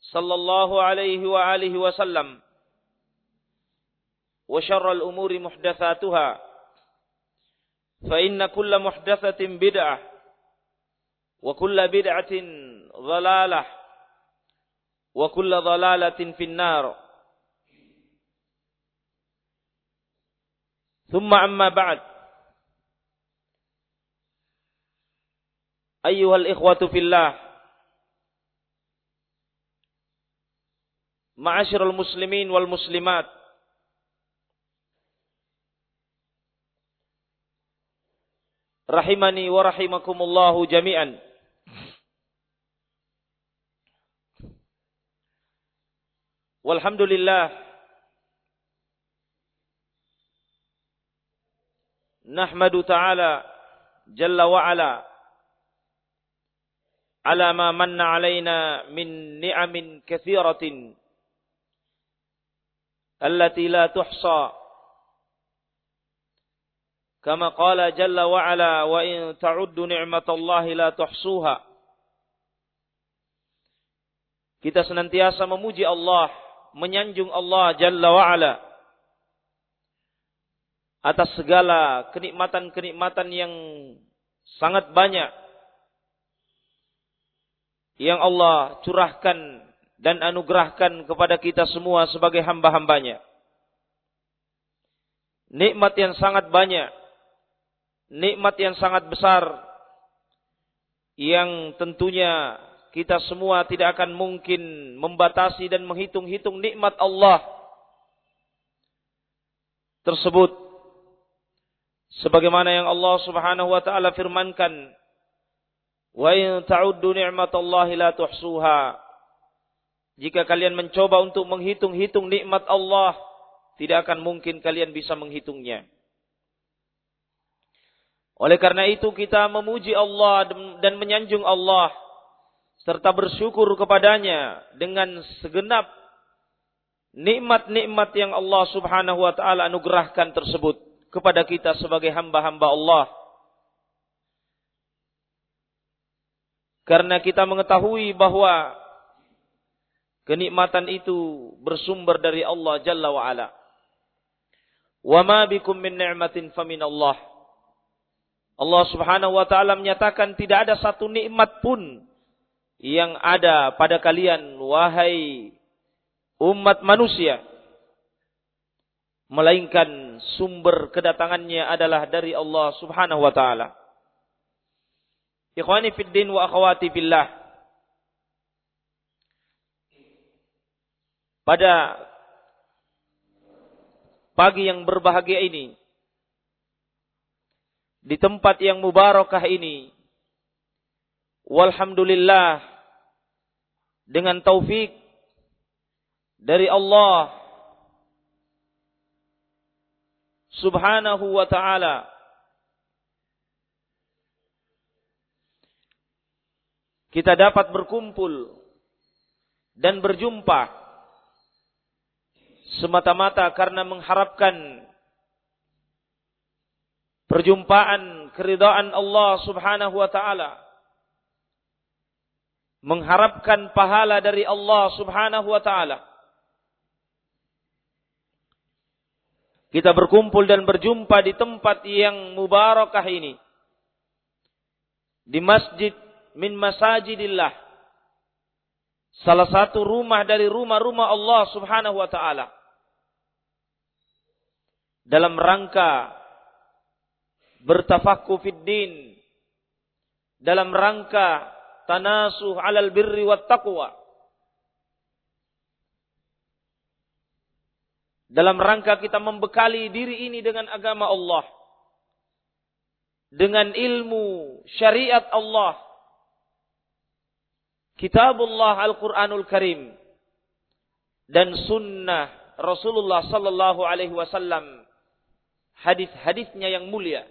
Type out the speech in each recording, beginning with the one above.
صلى الله عليه وآله وسلم وشر الأمور محدثاتها فإن كل محدثة بدعة وكل بدعة ضلالة وكل ضلالة في النار ثم أما بعد أيها الإخوة في الله Ma'asyiral muslimin wal muslimat Rahimani wa rahimakumullahu jami'an Walhamdulillah Nahmadu ta'ala Jalla wa'ala Ala ma manna alaina min ni'amin kathiratin allati la tuhsa kama qala jalla wa ala wa in ta'uddu ni'matallahi la tuhsuha kita senantiasa memuji Allah menyanjung Allah jalla wa ala atas segala kenikmatan-kenikmatan yang sangat banyak yang Allah curahkan dan anugerahkan kepada kita semua sebagai hamba-hambanya. Nikmat yang sangat banyak, nikmat yang sangat besar, yang tentunya kita semua tidak akan mungkin membatasi dan menghitung-hitung nikmat Allah tersebut. Sebagaimana yang Allah Subhanahu wa taala firmankan, "Wa in ta'uddu ni'matallahi la tuhsuha." Jika kalian mencoba untuk menghitung-hitung nikmat Allah, tidak akan mungkin kalian bisa menghitungnya. Oleh karena itu kita memuji Allah dan menyanjung Allah serta bersyukur kepadanya dengan segenap nikmat-nikmat yang Allah Subhanahu wa taala anugerahkan tersebut kepada kita sebagai hamba-hamba Allah. Karena kita mengetahui bahwa Kenikmatan itu bersumber dari Allah Jalla wa Ala. Wa ma bikum min ni'matin famin Allah. Allah Subhanahu wa taala menyatakan tidak ada satu nikmat pun yang ada pada kalian wahai umat manusia melainkan sumber kedatangannya adalah dari Allah Subhanahu wa taala. Ikhwani fid din wa akhwati fillah. Pada pagi yang berbahagia ini di tempat yang mubarakah ini walhamdulillah dengan taufik dari Allah subhanahu wa ta'ala kita dapat berkumpul dan berjumpa semata-mata karena mengharapkan perjumpaan keridhaan Allah Subhanahu wa taala. Mengharapkan pahala dari Allah Subhanahu wa taala. Kita berkumpul dan berjumpa di tempat yang mubarakah ini. Di masjid min masajidillah salah satu rumah dari rumah-rumah Allah Subhanahu wa taala. Dalam rangka bertafakku fid din. Dalam rangka tanasuh alal birri wat taqwa. Dalam rangka kita membekali diri ini dengan agama Allah. Dengan ilmu syariat Allah kitabullah Al-Qur'anul Karim dan sunnah Rasulullah sallallahu alaihi wasallam hadis-hadisnya yang mulia.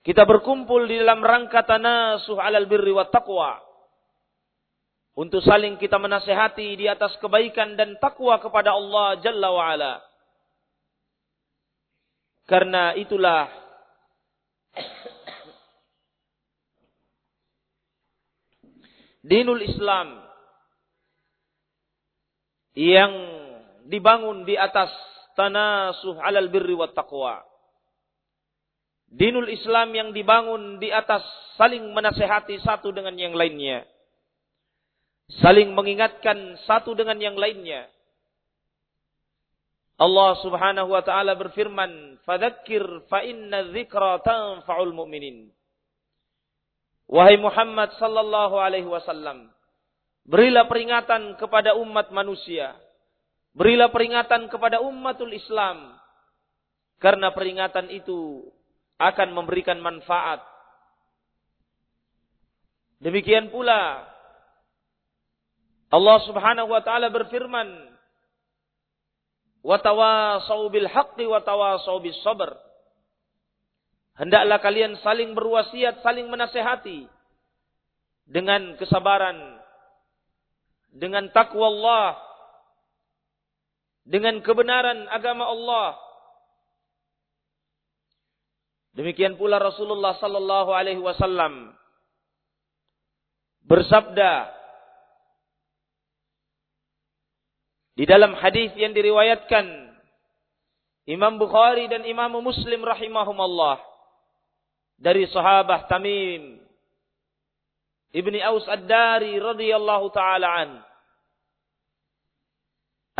Kita berkumpul di dalam rangka tanasuh alal birri wa taqwa. Untuk saling kita menasehati di atas kebaikan dan takwa kepada Allah Jalla wa ala. Karena itulah dinul Islam yang dibangun di atas tanasuh alal birri wa taqwa. Dinul Islam yang dibangun di atas saling menasehati satu dengan yang lainnya. Saling mengingatkan satu dengan yang lainnya. Allah Subhanahu wa taala berfirman, "Fadzakir fa inna dzikra tanfa'ul mu'minin." Wahai Muhammad sallallahu alaihi wasallam, Berilah peringatan kepada umat manusia. Berilah peringatan kepada umatul Islam. Karena peringatan itu akan memberikan manfaat. Demikian pula Allah Subhanahu wa taala berfirman, "Wa tawasau bil haqqi wa tawasau bis sabr." Hendaklah kalian saling berwasiat, saling menasehati dengan kesabaran dengan takwa Allah, dengan kebenaran agama Allah. Demikian pula Rasulullah sallallahu alaihi wasallam bersabda di dalam hadis yang diriwayatkan Imam Bukhari dan Imam Muslim rahimahumallah dari sahabat Tamim Ibni Aus Ad-Dari radhiyallahu taala an.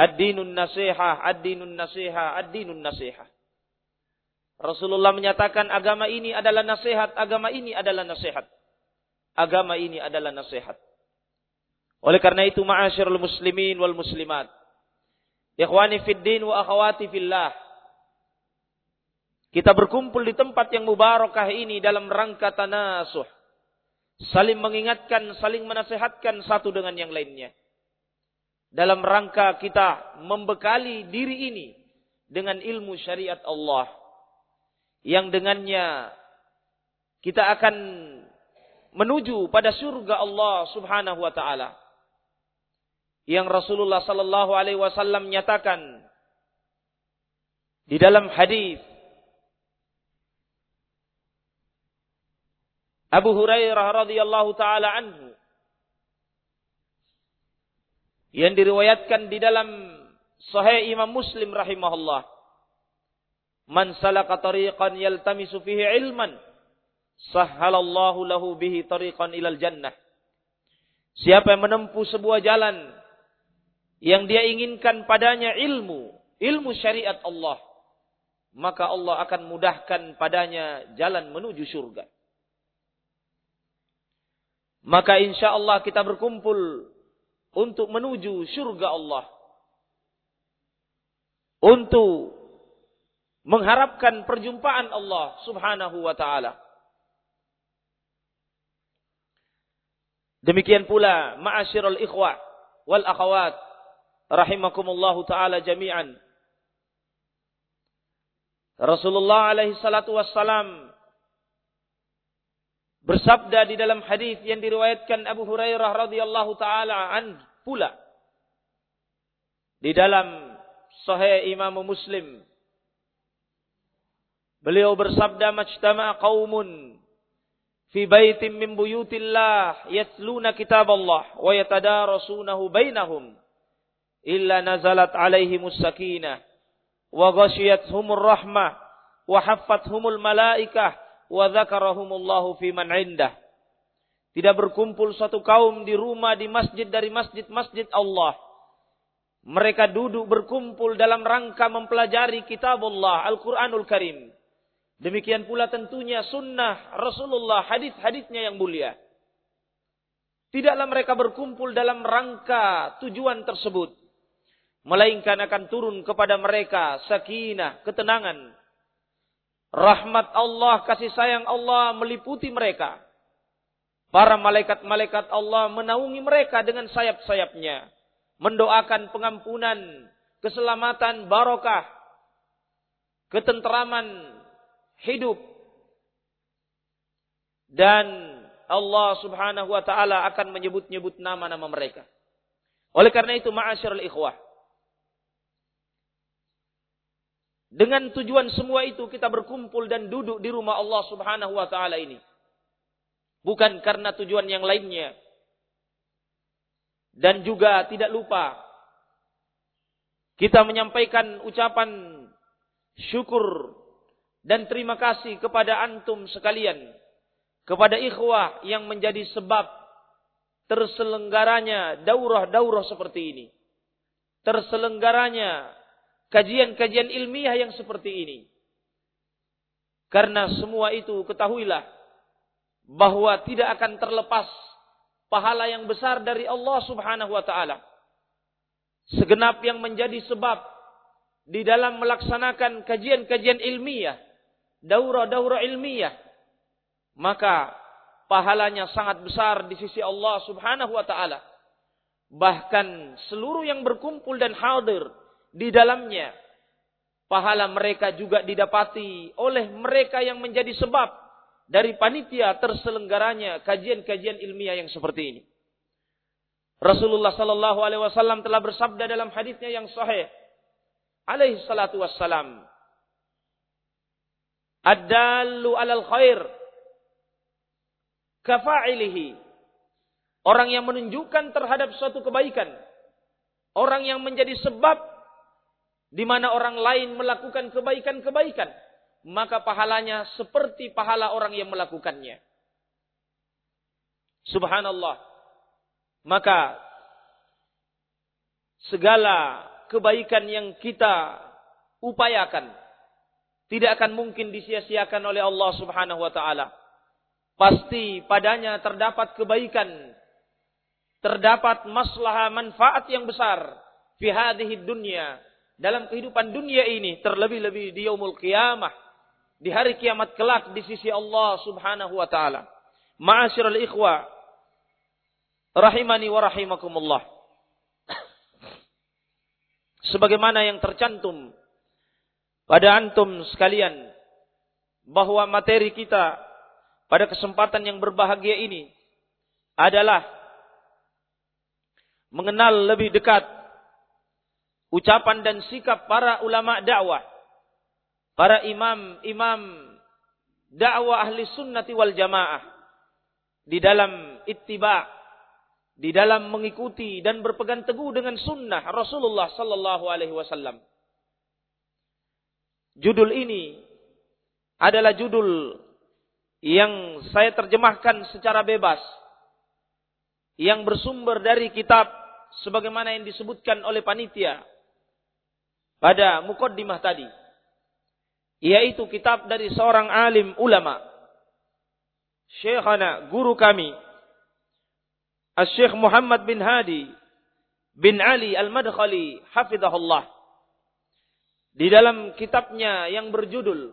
Ad-dinun nasiha, ad-dinun nasiha, ad-dinun nasiha. Rasulullah menyatakan agama ini adalah nasihat, agama ini adalah nasihat. Agama ini adalah nasihat. Oleh karena itu ma'asyarul muslimin wal muslimat. Ikhwani fid din wa akhawati fillah. Kita berkumpul di tempat yang mubarakah ini dalam rangka tanasuh saling mengingatkan, saling menasehatkan satu dengan yang lainnya. Dalam rangka kita membekali diri ini dengan ilmu syariat Allah. Yang dengannya kita akan menuju pada surga Allah subhanahu wa ta'ala. Yang Rasulullah sallallahu alaihi wasallam nyatakan di dalam hadis. Abu Hurairah radhiyallahu taala anhu yang diriwayatkan di dalam Sahih Imam Muslim rahimahullah. Man salaka tariqan yaltamisu fihi ilman sahhalallahu lahu bihi tariqan ilal jannah. Siapa yang menempuh sebuah jalan yang dia inginkan padanya ilmu, ilmu syariat Allah, maka Allah akan mudahkan padanya jalan menuju surga. maka insya Allah kita berkumpul untuk menuju surga Allah. Untuk mengharapkan perjumpaan Allah subhanahu wa ta'ala. Demikian pula ma'asyiral ikhwah wal akhawat rahimakumullahu taala jami'an. Rasulullah alaihi salatu wassalam bersabda di dalam hadis yang diriwayatkan Abu Hurairah radhiyallahu taala an pula di dalam sahih Imam Muslim beliau bersabda majtama'a qaumun fi baitin min buyutillah yatluna kitab Allah wa yatadarasunahu bainahum illa nazalat alaihimus sakinah wa ghashiyatuhumur rahmah wa haffathumul malaikah wa dzakarahumullahu fi man indah tidak berkumpul suatu kaum di rumah di masjid dari masjid-masjid Allah mereka duduk berkumpul dalam rangka mempelajari kitab Allah Al-Quranul Karim Demikian pula tentunya sunnah Rasulullah, hadis-hadisnya yang mulia. Tidaklah mereka berkumpul dalam rangka tujuan tersebut. Melainkan akan turun kepada mereka sakinah, ketenangan. Rahmat Allah, kasih sayang Allah meliputi mereka. Para malaikat-malaikat Allah menaungi mereka dengan sayap-sayapnya. Mendoakan pengampunan, keselamatan, barokah, ketenteraman, hidup dan Allah Subhanahu wa taala akan menyebut-nyebut nama-nama mereka. Oleh karena itu ma'asyiral ikhwah Dengan tujuan semua itu kita berkumpul dan duduk di rumah Allah Subhanahu wa taala ini. Bukan karena tujuan yang lainnya. Dan juga tidak lupa kita menyampaikan ucapan syukur dan terima kasih kepada antum sekalian, kepada ikhwah yang menjadi sebab terselenggaranya daurah-daurah seperti ini. Terselenggaranya kajian-kajian ilmiah yang seperti ini. Karena semua itu ketahuilah bahwa tidak akan terlepas pahala yang besar dari Allah Subhanahu wa taala. Segenap yang menjadi sebab di dalam melaksanakan kajian-kajian ilmiah daurah-daurah ilmiah, maka pahalanya sangat besar di sisi Allah Subhanahu wa taala. Bahkan seluruh yang berkumpul dan hadir di dalamnya pahala mereka juga didapati oleh mereka yang menjadi sebab dari panitia terselenggaranya kajian-kajian ilmiah yang seperti ini. Rasulullah sallallahu alaihi wasallam telah bersabda dalam hadisnya yang sahih alaihi salatu wassalam Ad-dallu alal khair kafa'ilihi. Orang yang menunjukkan terhadap suatu kebaikan. Orang yang menjadi sebab di mana orang lain melakukan kebaikan-kebaikan, maka pahalanya seperti pahala orang yang melakukannya. Subhanallah. Maka segala kebaikan yang kita upayakan tidak akan mungkin disia-siakan oleh Allah Subhanahu wa taala. Pasti padanya terdapat kebaikan, terdapat masalah manfaat yang besar fi hadhihi dunya, dalam kehidupan dunia ini terlebih-lebih di yaumul qiyamah, di hari kiamat kelak di sisi Allah Subhanahu wa taala. Ma'asyiral ikhwa rahimani wa rahimakumullah. Sebagaimana yang tercantum pada antum sekalian bahwa materi kita pada kesempatan yang berbahagia ini adalah mengenal lebih dekat ucapan dan sikap para ulama dakwah, para imam-imam dakwah ahli sunnati wal jamaah di dalam ittiba, di dalam mengikuti dan berpegang teguh dengan sunnah Rasulullah sallallahu alaihi wasallam. Judul ini adalah judul yang saya terjemahkan secara bebas. Yang bersumber dari kitab sebagaimana yang disebutkan oleh panitia pada mukaddimah tadi. Yaitu kitab dari seorang alim ulama. Syekhana, guru kami. Syekh Muhammad bin Hadi bin Ali Al-Madkhali hafizahullah di dalam kitabnya yang berjudul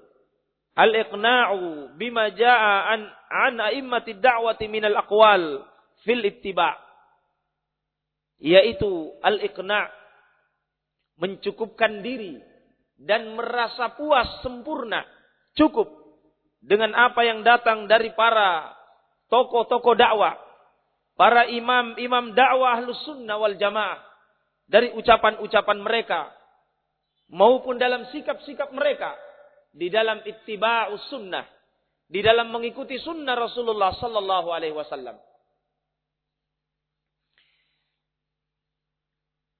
Al-Iqna'u bima jaa an an a'immati da'wati minal aqwal fil ittiba' yaitu al-iqna' mencukupkan diri dan merasa puas sempurna cukup dengan apa yang datang dari para tokoh-tokoh dakwah para imam-imam dakwah ahlus sunnah wal jamaah dari ucapan-ucapan mereka maupun dalam sikap-sikap mereka di dalam ittiba'us sunnah di dalam mengikuti sunnah Rasulullah sallallahu alaihi wasallam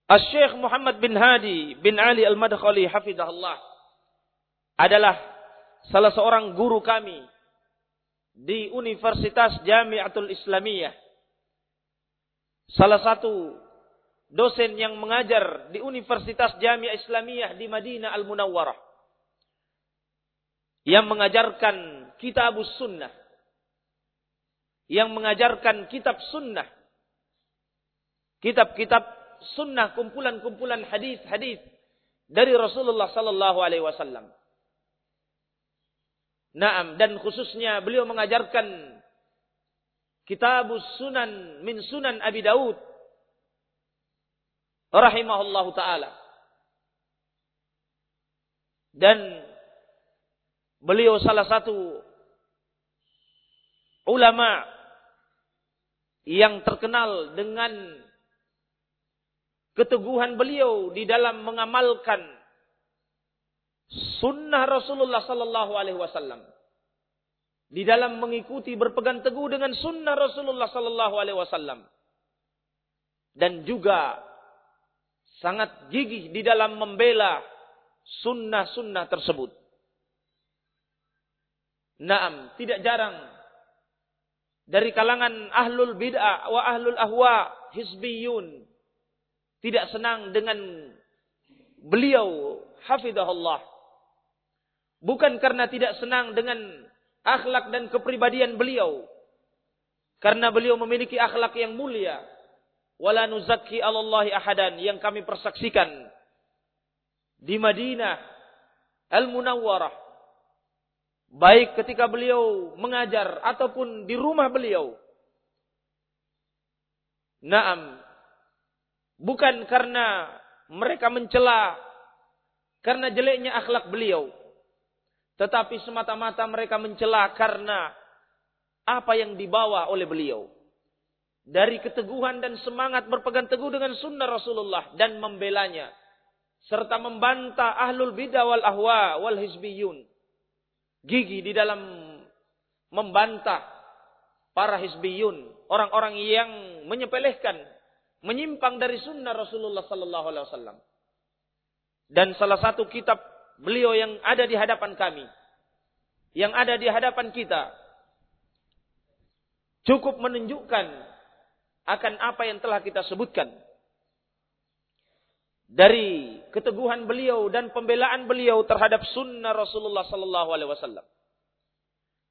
Al-Syekh Muhammad bin Hadi bin Ali Al-Madkhali hafizahullah adalah salah seorang guru kami di Universitas Jamiatul Islamiyah. Salah satu dosen yang mengajar di Universitas Jamiah Islamiyah di Madinah Al-Munawwarah. Yang mengajarkan kitab sunnah. Yang mengajarkan kitab sunnah. Kitab-kitab sunnah kumpulan-kumpulan hadis-hadis dari Rasulullah sallallahu alaihi wasallam. Naam dan khususnya beliau mengajarkan kitab Sunan min Sunan Abi Daud rahimahullahu taala. Dan beliau salah satu ulama yang terkenal dengan keteguhan beliau di dalam mengamalkan sunnah Rasulullah sallallahu alaihi wasallam. Di dalam mengikuti berpegang teguh dengan sunnah Rasulullah sallallahu alaihi wasallam. Dan juga sangat gigih di dalam membela sunnah-sunnah tersebut. Naam, tidak jarang dari kalangan ahlul bid'ah wa ahlul ahwa hizbiyun tidak senang dengan beliau hafizahullah. Bukan karena tidak senang dengan akhlak dan kepribadian beliau. Karena beliau memiliki akhlak yang mulia. Wala nuzakki ahadan yang kami persaksikan di Madinah Al-Munawwarah. Baik ketika beliau mengajar ataupun di rumah beliau. Naam Bukan karena mereka mencela karena jeleknya akhlak beliau. Tetapi semata-mata mereka mencela karena apa yang dibawa oleh beliau. Dari keteguhan dan semangat berpegang teguh dengan sunnah Rasulullah dan membelanya. Serta membantah ahlul bidah wal ahwa wal hizbiyun. Gigi di dalam membantah para hizbiyun. Orang-orang yang menyepelehkan menyimpang dari sunnah Rasulullah sallallahu alaihi wasallam. Dan salah satu kitab beliau yang ada di hadapan kami, yang ada di hadapan kita, cukup menunjukkan akan apa yang telah kita sebutkan. Dari keteguhan beliau dan pembelaan beliau terhadap sunnah Rasulullah sallallahu alaihi wasallam.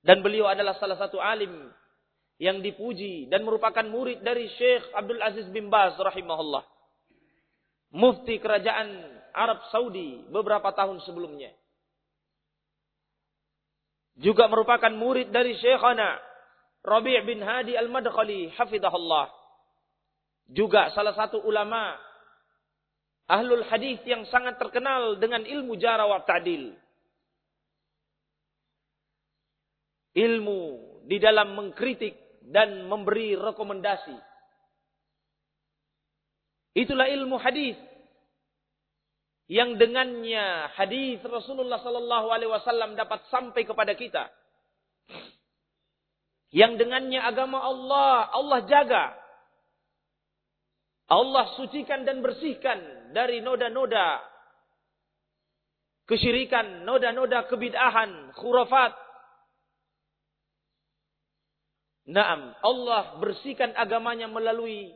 Dan beliau adalah salah satu alim yang dipuji dan merupakan murid dari Syekh Abdul Aziz bin Baz rahimahullah. Mufti kerajaan Arab Saudi beberapa tahun sebelumnya. Juga merupakan murid dari Syekhana Rabi' bin Hadi Al-Madkhali hafizahullah. Juga salah satu ulama ahlul hadis yang sangat terkenal dengan ilmu jara wa ta'dil. Ilmu di dalam mengkritik dan memberi rekomendasi. Itulah ilmu hadis yang dengannya hadis Rasulullah sallallahu alaihi wasallam dapat sampai kepada kita. Yang dengannya agama Allah Allah jaga. Allah sucikan dan bersihkan dari noda-noda kesyirikan, noda-noda kebid'ahan, khurafat, Naam, Allah bersihkan agamanya melalui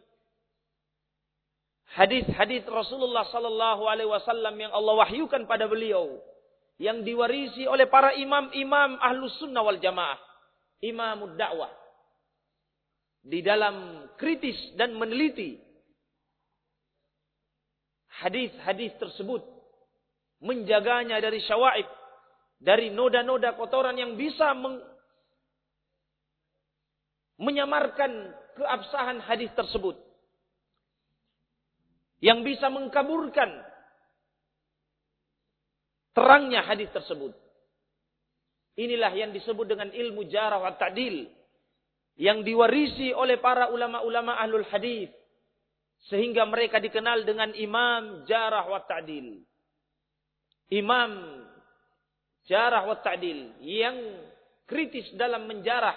hadis-hadis Rasulullah sallallahu alaihi wasallam yang Allah wahyukan pada beliau yang diwarisi oleh para imam-imam ahlus sunnah wal jamaah, imamud dakwah. di dalam kritis dan meneliti hadis-hadis tersebut, menjaganya dari syawaib, dari noda-noda kotoran yang bisa meng menyamarkan keabsahan hadis tersebut. Yang bisa mengkaburkan terangnya hadis tersebut. Inilah yang disebut dengan ilmu jarah wa ta'dil yang diwarisi oleh para ulama-ulama ahlul hadis sehingga mereka dikenal dengan imam jarah wa ta'dil. Imam jarah wa ta'dil yang kritis dalam menjarah,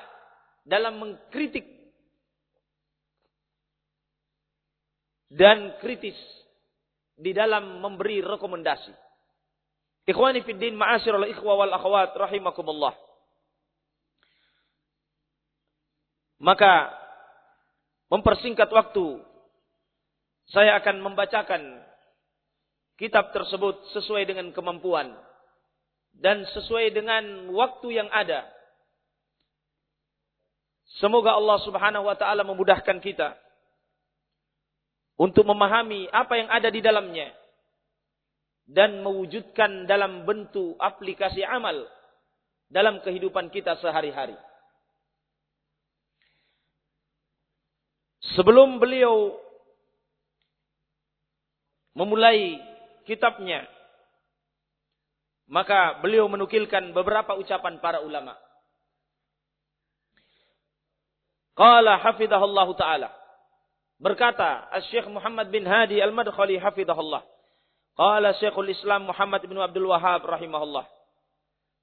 dalam mengkritik dan kritis di dalam memberi rekomendasi. Ikhwani fid din ma'asyiral ikhwa wal akhwat rahimakumullah. Maka mempersingkat waktu saya akan membacakan kitab tersebut sesuai dengan kemampuan dan sesuai dengan waktu yang ada. Semoga Allah Subhanahu wa taala memudahkan kita untuk memahami apa yang ada di dalamnya dan mewujudkan dalam bentuk aplikasi amal dalam kehidupan kita sehari-hari. Sebelum beliau memulai kitabnya, maka beliau menukilkan beberapa ucapan para ulama. Qala hafidhahullah taala. Berkata Syekh Muhammad bin Hadi Al-Madkhali hafidhahullah. Qala Syekhul Islam Muhammad bin Abdul Wahhab rahimahullah.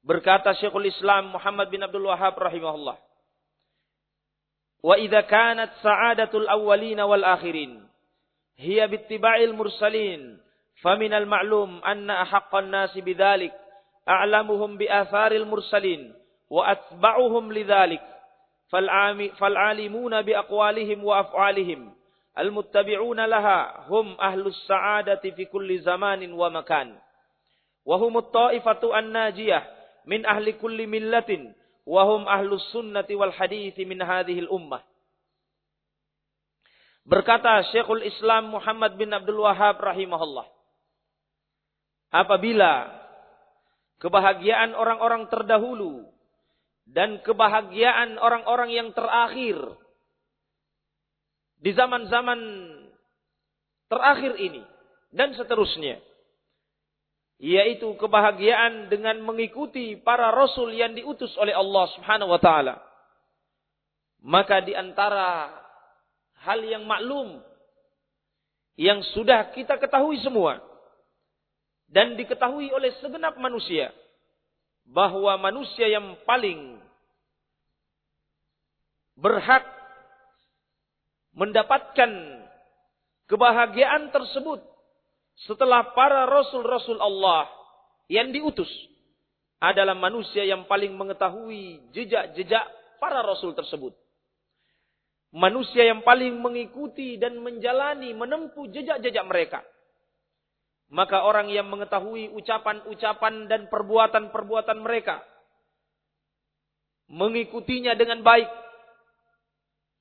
Berkata Syekhul Islam Muhammad bin Abdul Wahhab rahimahullah. Wa idza kanat sa'adatul awwalin wal akhirin hiya bittiba'il mursalin famin al ma'lum anna ahaqqan nasi bidzalik a'lamuhum bi atharil mursalin wa atba'uhum lidzalik فالعالمون بأقوالهم وأفعالهم المتبعون لها هم أهل السعادة في كل زمان ومكان وهم الطائفة الناجية من أهل كل ملة wahum ahlus sunnati wal hadithi min hadhil ummah. Berkata Syekhul Islam Muhammad bin Abdul Wahab rahimahullah. Apabila kebahagiaan orang-orang terdahulu dan kebahagiaan orang-orang yang terakhir di zaman-zaman terakhir ini dan seterusnya yaitu kebahagiaan dengan mengikuti para rasul yang diutus oleh Allah Subhanahu wa taala. Maka di antara hal yang maklum yang sudah kita ketahui semua dan diketahui oleh segenap manusia bahwa manusia yang paling berhak mendapatkan kebahagiaan tersebut setelah para rasul-rasul Allah yang diutus adalah manusia yang paling mengetahui jejak-jejak para rasul tersebut. Manusia yang paling mengikuti dan menjalani, menempuh jejak-jejak mereka. Maka orang yang mengetahui ucapan-ucapan dan perbuatan-perbuatan mereka. Mengikutinya dengan baik.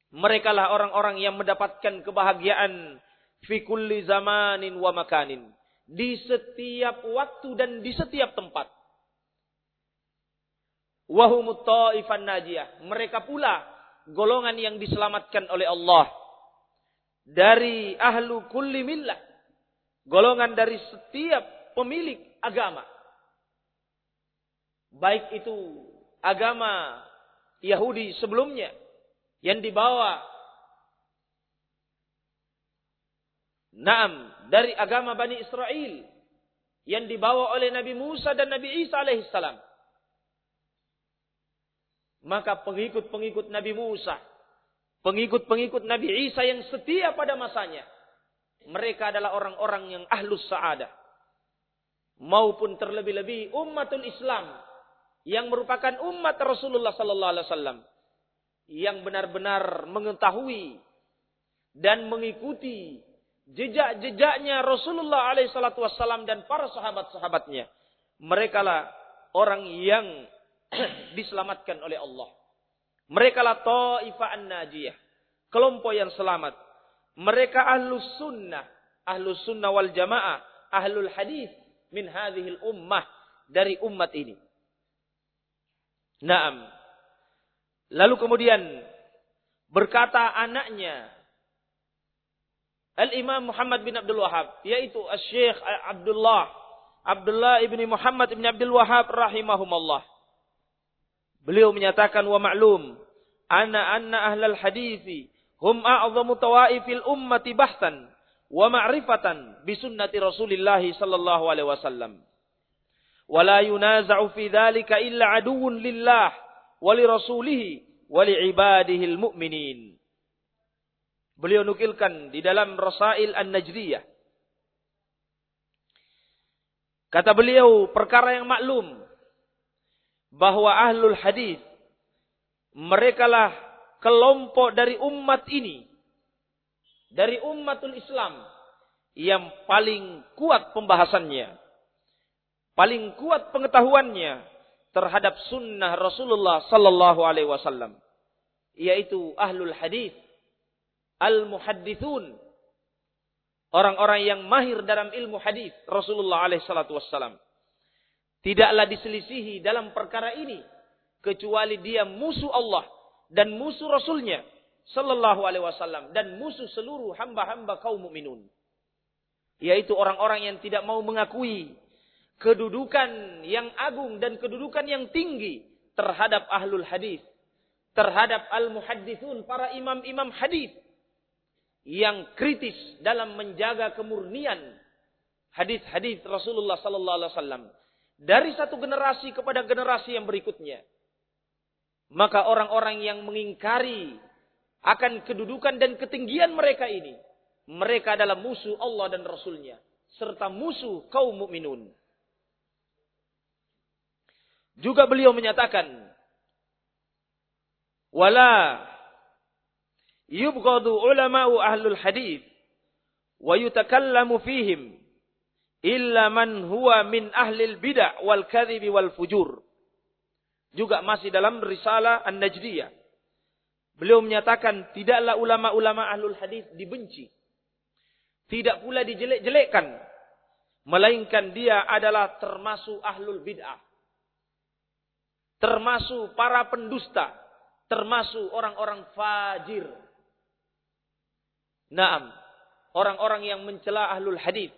Merekalah orang-orang yang mendapatkan kebahagiaan fi zamanin wa makanin. Di setiap waktu dan di setiap tempat. Wahumut ta'ifan najiyah. Mereka pula golongan yang diselamatkan oleh Allah. Dari ahlu kulli millah. Golongan dari setiap pemilik agama. Baik itu agama Yahudi sebelumnya. Yang dibawa Naam, dari agama Bani Israel yang dibawa oleh Nabi Musa dan Nabi Isa alaihissalam. Maka pengikut-pengikut Nabi Musa, pengikut-pengikut Nabi Isa yang setia pada masanya, mereka adalah orang-orang yang ahlus sa'adah. Maupun terlebih-lebih umatul Islam yang merupakan umat Rasulullah sallallahu alaihi wasallam yang benar-benar mengetahui dan mengikuti jejak-jejaknya Rasulullah alaihissalatu wassalam dan para sahabat-sahabatnya. Mereka lah orang yang diselamatkan oleh Allah. Mereka lah ta'ifah an-najiyah. kelompok yang selamat. Mereka ahlus sunnah, ahlus sunnah wal jamaah, ahlul hadis min hadhil ummah dari umat ini. Naam. Lalu kemudian berkata anaknya Al-Imam Muhammad bin Abdul Wahab yaitu Syekh Abdullah Abdullah ibni Muhammad bin Abdul Wahab rahimahumullah. Beliau menyatakan wa ma'lum anna anna ahlal hadithi hum a'zamu tawaifil ummati bahtan wa ma'rifatan bi sunnati Rasulillah sallallahu alaihi wasallam. Wa la yunaza'u fi dhalika illa aduwwun lillah wa li rasulih wa li ibadihi al-mu'minin. Beliau nukilkan di dalam Rasail An-Najdiyah. Kata beliau perkara yang maklum bahwa ahlul hadis merekalah kelompok dari umat ini dari umatul Islam yang paling kuat pembahasannya paling kuat pengetahuannya terhadap sunnah Rasulullah sallallahu alaihi wasallam yaitu ahlul hadis al-muhaddithun. Orang-orang yang mahir dalam ilmu hadis Rasulullah alaihi salatu wassalam. Tidaklah diselisihi dalam perkara ini kecuali dia musuh Allah dan musuh Rasulnya sallallahu alaihi wasallam dan musuh seluruh hamba-hamba kaum mukminun. Yaitu orang-orang yang tidak mau mengakui kedudukan yang agung dan kedudukan yang tinggi terhadap ahlul hadis, terhadap al-muhaddithun, para imam-imam hadis yang kritis dalam menjaga kemurnian hadis-hadis Rasulullah sallallahu alaihi wasallam dari satu generasi kepada generasi yang berikutnya. Maka orang-orang yang mengingkari akan kedudukan dan ketinggian mereka ini, mereka adalah musuh Allah dan Rasulnya, serta musuh kaum mukminun. Juga beliau menyatakan, wala yubghadu ulama'u ahlul hadith wa yutakallamu fihim illa man huwa min ahlil bid'ah wal kadhib wal fujur. Juga masih dalam risalah An-Najdiyah. Beliau menyatakan tidaklah ulama-ulama ahlul hadis dibenci. Tidak pula dijelek-jelekkan. Melainkan dia adalah termasuk ahlul bid'ah. Termasuk para pendusta. Termasuk orang-orang fajir. Naam. Orang-orang yang mencela ahlul hadis.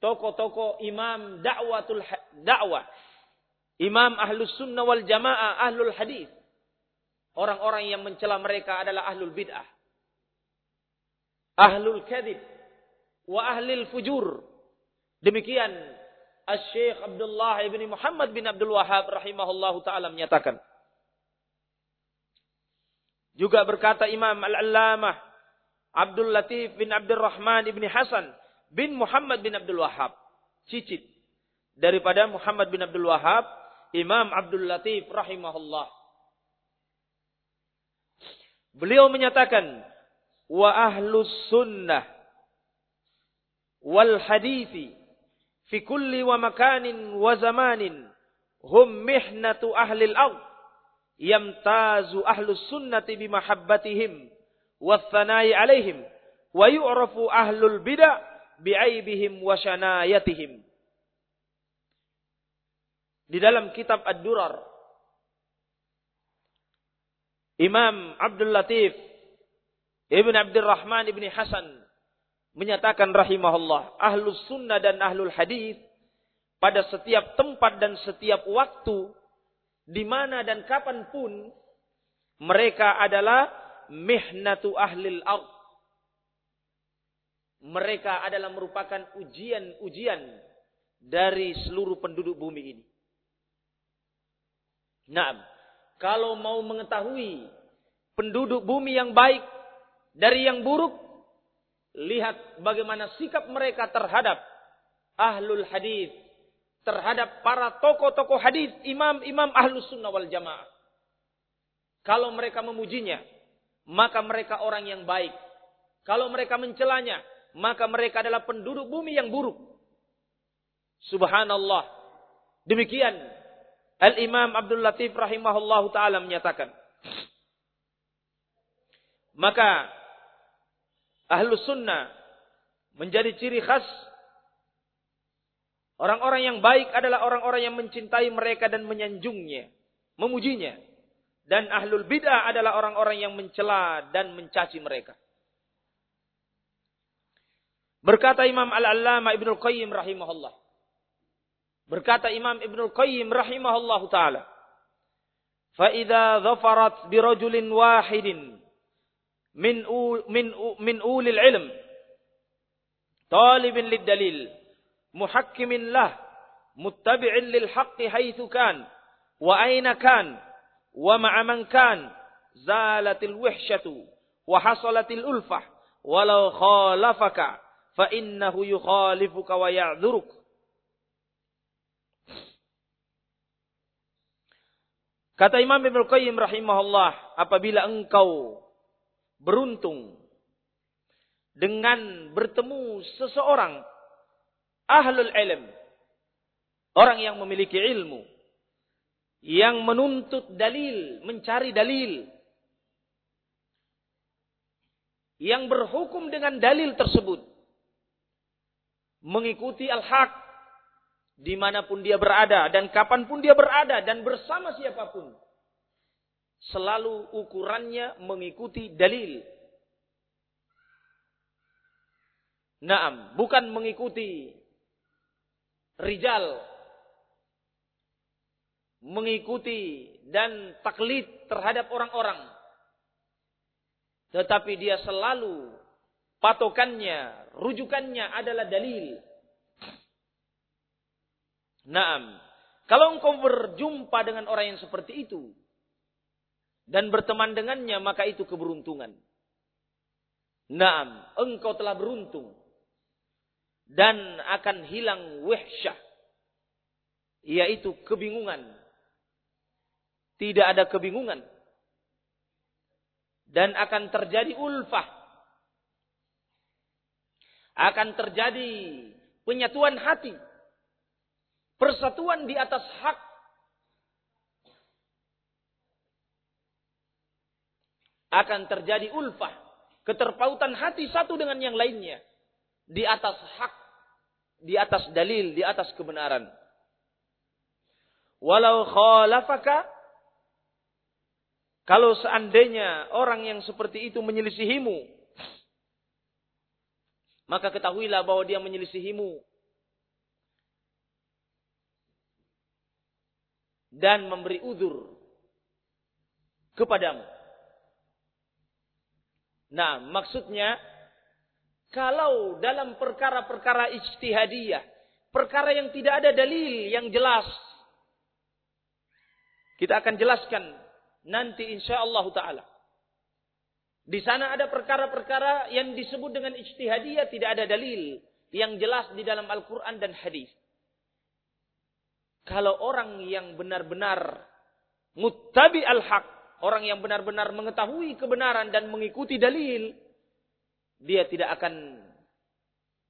Tokoh-tokoh imam dakwatul dakwah. Imam ahlus sunnah wal jamaah ahlul hadis. Orang-orang yang mencela mereka adalah ahlul bid'ah. Ahlul kadhib. Wa ahlil fujur. Demikian Al-Syeikh Abdullah ibn Muhammad bin Abdul Wahab rahimahullahu ta'ala menyatakan. Juga berkata Imam Al-Allamah Abdul Latif bin Abdul Rahman ibn Hasan bin Muhammad bin Abdul Wahab. Cicit. Daripada Muhammad bin Abdul Wahab, Imam Abdul Latif rahimahullah. Beliau menyatakan, wa ahlus sunnah wal hadithi في كل ومكان وزمان هم محنة أهل الأرض. يمتاز أهل السنة بمحبتهم والثناء عليهم ويعرف أهل البدع بعيبهم وشنايتهم. Di dalam kitab Ad-Durar Imam Abdul Latif Ibn Abdurrahman Ibn Hasan menyatakan rahimahullah ahlus sunnah dan ahlul hadis pada setiap tempat dan setiap waktu di mana dan kapan pun mereka adalah mihnatu ahlil ard. Mereka adalah merupakan ujian-ujian dari seluruh penduduk bumi ini. Nah, kalau mau mengetahui penduduk bumi yang baik dari yang buruk, lihat bagaimana sikap mereka terhadap ahlul hadis, terhadap para tokoh-tokoh hadis, imam-imam ahlus sunnah wal jamaah. Kalau mereka memujinya, maka mereka orang yang baik. Kalau mereka mencelanya, maka mereka adalah penduduk bumi yang buruk. Subhanallah. Demikian Al-Imam Abdul Latif rahimahullah taala menyatakan. Maka ahlus sunnah menjadi ciri khas orang-orang yang baik adalah orang-orang yang mencintai mereka dan menyanjungnya, memujinya. Dan ahlul bid'ah adalah orang-orang yang mencela dan mencaci mereka. Berkata Imam Al-Allama Ibnu Qayyim rahimahullah. Berkata Imam Ibnu Qayyim rahimahullah taala, "Fa idza dhafarat bi rajulin wahidin min min min ulil ilm talibin lid dalil muhakkimin lah muttabi'in lil haqqi haitsu kan wa aina kan wa ma'a man kan zalatil wahsyatu wa hasalatil ulfah walau khalafaka fa innahu yukhalifuka wa ya'dhuruk Kata Imam Ibnu Qayyim rahimahullah, apabila engkau beruntung dengan bertemu seseorang ahlul ilm, orang yang memiliki ilmu, yang menuntut dalil, mencari dalil, yang berhukum dengan dalil tersebut, mengikuti al-haq di mana pun dia berada dan kapan pun dia berada dan bersama siapa pun. Selalu ukurannya mengikuti dalil. Naam, bukan mengikuti rijal mengikuti dan taklid terhadap orang-orang. Tetapi dia selalu patokannya, rujukannya adalah dalil. Naam. Kalau engkau berjumpa dengan orang yang seperti itu dan berteman dengannya, maka itu keberuntungan. Naam, engkau telah beruntung dan akan hilang wahsyah yaitu kebingungan tidak ada kebingungan. Dan akan terjadi ulfah. Akan terjadi penyatuan hati. Persatuan di atas hak. Akan terjadi ulfah. Keterpautan hati satu dengan yang lainnya. Di atas hak. Di atas dalil. Di atas kebenaran. Walau khalafaka kalau seandainya orang yang seperti itu menyelisihimu, maka ketahuilah bahwa dia menyelisihimu dan memberi udur kepadamu. Nah, maksudnya kalau dalam perkara-perkara ijtihadiyah, perkara yang tidak ada dalil yang jelas, kita akan jelaskan nanti insya Allah taala. Di sana ada perkara-perkara yang disebut dengan ijtihadiyah tidak ada dalil yang jelas di dalam Al-Qur'an dan hadis. Kalau orang yang benar-benar muttabi al-haq, orang yang benar-benar mengetahui kebenaran dan mengikuti dalil, dia tidak akan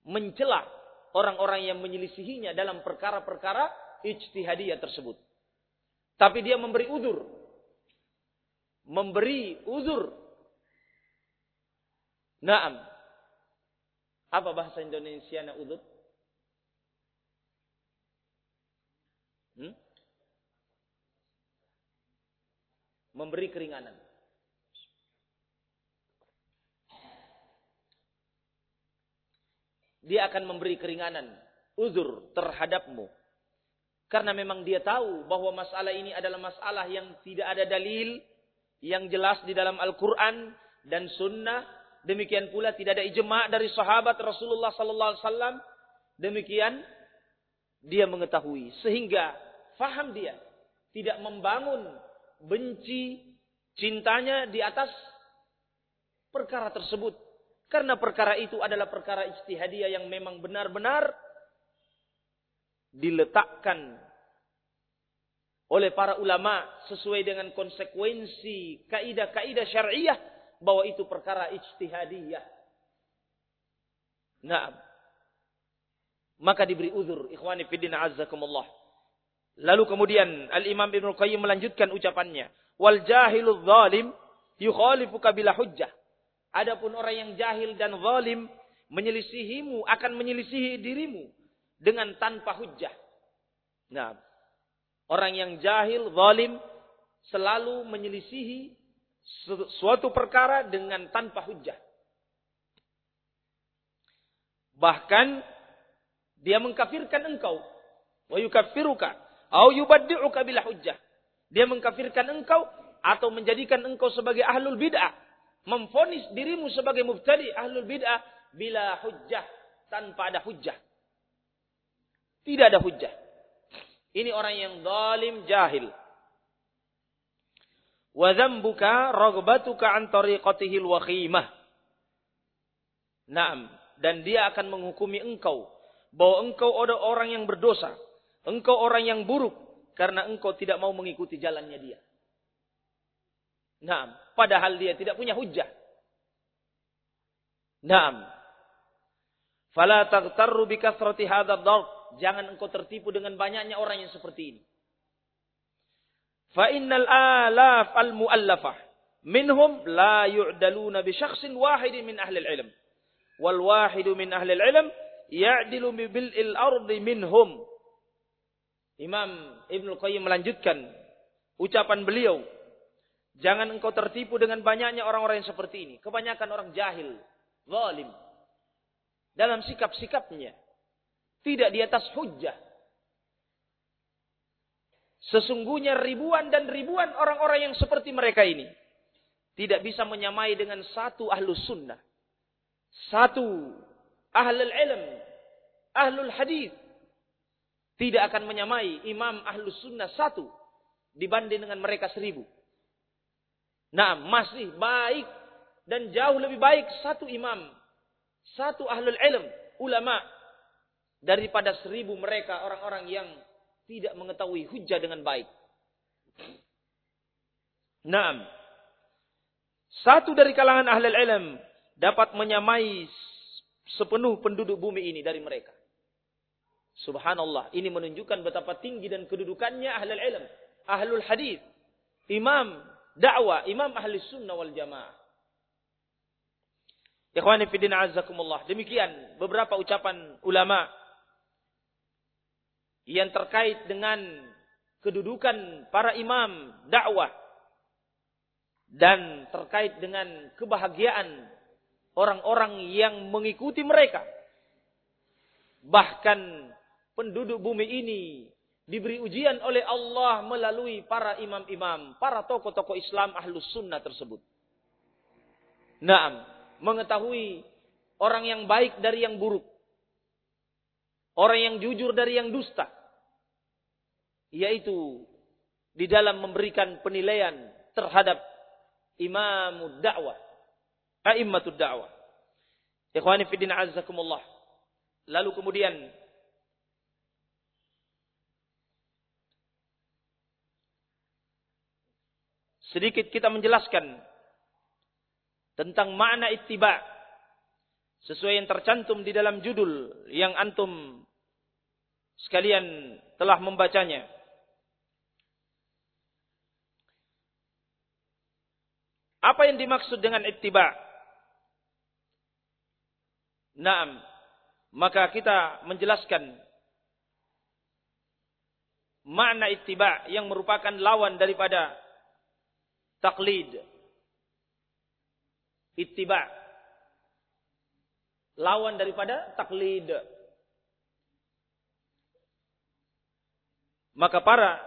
mencela orang-orang yang menyelisihinya dalam perkara-perkara ijtihadiyah tersebut. Tapi dia memberi udur memberi uzur. Naam. Apa bahasa Indonesia na uzur? Memberi keringanan. Dia akan memberi keringanan, uzur terhadapmu. Karena memang dia tahu bahwa masalah ini adalah masalah yang tidak ada dalil, yang jelas di dalam Al-Quran dan Sunnah. Demikian pula tidak ada ijma' dari sahabat Rasulullah Sallallahu Alaihi Wasallam. Demikian dia mengetahui sehingga faham dia tidak membangun benci cintanya di atas perkara tersebut karena perkara itu adalah perkara ijtihadiyah yang memang benar-benar diletakkan oleh para ulama sesuai dengan konsekuensi kaidah-kaidah syariah bahwa itu perkara ijtihadiyah. Nah, maka diberi uzur ikhwani fiddin azzakumullah. Lalu kemudian Al-Imam Ibnu Qayyim melanjutkan ucapannya, "Wal jahilul zalim yukhalifuka bila hujjah Adapun orang yang jahil dan zalim menyelisihimu akan menyelisihi dirimu dengan tanpa hujah. Nah, orang yang jahil, zalim selalu menyelisihi suatu perkara dengan tanpa hujah. Bahkan dia mengkafirkan engkau. Wa yukaffiruka. Au yubaddi'uka bila hujjah. Dia mengkafirkan engkau atau menjadikan engkau sebagai ahlul bid'ah. Memfonis dirimu sebagai mubtadi ahlul bid'ah bila hujjah. Tanpa ada hujjah. Tidak ada hujjah. Ini orang yang zalim jahil. Wa dzambuka raghbatuka an tariqatihil wakhimah. Naam, dan dia akan menghukumi engkau bahwa engkau ada orang yang berdosa, engkau orang yang buruk karena engkau tidak mau mengikuti jalannya dia. Naam, padahal dia tidak punya hujah. Naam. Fala taghtarru bi kathrati hadzal. Jangan engkau tertipu dengan banyaknya orang yang seperti ini. Fa innal alaf al muallafah minhum la yu'daluna bi syakhsin wahidin min ahli al-ilm wal wahidu min ahli ilm ya'dilu bil ardi minhum. Imam Ibnu Qayyim melanjutkan ucapan beliau, jangan engkau tertipu dengan banyaknya orang-orang yang seperti ini. Kebanyakan orang jahil, zalim dalam sikap-sikapnya. Tidak di atas hujah. Sesungguhnya ribuan dan ribuan orang-orang yang seperti mereka ini tidak bisa menyamai dengan satu ahlus sunnah satu ahlul ilm, ahlul hadis tidak akan menyamai imam ahlus sunnah satu dibanding dengan mereka seribu. Nah, masih baik dan jauh lebih baik satu imam, satu ahlul ilm, ulama daripada seribu mereka orang-orang yang tidak mengetahui hujah dengan baik. Nah, satu dari kalangan ahlul ilm dapat menyamai sepenuh penduduk bumi ini dari mereka. Subhanallah, ini menunjukkan betapa tinggi dan kedudukannya ahlul ilm, ahlul hadis, imam dakwah, imam ahli sunnah wal jamaah. Ikhwani fiddin azakumullah. Demikian beberapa ucapan ulama yang terkait dengan kedudukan para imam dakwah dan terkait dengan kebahagiaan orang-orang yang mengikuti mereka. Bahkan penduduk bumi ini diberi ujian oleh Allah melalui para imam-imam, para tokoh-tokoh Islam ahlus sunnah tersebut. Naam, mengetahui orang yang baik dari yang buruk. Orang yang jujur dari yang dusta. Yaitu di dalam memberikan penilaian terhadap imam dakwah a'immatud da'wah. Ikhwani fiddin azzakumullah. Lalu kemudian sedikit kita menjelaskan tentang makna ittiba sesuai yang tercantum di dalam judul yang antum sekalian telah membacanya. Apa yang dimaksud dengan ittiba? Naam. Maka kita menjelaskan makna ittiba yang merupakan lawan daripada taklid. Ittiba. Lawan daripada taklid. Maka para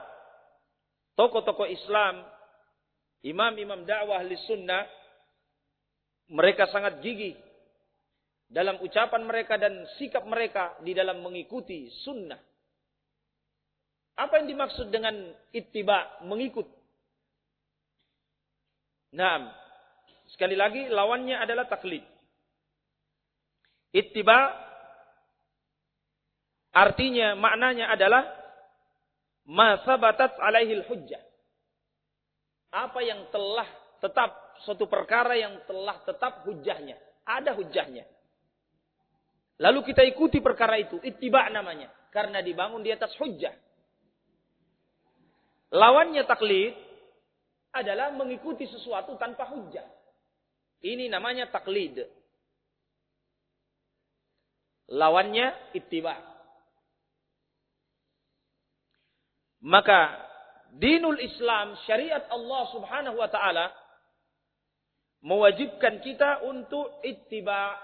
tokoh-tokoh Islam, imam-imam dakwah li sunnah, mereka sangat gigih dalam ucapan mereka dan sikap mereka di dalam mengikuti sunnah. Apa yang dimaksud dengan ittiba, mengikut? Nah, sekali lagi lawannya adalah taklid. Ittiba artinya maknanya adalah ma sabatat alaihil hujjah. Apa yang telah tetap suatu perkara yang telah tetap hujahnya, ada hujahnya. Lalu kita ikuti perkara itu. Ittiba namanya. Karena dibangun di atas hujjah. Lawannya taklid adalah mengikuti sesuatu tanpa hujjah. Ini namanya taklid. Lawannya ittiba. Maka dinul Islam, syariat Allah Subhanahu wa taala mewajibkan kita untuk ittiba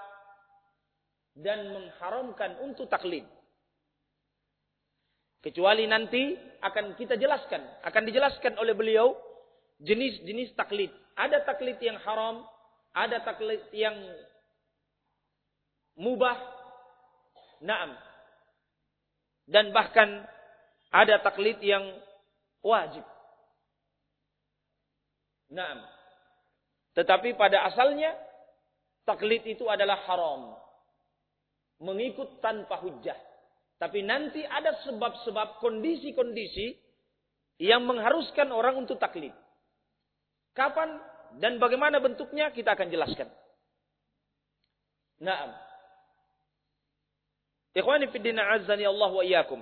dan mengharamkan untuk taklid. Kecuali nanti akan kita jelaskan, akan dijelaskan oleh beliau jenis-jenis taklid. Ada taklid yang haram, ada taklid yang mubah, naam. Dan bahkan ada taklid yang wajib. Naam. Tetapi pada asalnya taklid itu adalah haram. Mengikut tanpa hujah. Tapi nanti ada sebab-sebab kondisi-kondisi yang mengharuskan orang untuk taklid. Kapan dan bagaimana bentuknya kita akan jelaskan. Naam. Ikhwani fi din azzani Allah wa iyyakum.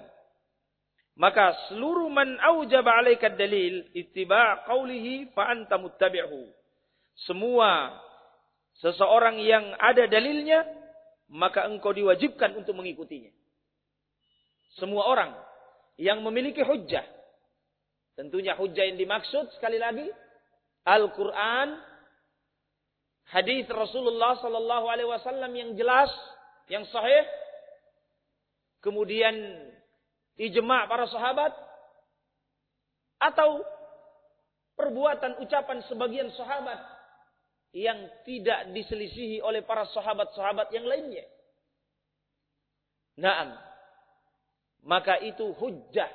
Maka seluruh man aujaba 'alaika dalil ittiba' qawlihi fa anta muttabi'hu. Semua seseorang yang ada dalilnya maka engkau diwajibkan untuk mengikutinya semua orang yang memiliki hujjah. Tentunya hujjah yang dimaksud sekali lagi Al-Qur'an, hadis Rasulullah sallallahu alaihi wasallam yang jelas, yang sahih, kemudian ijma' para sahabat atau perbuatan ucapan sebagian sahabat yang tidak diselisihi oleh para sahabat-sahabat yang lainnya. Naam, maka itu hujjah.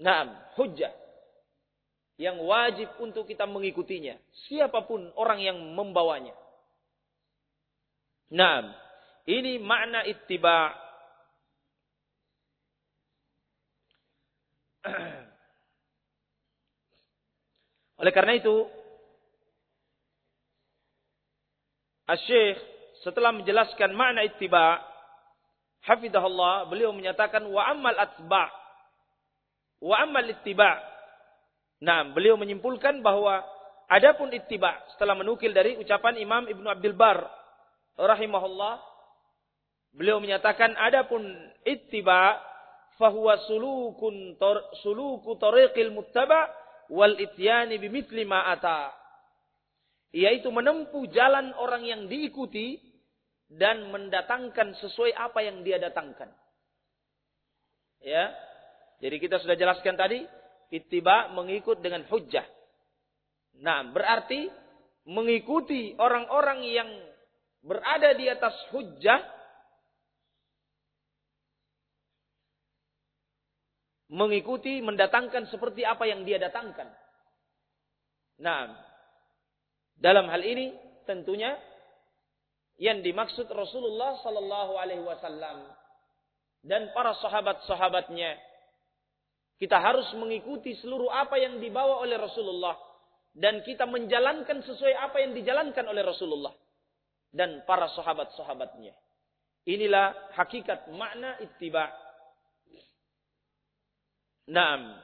Naam, hujjah. Yang wajib untuk kita mengikutinya. Siapa pun orang yang membawanya. Naam, ini makna ittiba. Oleh karena itu, Asy-Syaikh setelah menjelaskan makna ittiba, hafidahullah beliau menyatakan wa ammal atba wa ammal ittiba nah beliau menyimpulkan bahwa adapun ittiba setelah menukil dari ucapan Imam Ibnu Abdul Bar rahimahullah beliau menyatakan adapun ittiba fahuwa sulukun tor, suluku tariqil muttaba wal ityani bimithli ma ata yaitu menempuh jalan orang yang diikuti dan mendatangkan sesuai apa yang dia datangkan. Ya. Jadi kita sudah jelaskan tadi, ittiba mengikut dengan hujjah. Nah, berarti mengikuti orang-orang yang berada di atas hujjah mengikuti mendatangkan seperti apa yang dia datangkan. Nah, dalam hal ini tentunya yang dimaksud Rasulullah sallallahu alaihi wasallam dan para sahabat-sahabatnya. Kita harus mengikuti seluruh apa yang dibawa oleh Rasulullah dan kita menjalankan sesuai apa yang dijalankan oleh Rasulullah dan para sahabat-sahabatnya. Inilah hakikat makna ittiba. Naam.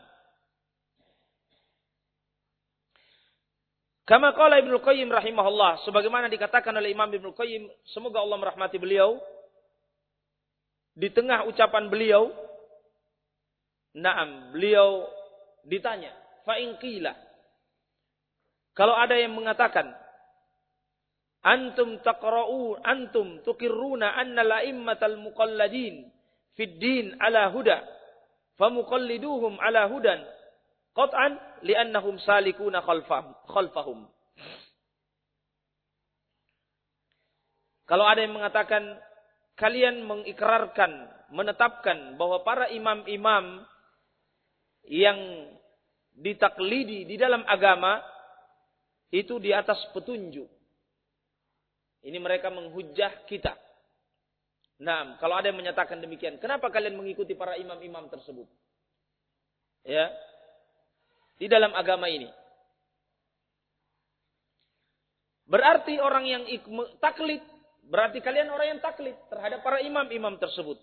Kama qala Ibnu Qayyim rahimahullah, sebagaimana dikatakan oleh Imam Ibnu Qayyim, semoga Allah merahmati beliau. Di tengah ucapan beliau, Naam, beliau ditanya, fa in qila. Kalau ada yang mengatakan, antum taqra'u antum tuqirruna anna la'immatal muqalladin fid din ala huda famuqalliduhum ala hudan Qat'an li'annahum salikuna khalfahum. khalfahum. Kalau ada yang mengatakan kalian mengikrarkan, menetapkan bahwa para imam-imam yang ditaklidi di dalam agama itu di atas petunjuk. Ini mereka menghujah kita. Nah, kalau ada yang menyatakan demikian, kenapa kalian mengikuti para imam-imam tersebut? Ya, di dalam agama ini. Berarti orang yang taklid, berarti kalian orang yang taklid terhadap para imam-imam tersebut.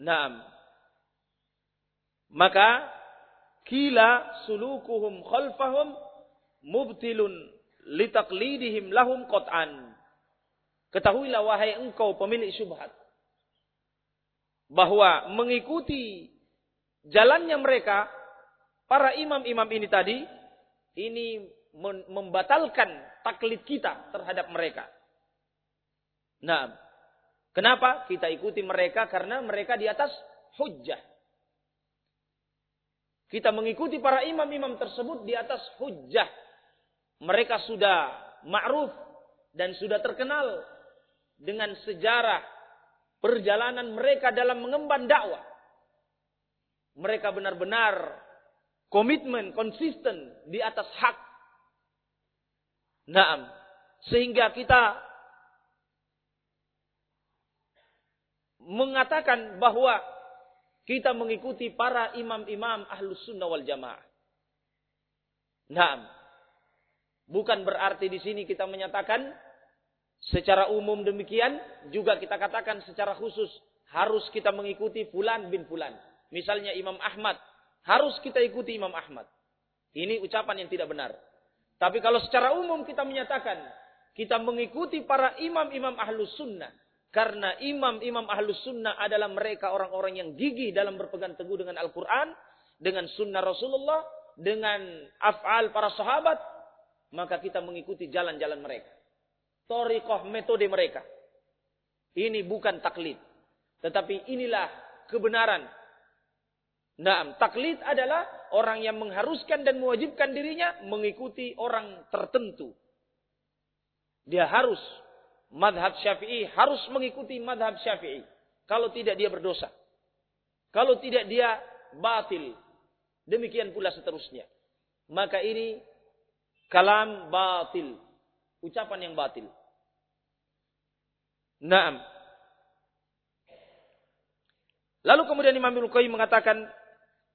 Naam. Maka kila sulukuhum khalfahum mubtilun litaklidihim lahum qat'an. Ketahuilah wahai engkau pemilik syubhat bahwa mengikuti jalannya mereka para imam-imam ini tadi ini membatalkan taklid kita terhadap mereka. Nah, kenapa kita ikuti mereka? Karena mereka di atas hujjah. Kita mengikuti para imam-imam tersebut di atas hujjah. Mereka sudah ma'ruf dan sudah terkenal dengan sejarah perjalanan mereka dalam mengemban dakwah. Mereka benar-benar komitmen, konsisten di atas hak. Naam. Sehingga kita mengatakan bahwa kita mengikuti para imam-imam ahlus sunnah wal jamaah. Naam. Bukan berarti di sini kita menyatakan secara umum demikian, juga kita katakan secara khusus harus kita mengikuti fulan bin fulan. Misalnya Imam Ahmad harus kita ikuti Imam Ahmad. Ini ucapan yang tidak benar. Tapi kalau secara umum kita menyatakan kita mengikuti para imam-imam ahlus sunnah. Karena imam-imam ahlus sunnah adalah mereka orang-orang yang gigih dalam berpegang teguh dengan Al-Quran. Dengan sunnah Rasulullah. Dengan af'al para sahabat. Maka kita mengikuti jalan-jalan mereka. Torikoh metode mereka. Ini bukan taklid. Tetapi inilah kebenaran Nah, taklid adalah orang yang mengharuskan dan mewajibkan dirinya mengikuti orang tertentu. Dia harus madhab syafi'i, harus mengikuti madhab syafi'i. Kalau tidak dia berdosa. Kalau tidak dia batil. Demikian pula seterusnya. Maka ini kalam batil. Ucapan yang batil. Naam. Lalu kemudian Imam Ibnu Qayyim mengatakan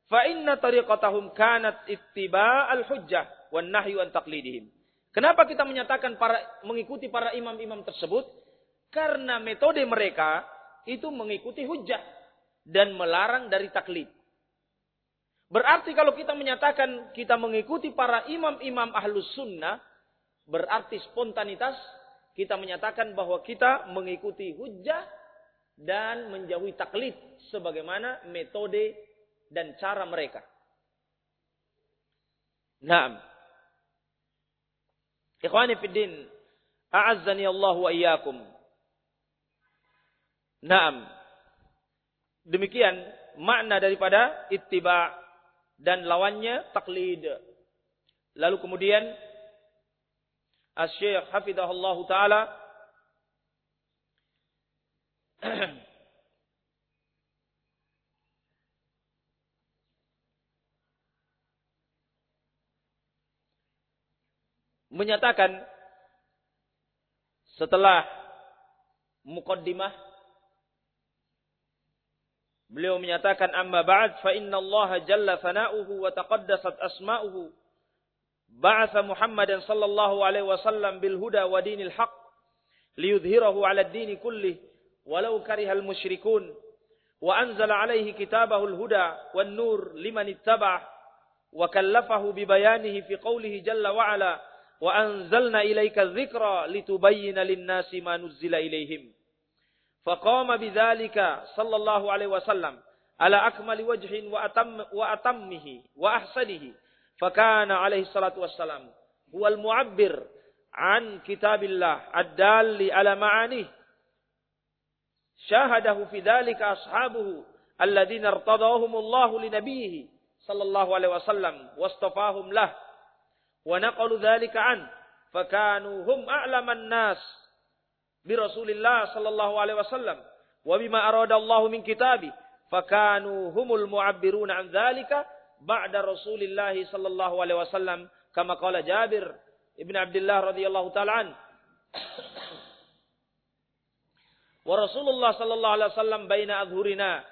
Fa inna tariqatahum kanat ittiba'al hujjah wan nahyu an taqlidihim. Kenapa kita menyatakan para mengikuti para imam-imam tersebut? Karena metode mereka itu mengikuti hujjah dan melarang dari taklid. Berarti kalau kita menyatakan kita mengikuti para imam-imam ahlus sunnah, berarti spontanitas kita menyatakan bahwa kita mengikuti hujjah dan menjauhi taklid sebagaimana metode dan cara mereka. Naam. Ikhwani fi din, a'azzani Allah wa iyyakum. Naam. Demikian makna daripada ittiba dan lawannya taklid. Lalu kemudian Asy-Syaikh Hafizahullah taala menyatakan setelah mukaddimah beliau menyatakan amma ba'd fa inna Allah jalla sana'uhu wa taqaddasat asma'uhu ba'atha Muhammadan sallallahu alaihi wasallam bil huda wa dinil haqq liyudhhirahu 'ala ad-din kullih walau karihal musyrikun wa anzala alaihi kitabahu al-huda wan nur liman ittaba' wa kallafahu bi bayanihi fi qawlihi jalla wa anzalna ilaika dzikra litubayyana lin-nasi ma nuzzila ilaihim faqama bidzalika sallallahu alaihi wasallam ala akmali wajhin wa atam wa atammihi wa ahsanihi fakana alaihi salatu wassalam huwal mu'abbir an kitabillah ad-dalli ala ma'anih syahadahu fi dzalika ashabuhu alladhina irtadahumullahu li nabiyhi sallallahu alaihi wasallam wastafahum lahu ونقلوا ذلك عنه. فكانوا هم أعلم الناس برسول الله صلى الله عليه وسلم. وبما أراد الله من كتابه فكانوا هم المعبرون عن ذلك بعد رسول الله صلى الله عليه وسلم. كما قال جابر ابن عبد الله رضي الله تعالى عنه. ورسول الله صلى الله عليه وسلم بين أظهرنا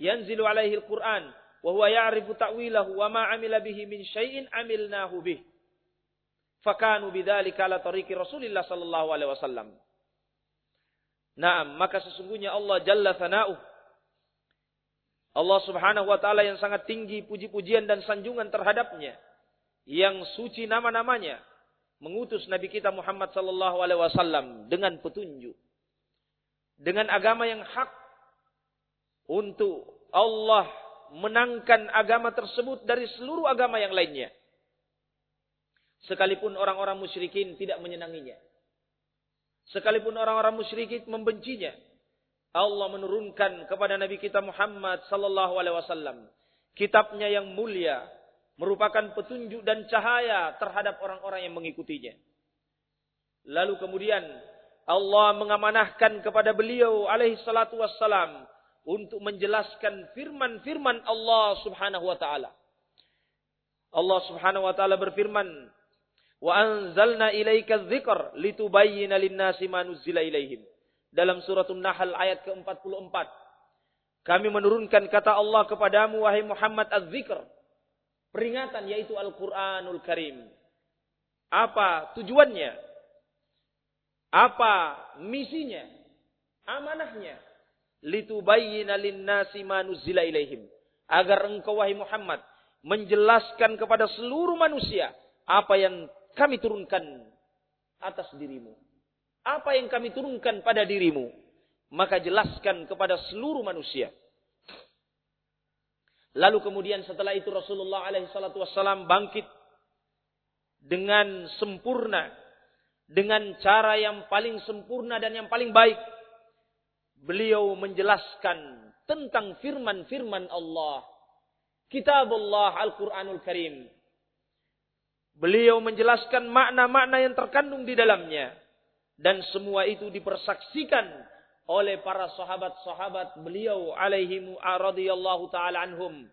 ينزل عليه القرآن وهو يعرف تأويله وما عمل به من شيء عملناه به. Fakanu bidzalika ala tariqi Rasulillah sallallahu alaihi wasallam. Naam, maka sesungguhnya Allah Jalla Thana'uh. Allah subhanahu wa ta'ala yang sangat tinggi puji-pujian dan sanjungan terhadapnya. yang suci nama-namanya mengutus Nabi kita Muhammad sallallahu alaihi wasallam dengan petunjuk dengan agama yang hak untuk Allah menangkan agama tersebut dari seluruh agama yang lainnya. Sekalipun orang-orang musyrikin tidak menyenanginya. Sekalipun orang-orang musyrikin membencinya. Allah menurunkan kepada Nabi kita Muhammad sallallahu alaihi wasallam kitabnya yang mulia merupakan petunjuk dan cahaya terhadap orang-orang yang mengikutinya. Lalu kemudian Allah mengamanahkan kepada beliau alaihi salatu wassalam untuk menjelaskan firman-firman Allah Subhanahu wa taala. Allah Subhanahu wa taala berfirman, "Wa anzalna ilaika dzikr litubayyana lin-nasi ma nuzila ilaihim." Dalam surat An-Nahl ayat ke-44. Kami menurunkan kata Allah kepadamu wahai Muhammad az-dzikr. Peringatan yaitu Al-Qur'anul Karim. Apa tujuannya? Apa misinya? Amanahnya? Litubayyina lin-nasi ma nuzila ilaihim. Agar engkau wahai Muhammad menjelaskan kepada seluruh manusia apa yang kami turunkan atas dirimu. Apa yang kami turunkan pada dirimu, maka jelaskan kepada seluruh manusia. Lalu kemudian setelah itu Rasulullah alaihi salatu bangkit dengan sempurna dengan cara yang paling sempurna dan yang paling baik. Beliau menjelaskan tentang firman-firman Allah. Kitab Allah Al-Quranul Karim. Beliau menjelaskan makna-makna yang terkandung di dalamnya. Dan semua itu dipersaksikan oleh para sahabat-sahabat beliau alaihimu radhiyallahu taala anhum.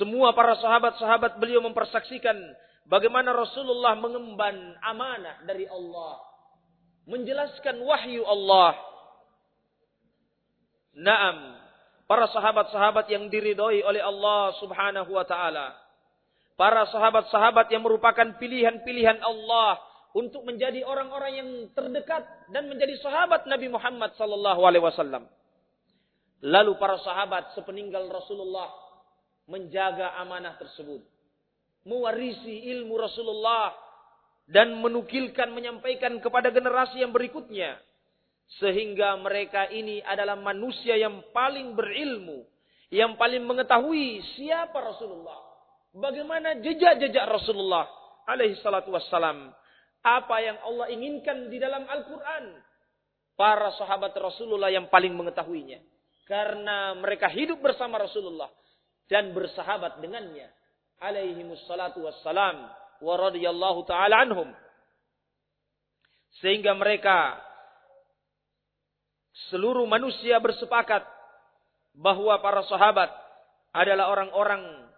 Semua para sahabat-sahabat beliau mempersaksikan bagaimana Rasulullah mengemban amanah dari Allah, menjelaskan wahyu Allah. Naam, para sahabat-sahabat yang diridhoi oleh Allah Subhanahu wa taala. Para sahabat-sahabat yang merupakan pilihan-pilihan Allah untuk menjadi orang-orang yang terdekat dan menjadi sahabat Nabi Muhammad sallallahu alaihi wasallam. Lalu para sahabat sepeninggal Rasulullah menjaga amanah tersebut. Mewarisi ilmu Rasulullah dan menukilkan menyampaikan kepada generasi yang berikutnya. Sehingga mereka ini adalah manusia yang paling berilmu yang paling mengetahui siapa Rasulullah bagaimana jejak-jejak Rasulullah alaihi salatu wassalam? Apa yang Allah inginkan di dalam Al-Quran? Para sahabat Rasulullah yang paling mengetahuinya. Karena mereka hidup bersama Rasulullah dan bersahabat dengannya. Alaihi wassalatu wassalam wa radhiyallahu taala anhum. Sehingga mereka seluruh manusia bersepakat bahwa para sahabat adalah orang-orang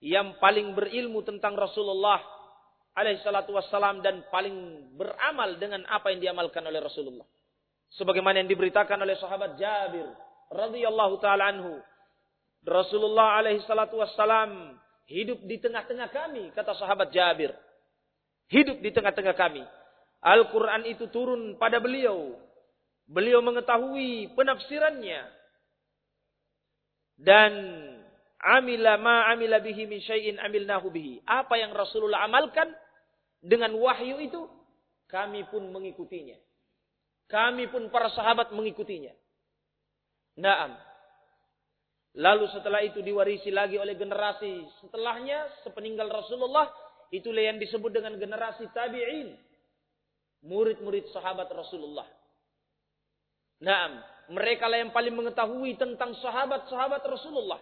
yang paling berilmu tentang Rasulullah alaihi salatu wassalam dan paling beramal dengan apa yang diamalkan oleh Rasulullah. Sebagaimana yang diberitakan oleh sahabat Jabir radhiyallahu taala anhu. Rasulullah alaihi salatu wassalam hidup di tengah-tengah kami, kata sahabat Jabir. Hidup di tengah-tengah kami. Al-Quran itu turun pada beliau. Beliau mengetahui penafsirannya. Dan amila ma amila bihi min syai'in amilnahu bihi. Apa yang Rasulullah amalkan dengan wahyu itu, kami pun mengikutinya. Kami pun para sahabat mengikutinya. Naam. Lalu setelah itu diwarisi lagi oleh generasi setelahnya, sepeninggal Rasulullah, itulah yang disebut dengan generasi tabi'in. Murid-murid sahabat Rasulullah. Nah, mereka lah yang paling mengetahui tentang sahabat-sahabat Rasulullah.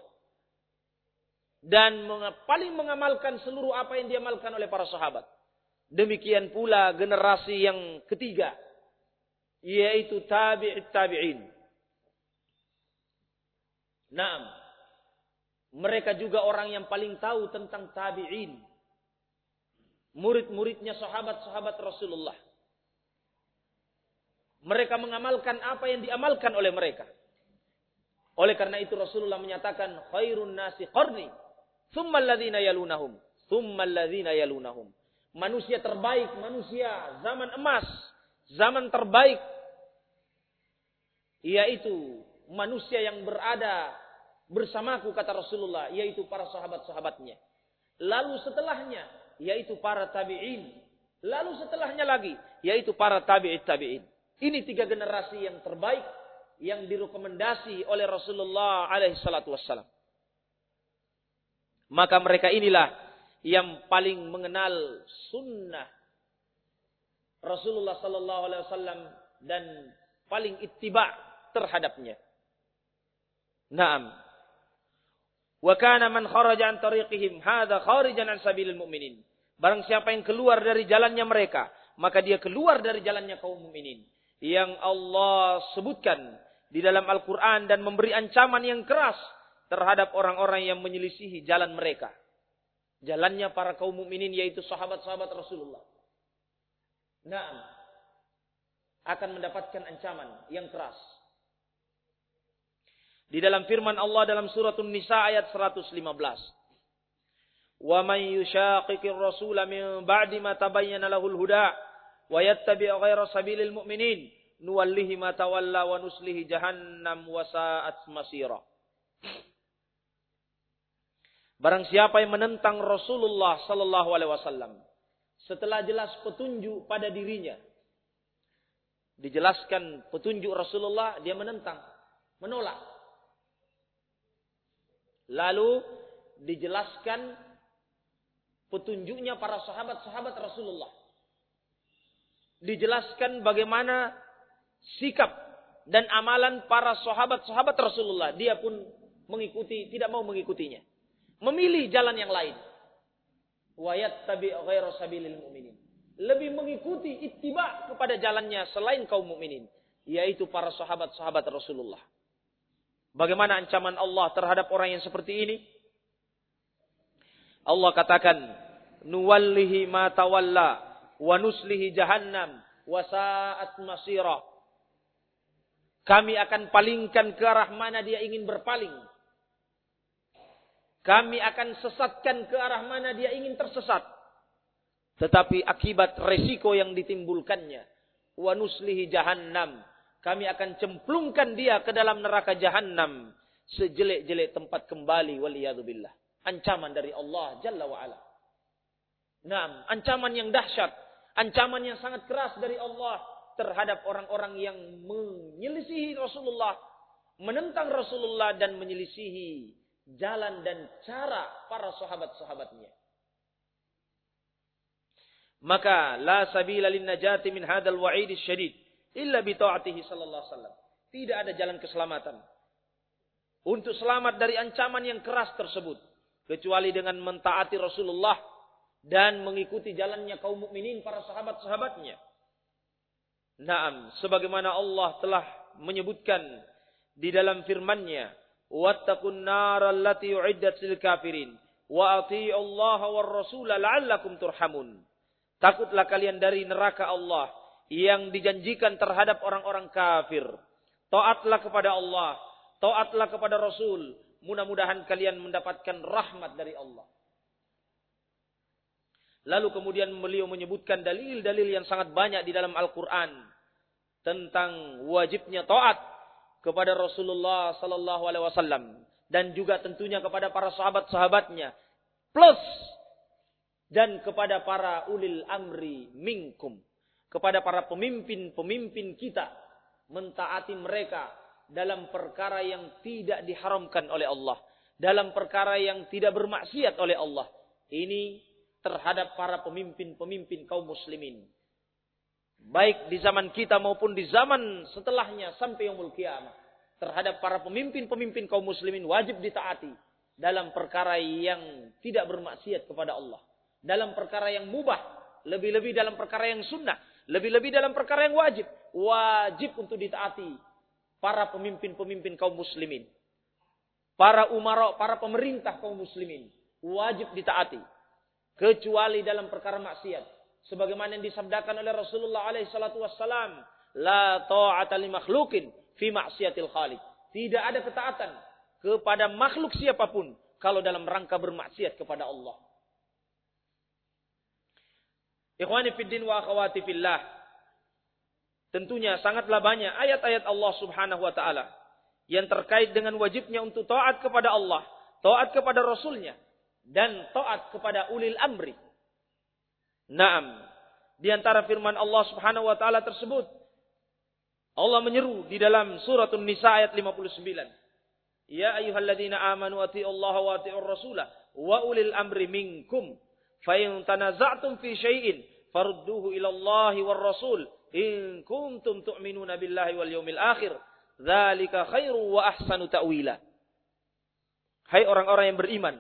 Dan paling mengamalkan seluruh apa yang diamalkan oleh para sahabat. Demikian pula generasi yang ketiga. Yaitu tabi'it tabi'in. Nah, mereka juga orang yang paling tahu tentang tabi'in. Murid-muridnya sahabat-sahabat Rasulullah. Mereka mengamalkan apa yang diamalkan oleh mereka. Oleh karena itu Rasulullah menyatakan khairun nasi qarni alladhina yalunahum alladhina yalunahum. Manusia terbaik, manusia zaman emas, zaman terbaik yaitu manusia yang berada bersamaku kata Rasulullah yaitu para sahabat-sahabatnya. Lalu setelahnya yaitu para tabi'in. Lalu setelahnya lagi yaitu para tabi'it tabi'in. Ini tiga generasi yang terbaik yang direkomendasi oleh Rasulullah alaihi salatu wassalam. Maka mereka inilah yang paling mengenal sunnah Rasulullah sallallahu alaihi wasallam dan paling ittiba terhadapnya. Naam. Wa kana man kharaja an tariqihim hadza kharijan an sabilil mu'minin. Barang siapa yang keluar dari jalannya mereka, maka dia keluar dari jalannya kaum mukminin. Yang Allah sebutkan di dalam Al-Quran dan memberi ancaman yang keras terhadap orang-orang yang menyelisihi jalan mereka. Jalannya para kaum mukminin yaitu sahabat-sahabat Rasulullah. Nah, akan mendapatkan ancaman yang keras. Di dalam firman Allah dalam surat An-Nisa ayat 115. Wa man yushaqiqir rasula min ba'di ma tabayyana lahul huda wa yattabi' ghayra sabilil mu'minin nuwallihi ma tawalla wa nuslihi jahannam wa sa'at masira. Barang siapa yang menentang Rasulullah sallallahu alaihi wasallam setelah jelas petunjuk pada dirinya dijelaskan petunjuk Rasulullah dia menentang, menolak. Lalu dijelaskan petunjuknya para sahabat-sahabat Rasulullah. Dijelaskan bagaimana sikap dan amalan para sahabat-sahabat Rasulullah. Dia pun mengikuti, tidak mau mengikutinya. Memilih jalan yang lain. Wayat tabi ghairu sabilil mu'minin. Lebih mengikuti ittiba kepada jalannya selain kaum mukminin, yaitu para sahabat-sahabat Rasulullah. Bagaimana ancaman Allah terhadap orang yang seperti ini? Allah katakan, "Nuwallihi ma tawalla wa nuslihi jahannam wa sa'at masira." Kami akan palingkan ke arah mana dia ingin berpaling. Kami akan sesatkan ke arah mana dia ingin tersesat. Tetapi akibat resiko yang ditimbulkannya. Wa nuslihi jahannam kami akan cemplungkan dia ke dalam neraka jahanam sejelek-jelek tempat kembali waliyadzubillah. Ancaman dari Allah Jalla wa ala. Nah, ancaman yang dahsyat, ancaman yang sangat keras dari Allah terhadap orang-orang yang menyelisihi Rasulullah, menentang Rasulullah dan menyelisihi jalan dan cara para sahabat-sahabatnya. Maka la sabila lin najati min hadzal wa'id syadid illa bi taatihi sallallahu alaihi wasallam. Tidak ada jalan keselamatan untuk selamat dari ancaman yang keras tersebut kecuali dengan mentaati Rasulullah dan mengikuti jalannya kaum mukminin para sahabat-sahabatnya. Naam, sebagaimana Allah telah menyebutkan di dalam firman-Nya, "Wattaqun naral lati uiddat lil kafirin wa Allah war rasul la'allakum turhamun." Takutlah kalian dari neraka Allah yang dijanjikan terhadap orang-orang kafir. Taatlah kepada Allah, taatlah kepada Rasul. Mudah-mudahan kalian mendapatkan rahmat dari Allah. Lalu kemudian beliau menyebutkan dalil-dalil yang sangat banyak di dalam Al-Quran tentang wajibnya taat kepada Rasulullah Sallallahu Alaihi Wasallam dan juga tentunya kepada para sahabat-sahabatnya plus dan kepada para ulil amri minkum kepada para pemimpin-pemimpin kita mentaati mereka dalam perkara yang tidak diharamkan oleh Allah, dalam perkara yang tidak bermaksiat oleh Allah. Ini terhadap para pemimpin-pemimpin kaum muslimin. Baik di zaman kita maupun di zaman setelahnya sampai yaumul kiamah. Terhadap para pemimpin-pemimpin kaum muslimin wajib ditaati dalam perkara yang tidak bermaksiat kepada Allah. Dalam perkara yang mubah, lebih-lebih dalam perkara yang sunnah lebih-lebih dalam perkara yang wajib. Wajib untuk ditaati para pemimpin-pemimpin kaum muslimin. Para umara, para pemerintah kaum muslimin. Wajib ditaati. Kecuali dalam perkara maksiat. Sebagaimana yang disabdakan oleh Rasulullah alaihi salatu wassalam. La ta'ata li makhlukin fi maksiatil khaliq. Tidak ada ketaatan kepada makhluk siapa pun kalau dalam rangka bermaksiat kepada Allah. Ikhwani fiddin wa akhwati fillah. Tentunya sangatlah banyak ayat-ayat Allah Subhanahu wa taala yang terkait dengan wajibnya untuk taat kepada Allah, taat kepada Rasulnya, dan taat kepada ulil amri. Naam. Di antara firman Allah Subhanahu wa taala tersebut Allah menyeru di dalam surat An-Nisa ayat 59. Ya ayyuhalladzina amanu atii'u Allah wa atii'ur rasulah wa ulil amri minkum fa in tanaza'tum fi syai'in farudduhu ila Allah war rasul in kuntum tu'minuna billahi wal yawmil akhir dzalika khairu wa ahsanu ta'wila. Hai orang-orang yang beriman,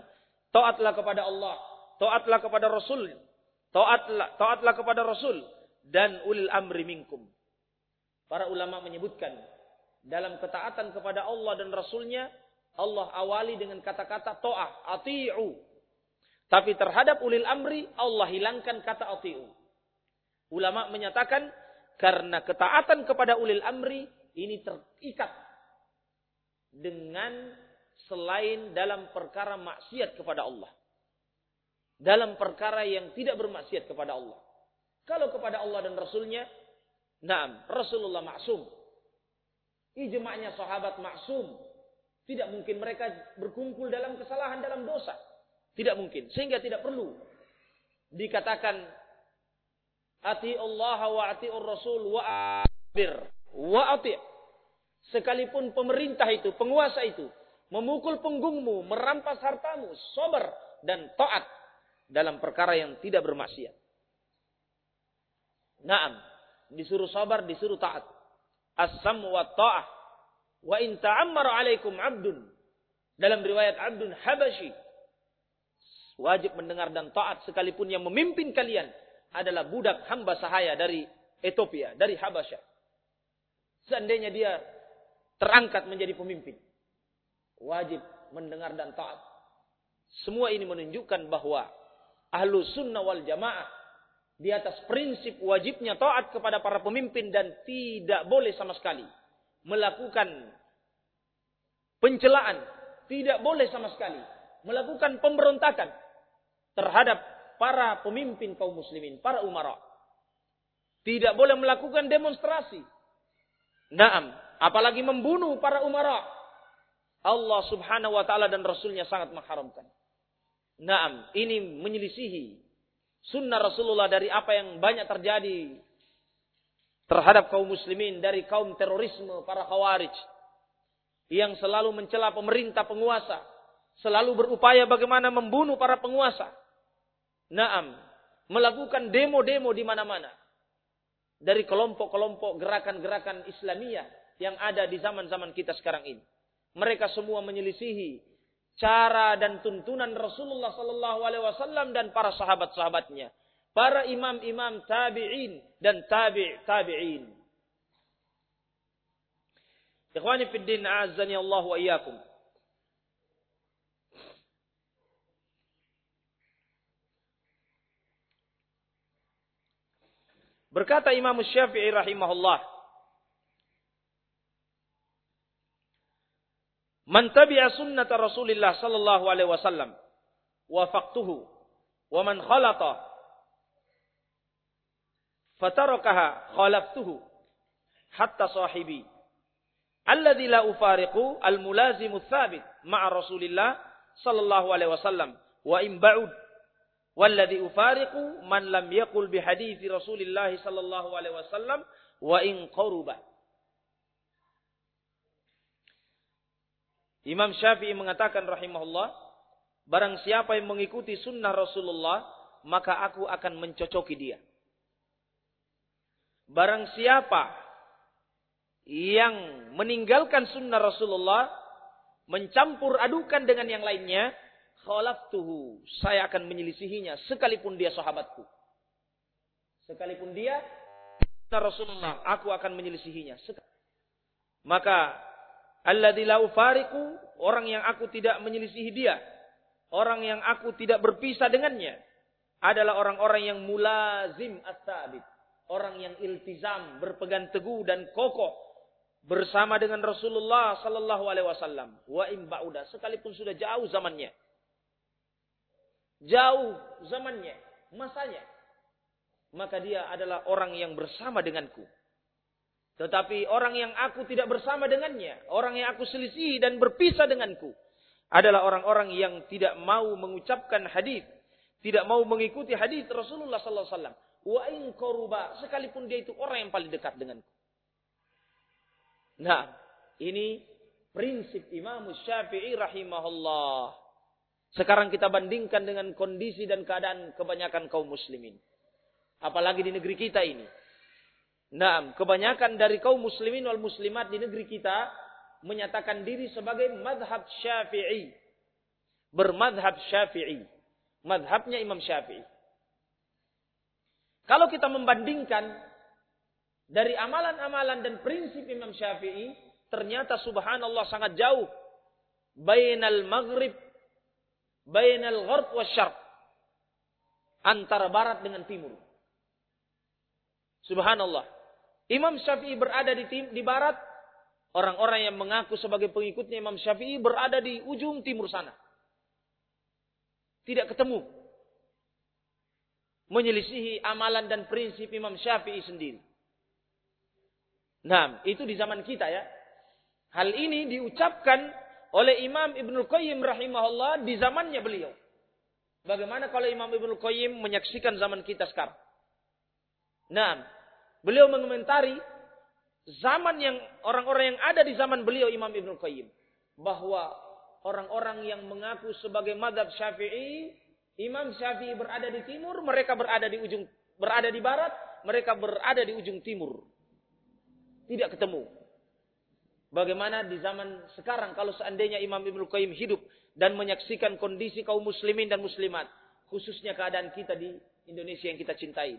taatlah kepada Allah, taatlah kepada Rasul, taatlah taatlah kepada Rasul dan ulil amri minkum. Para ulama menyebutkan dalam ketaatan kepada Allah dan Rasulnya, Allah awali dengan kata-kata to'ah, ati'u. Tapi terhadap ulil amri, Allah hilangkan kata ati'u. Ulama menyatakan, karena ketaatan kepada ulil amri, ini terikat dengan selain dalam perkara maksiat kepada Allah. Dalam perkara yang tidak bermaksiat kepada Allah. Kalau kepada Allah dan Rasulnya, Naam, Rasulullah maksum. Ijma'nya sahabat maksum. Tidak mungkin mereka berkumpul dalam kesalahan, dalam dosa. Tidak mungkin. Sehingga tidak perlu dikatakan ati Allah wa ati Rasul wa abir wa ati. Sekalipun pemerintah itu, penguasa itu memukul punggungmu, merampas hartamu, sober dan taat dalam perkara yang tidak bermaksiat. Naam, disuruh sabar, disuruh taat. As-sam wa ta'ah. Wa in ta'ammara alaikum abdun. Dalam riwayat abdun habashi. Wajib mendengar dan taat sekalipun yang memimpin kalian adalah budak hamba sahaya dari Ethiopia, dari Habasyah. Seandainya dia terangkat menjadi pemimpin. Wajib mendengar dan taat. Semua ini menunjukkan bahwa ahlu sunnah wal jamaah di atas prinsip wajibnya taat kepada para pemimpin dan tidak boleh sama sekali melakukan pencelaan, tidak boleh sama sekali melakukan pemberontakan terhadap para pemimpin kaum muslimin, para umara. Tidak boleh melakukan demonstrasi. Naam, apalagi membunuh para umara. Allah subhanahu wa ta'ala dan Rasulnya sangat mengharamkan. Naam, ini menyelisihi sunnah Rasulullah dari apa yang banyak terjadi terhadap kaum muslimin dari kaum terorisme para khawarij yang selalu mencela pemerintah penguasa, selalu berupaya bagaimana membunuh para penguasa. Naam, melakukan demo-demo di mana-mana. Dari kelompok-kelompok gerakan-gerakan Islamiyah yang ada di zaman-zaman kita sekarang ini. Mereka semua menyelisihi cara dan tuntunan Rasulullah sallallahu alaihi wasallam dan para sahabat-sahabatnya, para imam-imam tabi'in dan tabi' tabi'in. Ikhwani fid din azani Allah wa iyyakum. Berkata Imam Syafi'i rahimahullah, Man tabi'a sunnata Rasulillah sallallahu alaihi wasallam wafaqtuhu wa man khalata fatarakaha khalaftuhu hatta sahibi alladhi la ufariqu al-mulazimu thabit ma'a Rasulillah sallallahu alaihi wasallam wa in ba'ud walladhi ufariqu man lam yaqul bi hadithi Rasulillah sallallahu alaihi wasallam wa in qaruba Imam Syafi'i mengatakan rahimahullah, barang siapa yang mengikuti sunnah Rasulullah, maka aku akan mencocoki dia. Barang siapa yang meninggalkan sunnah Rasulullah, mencampur adukan dengan yang lainnya, khalaftuhu, saya akan menyelisihinya sekalipun dia sahabatku. Sekalipun dia sunnah Rasulullah, aku akan menyelisihinya. Maka Alladzi la orang yang aku tidak menyelisihi dia. Orang yang aku tidak berpisah dengannya. Adalah orang-orang yang mulazim as-sabit. Orang yang iltizam, berpegang teguh dan kokoh bersama dengan Rasulullah sallallahu alaihi wasallam. Wa imba'uda, sekalipun sudah jauh zamannya. Jauh zamannya, masanya. Maka dia adalah orang yang bersama denganku. Tetapi orang yang aku tidak bersama dengannya, orang yang aku selisih dan berpisah denganku, adalah orang-orang yang tidak mau mengucapkan hadis, tidak mau mengikuti hadis Rasulullah sallallahu alaihi wasallam. Wa in sekalipun dia itu orang yang paling dekat denganku. Nah, ini prinsip Imam Syafi'i rahimahullah. Sekarang kita bandingkan dengan kondisi dan keadaan kebanyakan kaum muslimin. Apalagi di negeri kita ini. Nah, kebanyakan dari kaum muslimin wal muslimat di negeri kita menyatakan diri sebagai madhab syafi'i. Bermadhab syafi'i. Madhabnya Imam Syafi'i. Kalau kita membandingkan dari amalan-amalan dan prinsip Imam Syafi'i, ternyata subhanallah sangat jauh. Bainal maghrib, bainal gharb wa syarq. Antara barat dengan timur. Subhanallah. Imam Syafi'i berada di, tim, di barat, orang-orang yang mengaku sebagai pengikutnya Imam Syafi'i berada di ujung timur sana. Tidak ketemu. Menyelisihi amalan dan prinsip Imam Syafi'i sendiri. Nah, itu di zaman kita ya. Hal ini diucapkan oleh Imam Ibnu Qayyim rahimahullah di zamannya beliau. Bagaimana kalau Imam Ibnu Qayyim menyaksikan zaman kita sekarang? Nah, Beliau mengomentari zaman yang orang-orang yang ada di zaman beliau Imam Ibn Qayyim. Bahwa orang-orang yang mengaku sebagai madhab syafi'i. Imam syafi'i berada di timur, mereka berada di ujung berada di barat, mereka berada di ujung timur. Tidak ketemu. Bagaimana di zaman sekarang kalau seandainya Imam Ibn Qayyim hidup dan menyaksikan kondisi kaum muslimin dan muslimat. Khususnya keadaan kita di Indonesia yang kita cintai.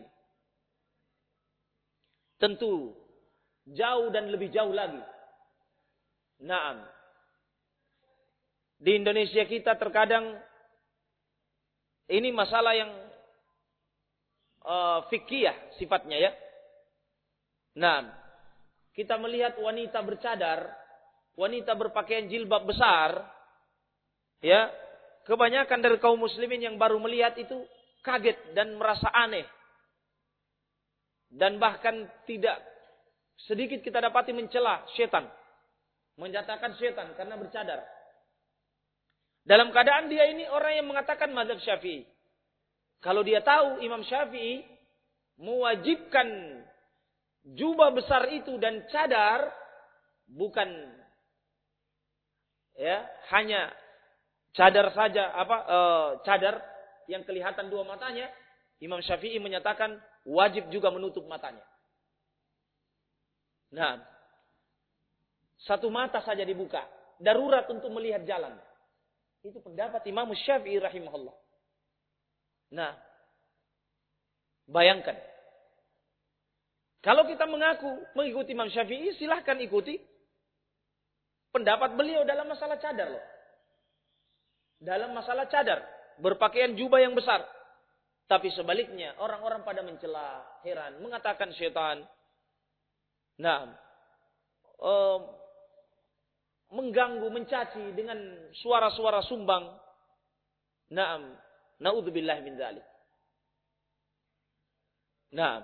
Tentu jauh dan lebih jauh lagi. Naam. Di Indonesia kita terkadang ini masalah yang uh, fikih sifatnya ya. Nah, kita melihat wanita bercadar, wanita berpakaian jilbab besar, ya, kebanyakan dari kaum muslimin yang baru melihat itu kaget dan merasa aneh. Dan bahkan tidak sedikit kita dapati mencela setan. Menyatakan setan karena bercadar. Dalam keadaan dia ini orang yang mengatakan mazhab syafi'i. Kalau dia tahu Imam Syafi'i mewajibkan jubah besar itu dan cadar bukan ya hanya cadar saja apa e, cadar yang kelihatan dua matanya Imam Syafi'i menyatakan wajib juga menutup matanya. Nah, satu mata saja dibuka, darurat untuk melihat jalan. Itu pendapat Imam Syafi'i rahimahullah. Nah, bayangkan. Kalau kita mengaku mengikuti Imam Syafi'i, silahkan ikuti pendapat beliau dalam masalah cadar loh. Dalam masalah cadar, berpakaian jubah yang besar. Tapi sebaliknya, orang-orang pada mencela, heran, mengatakan syaitan. Nah, um, mengganggu, mencaci dengan suara-suara sumbang. Naam, naudzubillah min dzalik. Nah,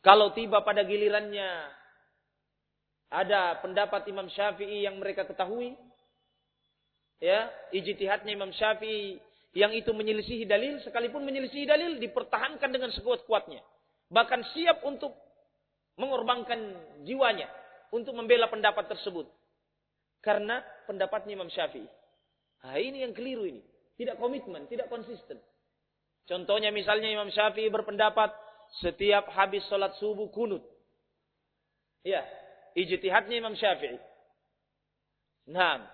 kalau tiba pada gilirannya ada pendapat Imam Syafi'i yang mereka ketahui, ya, ijtihadnya Imam Syafi'i yang itu menyelisihi dalil, sekalipun menyelisihi dalil, dipertahankan dengan sekuat-kuatnya. Bahkan siap untuk mengorbankan jiwanya untuk membela pendapat tersebut. Karena pendapatnya Imam Syafi'i. Nah, ini yang keliru ini. Tidak komitmen, tidak konsisten. Contohnya misalnya Imam Syafi'i berpendapat setiap habis sholat subuh kunut. Ya, ijtihadnya Imam Syafi'i. Nah,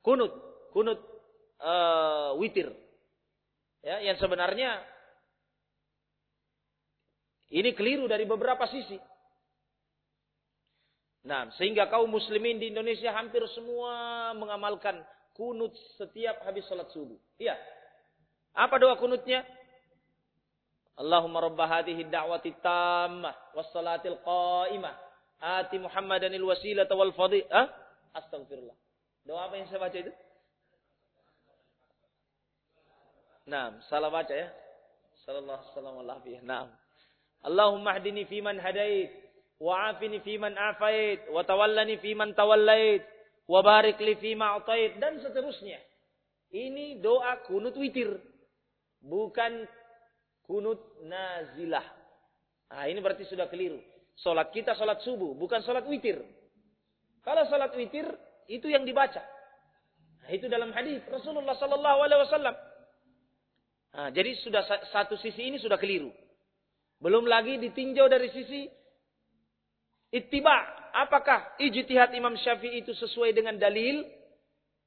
kunut, kunut uh, witir. Ya, yang sebenarnya ini keliru dari beberapa sisi. Nah, sehingga kaum muslimin di Indonesia hampir semua mengamalkan kunut setiap habis salat subuh. Iya. Apa doa kunutnya? Allahumma rabb hadhihi da'wati tammah was salatil qa'imah ati Muhammadanil wasilata wal fadhi. Ah? Astagfirullah. Doa apa yang saya baca itu? Nah, salah baca ya. Sallallahu alaihi wasallam. Nah. Allahumma hdini fi man hadait wa'afini fiman afait, wa tawallani fiman tawallait, wa barik li fima atait dan seterusnya. Ini doa kunut witir, bukan kunut nazilah. Nah, ini berarti sudah keliru. Salat kita salat subuh, bukan salat witir. Kalau salat witir itu yang dibaca. Nah, itu dalam hadis Rasulullah sallallahu alaihi wasallam. Nah, jadi sudah satu sisi ini sudah keliru. Belum lagi ditinjau dari sisi ittiba. Apakah ijtihad Imam Syafi'i itu sesuai dengan dalil?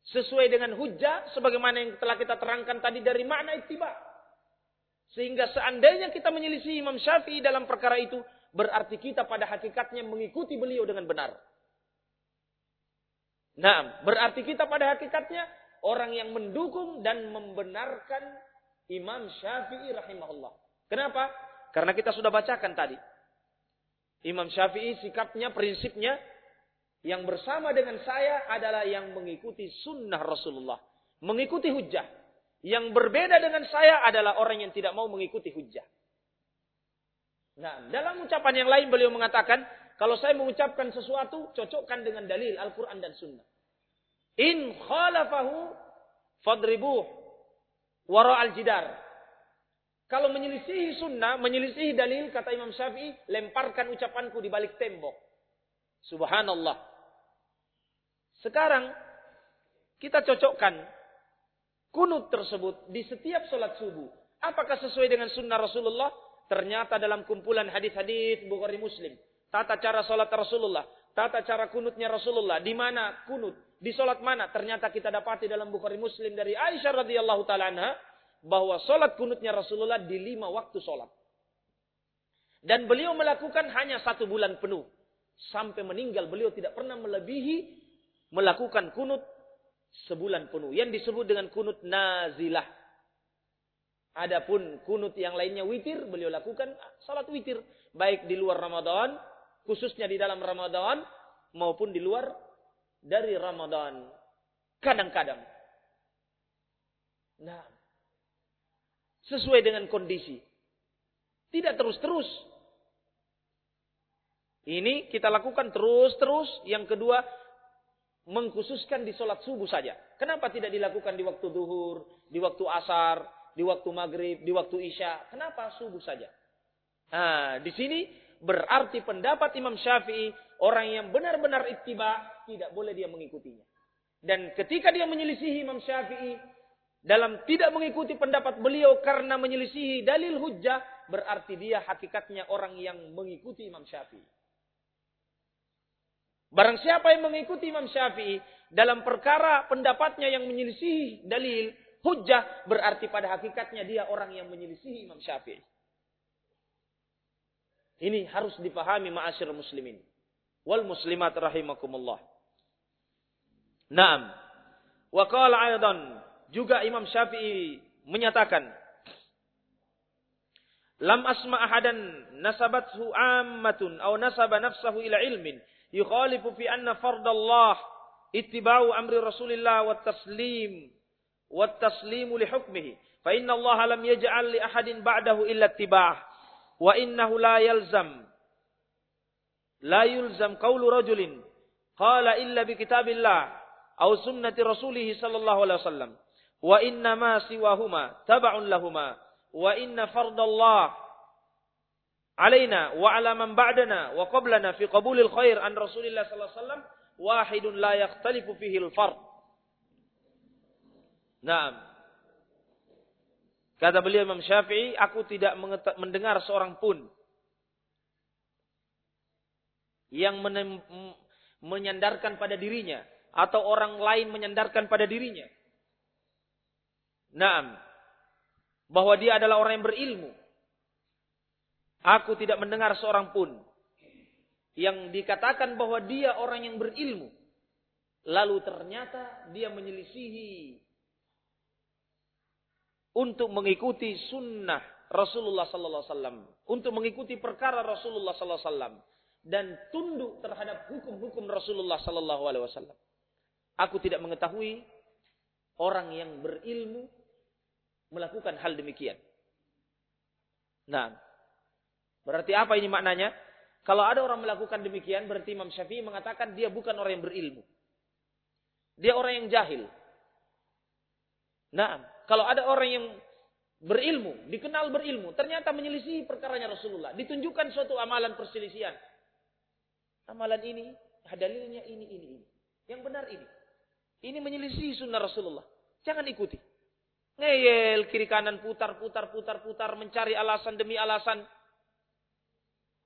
Sesuai dengan hujah sebagaimana yang telah kita terangkan tadi dari makna ittiba. Sehingga seandainya kita menyelisih Imam Syafi'i dalam perkara itu, berarti kita pada hakikatnya mengikuti beliau dengan benar. Nah, berarti kita pada hakikatnya orang yang mendukung dan membenarkan Imam Syafi'i rahimahullah. Kenapa? Karena kita sudah bacakan tadi. Imam Syafi'i sikapnya, prinsipnya yang bersama dengan saya adalah yang mengikuti sunnah Rasulullah. Mengikuti hujah. Yang berbeda dengan saya adalah orang yang tidak mau mengikuti hujah. Nah, dalam ucapan yang lain beliau mengatakan, kalau saya mengucapkan sesuatu, cocokkan dengan dalil Al-Quran dan Sunnah. In khalafahu fadribuh wara al-jidar. Kalau menyelisihi sunnah, menyelisihi dalil, kata Imam Syafi'i, lemparkan ucapanku di balik tembok. Subhanallah. Sekarang, kita cocokkan kunut tersebut di setiap sholat subuh. Apakah sesuai dengan sunnah Rasulullah? Ternyata dalam kumpulan hadis-hadis Bukhari Muslim, tata cara salat Rasulullah, tata cara kunutnya Rasulullah, di mana kunut, di salat mana? Ternyata kita dapati dalam Bukhari Muslim dari Aisyah radhiyallahu taala bahwa salat kunutnya Rasulullah di lima waktu salat. Dan beliau melakukan hanya satu bulan penuh. Sampai meninggal beliau tidak pernah melebihi melakukan kunut sebulan penuh. Yang disebut dengan kunut nazilah. Adapun kunut yang lainnya witir, beliau lakukan salat witir. Baik di luar Ramadan, khususnya di dalam Ramadan, maupun di luar dari Ramadan. Kadang-kadang. Nah, sesuai dengan kondisi. Tidak terus-terus. Ini kita lakukan terus-terus. Yang kedua, mengkhususkan di sholat subuh saja. Kenapa tidak dilakukan di waktu duhur, di waktu asar, di waktu maghrib, di waktu isya. Kenapa subuh saja? Nah, di sini berarti pendapat Imam Syafi'i orang yang benar-benar ittiba tidak boleh dia mengikutinya. Dan ketika dia menyelisihi Imam Syafi'i dalam tidak mengikuti pendapat beliau karena menyelisihi dalil hujjah berarti dia hakikatnya orang yang mengikuti Imam Syafi'i. Barang siapa yang mengikuti Imam Syafi'i dalam perkara pendapatnya yang menyelisihi dalil hujjah berarti pada hakikatnya dia orang yang menyelisihi Imam Syafi'i. Ini harus dipahami ma'asyir muslimin. Wal muslimat rahimakumullah. Naam. Wa qala aydan juga Imam Syafi'i menyatakan Lam asma ahadan nasabathu ammatun atau nasaba nafsahu ila ilmin yukhalifu fi anna fardallah ittiba'u amri Rasulillah wa taslim wa taslimu li hukmihi fa inna allaha lam yaj'al li ahadin ba'dahu illa tiba'ah. وإنه لا يلزم لا يلزم قول رجل قال إلا بكتاب الله أو سنة رسوله صلى الله عليه وسلم وإنما سواهما تبع لهما وإن فرض الله علينا وعلى من بعدنا وقبلنا في قبول الخير عن رسول الله صلى الله عليه وسلم واحد لا يختلف فيه الفرض. Nah, kata beliau Imam Syafi'i, aku tidak mendengar seorang pun yang menyandarkan pada dirinya atau orang lain menyandarkan pada dirinya. Nah, bahwa dia adalah orang yang berilmu. Aku tidak mendengar seorang pun yang dikatakan bahwa dia orang yang berilmu. Lalu ternyata dia menyelisihi untuk mengikuti sunnah Rasulullah sallallahu alaihi wasallam, untuk mengikuti perkara Rasulullah sallallahu alaihi wasallam dan tunduk terhadap hukum-hukum Rasulullah sallallahu alaihi wasallam. Aku tidak mengetahui orang yang berilmu melakukan hal demikian. Nah, berarti apa ini maknanya? Kalau ada orang melakukan demikian, berarti Imam Syafi'i mengatakan dia bukan orang yang berilmu. Dia orang yang jahil. Nah, kalau ada orang yang berilmu, dikenal berilmu, ternyata menyelisih perkaranya Rasulullah, ditunjukkan suatu amalan perselisihan. Amalan ini, dalilnya ini, ini, ini. Yang benar ini. Ini menyelisih sunnah Rasulullah. Jangan ikuti. Ngeyel kiri kanan putar putar putar putar mencari alasan demi alasan.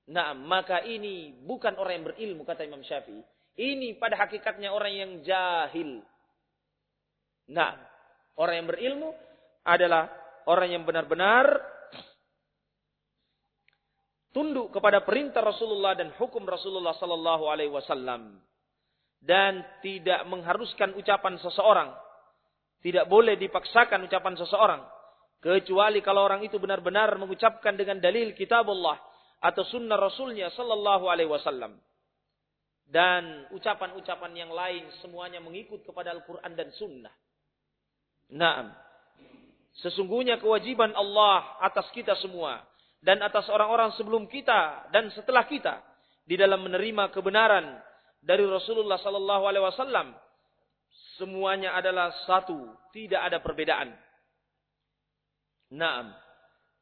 Nah, maka ini bukan orang yang berilmu kata Imam Syafi'i. Ini pada hakikatnya orang yang jahil. Nah, orang yang berilmu adalah orang yang benar-benar tunduk kepada perintah Rasulullah dan hukum Rasulullah sallallahu alaihi wasallam dan tidak mengharuskan ucapan seseorang tidak boleh dipaksakan ucapan seseorang. Kecuali kalau orang itu benar-benar mengucapkan dengan dalil kitab Allah atau sunnah Rasulnya sallallahu alaihi wasallam. Dan ucapan-ucapan yang lain semuanya mengikut kepada Al-Quran dan sunnah. Naam. Sesungguhnya kewajiban Allah atas kita semua. Dan atas orang-orang sebelum kita dan setelah kita. Di dalam menerima kebenaran dari Rasulullah sallallahu alaihi wasallam Semuanya adalah satu, tidak ada perbedaan. Naam.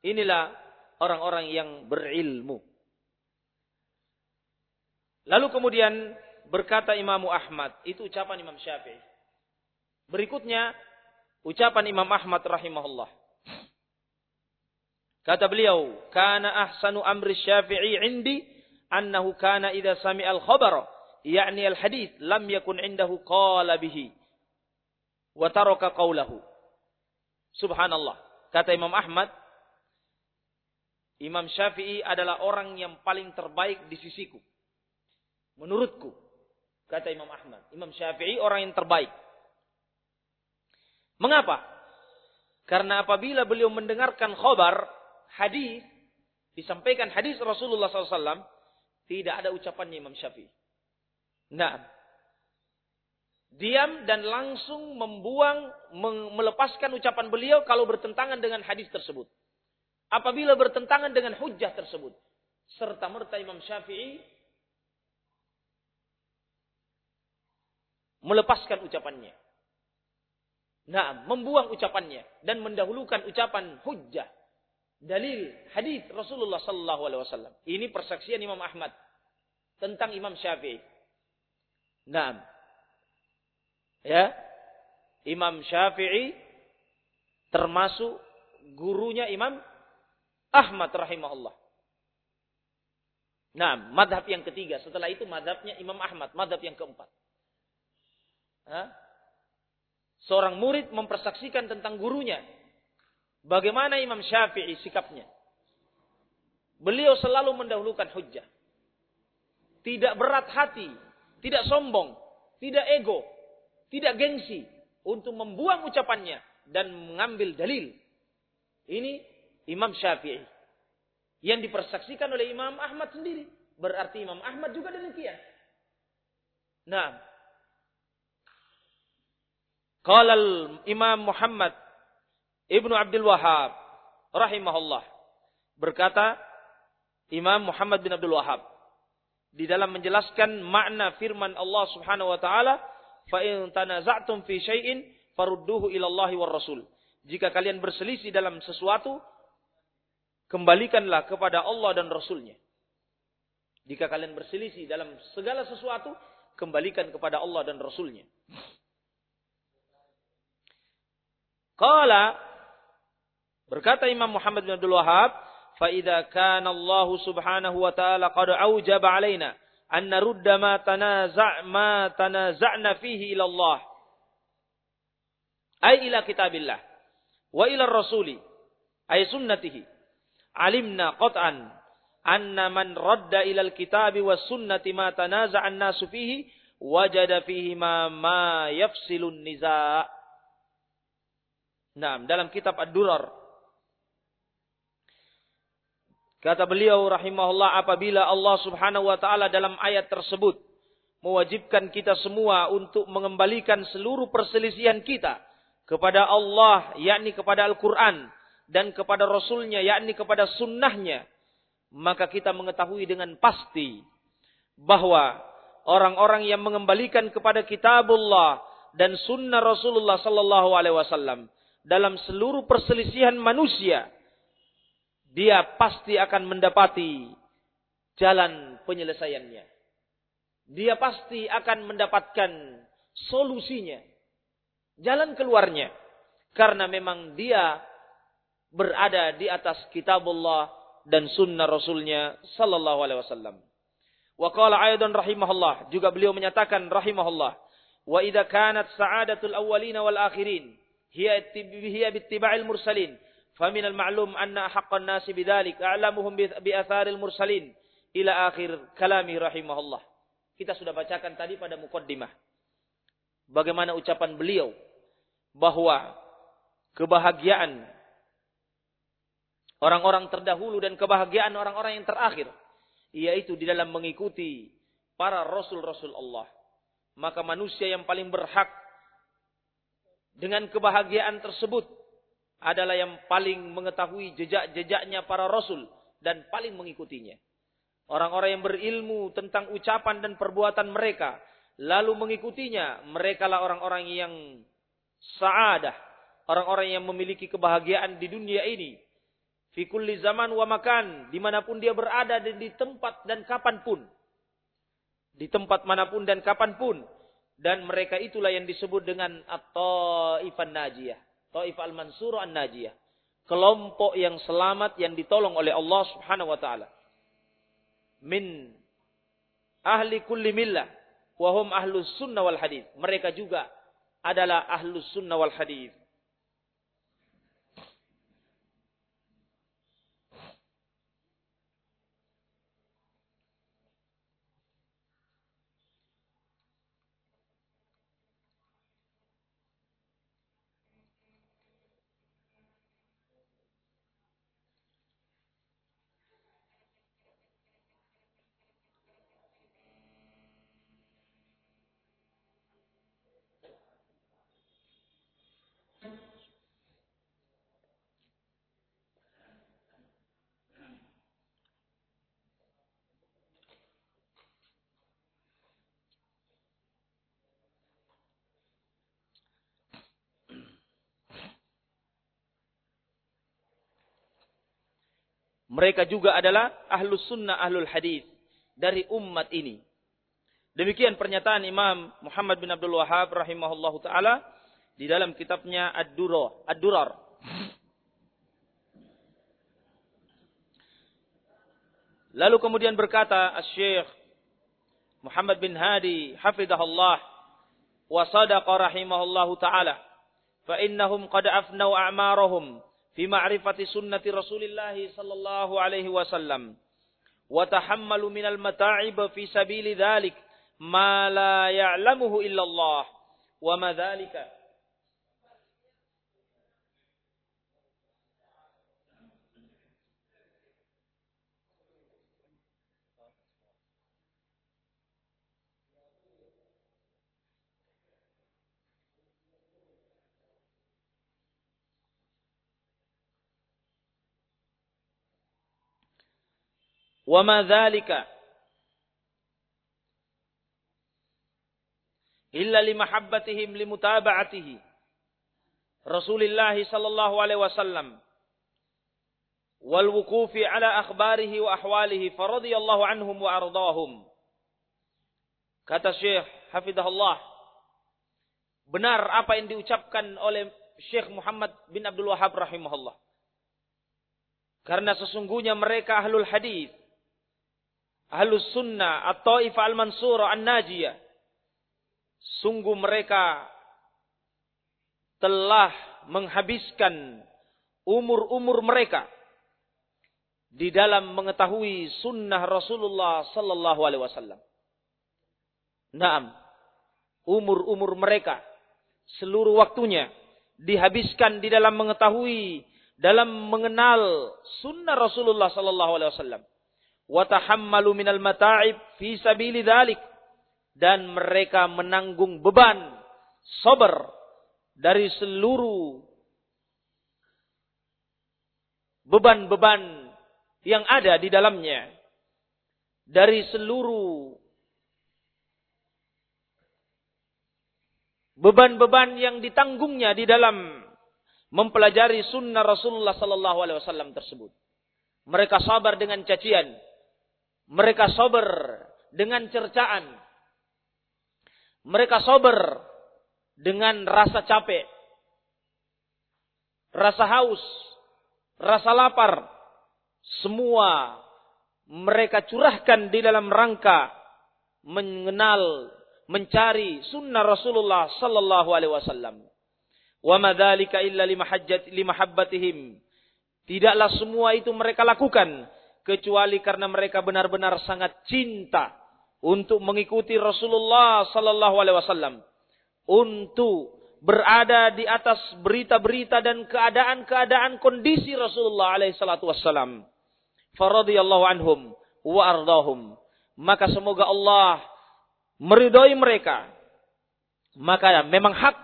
Inilah orang-orang yang berilmu. Lalu kemudian berkata Imam Ahmad, itu ucapan Imam Syafi'i. Berikutnya ucapan Imam Ahmad rahimahullah. Kata beliau, "Kana ahsanu amri Syafi'i indi annahu kana idza sami'al khabar, yakni al-hadits, lam yakun indahu qala bihi." wa taraka qawlahu. Subhanallah. Kata Imam Ahmad, Imam Syafi'i adalah orang yang paling terbaik di sisiku. Menurutku, kata Imam Ahmad. Imam Syafi'i orang yang terbaik. Mengapa? Karena apabila beliau mendengarkan khobar, hadis, disampaikan hadis Rasulullah SAW, tidak ada ucapannya Imam Syafi'i. Nah, diam dan langsung membuang, melepaskan ucapan beliau kalau bertentangan dengan hadis tersebut. Apabila bertentangan dengan hujah tersebut. Serta merta Imam Syafi'i melepaskan ucapannya. Nah, membuang ucapannya dan mendahulukan ucapan hujah dalil hadis Rasulullah sallallahu alaihi wasallam. Ini persaksian Imam Ahmad tentang Imam Syafi'i. Nah, ya Imam Syafi'i termasuk gurunya Imam Ahmad rahimahullah. Nah, madhab yang ketiga. Setelah itu madhabnya Imam Ahmad. Madhab yang keempat. Hah? Seorang murid mempersaksikan tentang gurunya. Bagaimana Imam Syafi'i sikapnya. Beliau selalu mendahulukan hujjah. Tidak berat hati. Tidak sombong. Tidak ego tidak gengsi untuk membuang ucapannya dan mengambil dalil. Ini Imam Syafi'i yang dipersaksikan oleh Imam Ahmad sendiri. Berarti Imam Ahmad juga demikian. Nah, Qala Imam Muhammad Ibnu Abdul Wahab rahimahullah berkata Imam Muhammad bin Abdul Wahab di dalam menjelaskan makna firman Allah Subhanahu wa taala fa in tanaza'tum fi syai'in farudduhu ila Allah war Rasul. Jika kalian berselisih dalam sesuatu, kembalikanlah kepada Allah dan Rasulnya. Jika kalian berselisih dalam segala sesuatu, kembalikan kepada Allah dan Rasulnya. Qala berkata Imam Muhammad bin Abdul Wahab, "Fa idza kana Allah Subhanahu wa ta'ala qad aujaba alaina an narudda ma tanaza' ma tanaza'na fihi ila Allah. Ay ila kitabillah wa ila rasuli ay sunnatihi. Alimna qat'an anna man radda ila al-kitabi was sunnati ma tanaza'a an-nasu fihi wajada fihi ma ma yafsilun niza' Nah, dalam kitab Ad-Durar. Kata beliau rahimahullah apabila Allah subhanahu wa ta'ala dalam ayat tersebut mewajibkan kita semua untuk mengembalikan seluruh perselisihan kita kepada Allah yakni kepada Al-Quran dan kepada Rasulnya yakni kepada sunnahnya maka kita mengetahui dengan pasti bahwa orang-orang yang mengembalikan kepada kitabullah dan sunnah Rasulullah sallallahu alaihi wasallam dalam seluruh perselisihan manusia dia pasti akan mendapati jalan penyelesaiannya. Dia pasti akan mendapatkan solusinya. Jalan keluarnya. Karena memang dia berada di atas kitabullah dan sunnah Rasulnya sallallahu alaihi wasallam. Wa qala aydan rahimahullah, juga beliau menyatakan rahimahullah, wa idza kanat sa'adatul awwalin wal akhirin hiya bittiba'il mursalin famin al ma'lum anna haqqan nasi bidzalik a'lamuhum bi atharil mursalin ila akhir kalami rahimahullah. Kita sudah bacakan tadi pada mukaddimah. Bagaimana ucapan beliau bahwa kebahagiaan orang-orang terdahulu dan kebahagiaan orang-orang yang terakhir yaitu di dalam mengikuti para rasul-rasul Allah. Maka manusia yang paling berhak dengan kebahagiaan tersebut adalah yang paling mengetahui jejak-jejaknya para rasul dan paling mengikutinya. Orang-orang yang berilmu tentang ucapan dan perbuatan mereka. Lalu mengikutinya. Mereka lah orang-orang yang sa'adah. Orang-orang yang memiliki kebahagiaan di dunia ini. Fi kulli zaman wa makan. Di mana pun dia berada dan di tempat dan kapan pun. Di tempat mana pun dan kapan pun. Dan mereka itulah yang disebut dengan At-Ta'ifan Najiyah. Ta'if al-Mansur an-Najiyah. Kelompok yang selamat yang ditolong oleh Allah subhanahu wa ta'ala min ahli kulli millah wahum ahlus sunnah wal hadith. Mereka juga adalah ahlus sunnah wal hadith. Mereka juga adalah ahlus sunnah ahlul hadis dari umat ini. Demikian pernyataan Imam Muhammad bin Abdul Wahab rahimahullah taala di dalam kitabnya Ad-Durar. Ad-Durar. Lalu kemudian berkata Asy-Syaikh Muhammad bin Hadi hafizahullah wa sadaqa rahimahullahu taala fa innahum qad afnau a'marahum في معرفة سنة رسول الله صلى الله عليه وسلم. وتحملوا من المتاعب في سبيل ذلك ما لا يعلمه إلا الله. وما ذلك Wa ma dzalika illa limahabbatihim limutaba'atihi Rasulullah sallallahu alaihi wasallam. Wal wuqufi ala akhbarihi wa ahwalihi faradiyallahu anhum Kata Syekh Hafidahullah benar apa yang diucapkan oleh Syekh Muhammad bin Abdul Wahab rahimahullah. Karena sesungguhnya mereka ahlul hadis Ahlus sunnah atau ifal mansura an-najiyah. Sungguh mereka telah menghabiskan umur-umur mereka di dalam mengetahui sunnah Rasulullah sallallahu alaihi wasallam. Naam, umur-umur mereka seluruh waktunya dihabiskan di dalam mengetahui dalam mengenal sunnah Rasulullah sallallahu alaihi wasallam watahammalu minal mata'ib fi sabili dan mereka menanggung beban sabar dari seluruh beban-beban yang ada di dalamnya dari seluruh beban-beban yang ditanggungnya di dalam mempelajari sunnah Rasulullah sallallahu alaihi wasallam tersebut. Mereka sabar dengan cacian. Mereka sabar dengan cercaan. Mereka sabar dengan rasa capek. Rasa haus, rasa lapar, semua mereka curahkan di dalam rangka mengenal, mencari sunnah Rasulullah sallallahu alaihi wasallam. Wa madzalika illa limahajjat limahabbatihim. Tidaklah semua itu mereka lakukan kecuali karena mereka benar-benar sangat cinta untuk mengikuti Rasulullah sallallahu alaihi wasallam. Untuk berada di atas berita-berita dan keadaan-keadaan kondisi Rasulullah alaihi salatu wasallam faradiyallahu anhum wa ardahum. Maka semoga Allah meridhoi mereka. Maka memang hak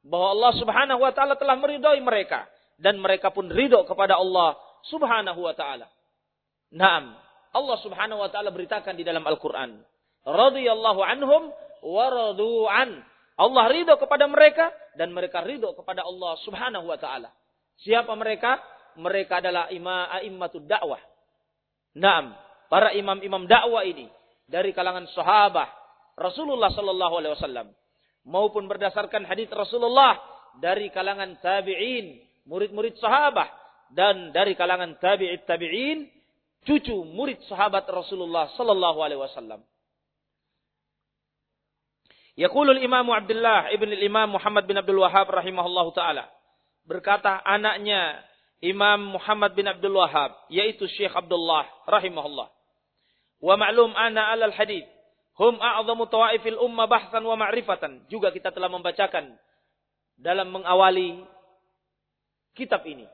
bahwa Allah Subhanahu wa taala telah meridhoi mereka dan mereka pun ridho kepada Allah Subhanahu wa taala. Naam, Allah Subhanahu wa taala beritakan di dalam Al-Qur'an, radhiyallahu anhum wa radu'an. Allah ridho kepada mereka dan mereka ridho kepada Allah Subhanahu wa taala. Siapa mereka? Mereka adalah imam a'immatud dakwah. Naam, para imam-imam dakwah ini dari kalangan sahabat Rasulullah sallallahu alaihi wasallam maupun berdasarkan hadis Rasulullah dari kalangan tabi'in, murid-murid sahabat dan dari kalangan tabi'it tabi'in, cucu murid sahabat Rasulullah sallallahu alaihi wasallam. Yaqulul Imam Abdullah ibn al-Imam Muhammad bin Abdul Wahhab rahimahullahu taala berkata anaknya Imam Muhammad bin Abdul Wahab, yaitu Syekh Abdullah rahimahullah. Wa ma'lum anna alal hadith hum a'zamu tawaifil umma bahsan wa ma'rifatan. Juga kita telah membacakan dalam mengawali kitab ini.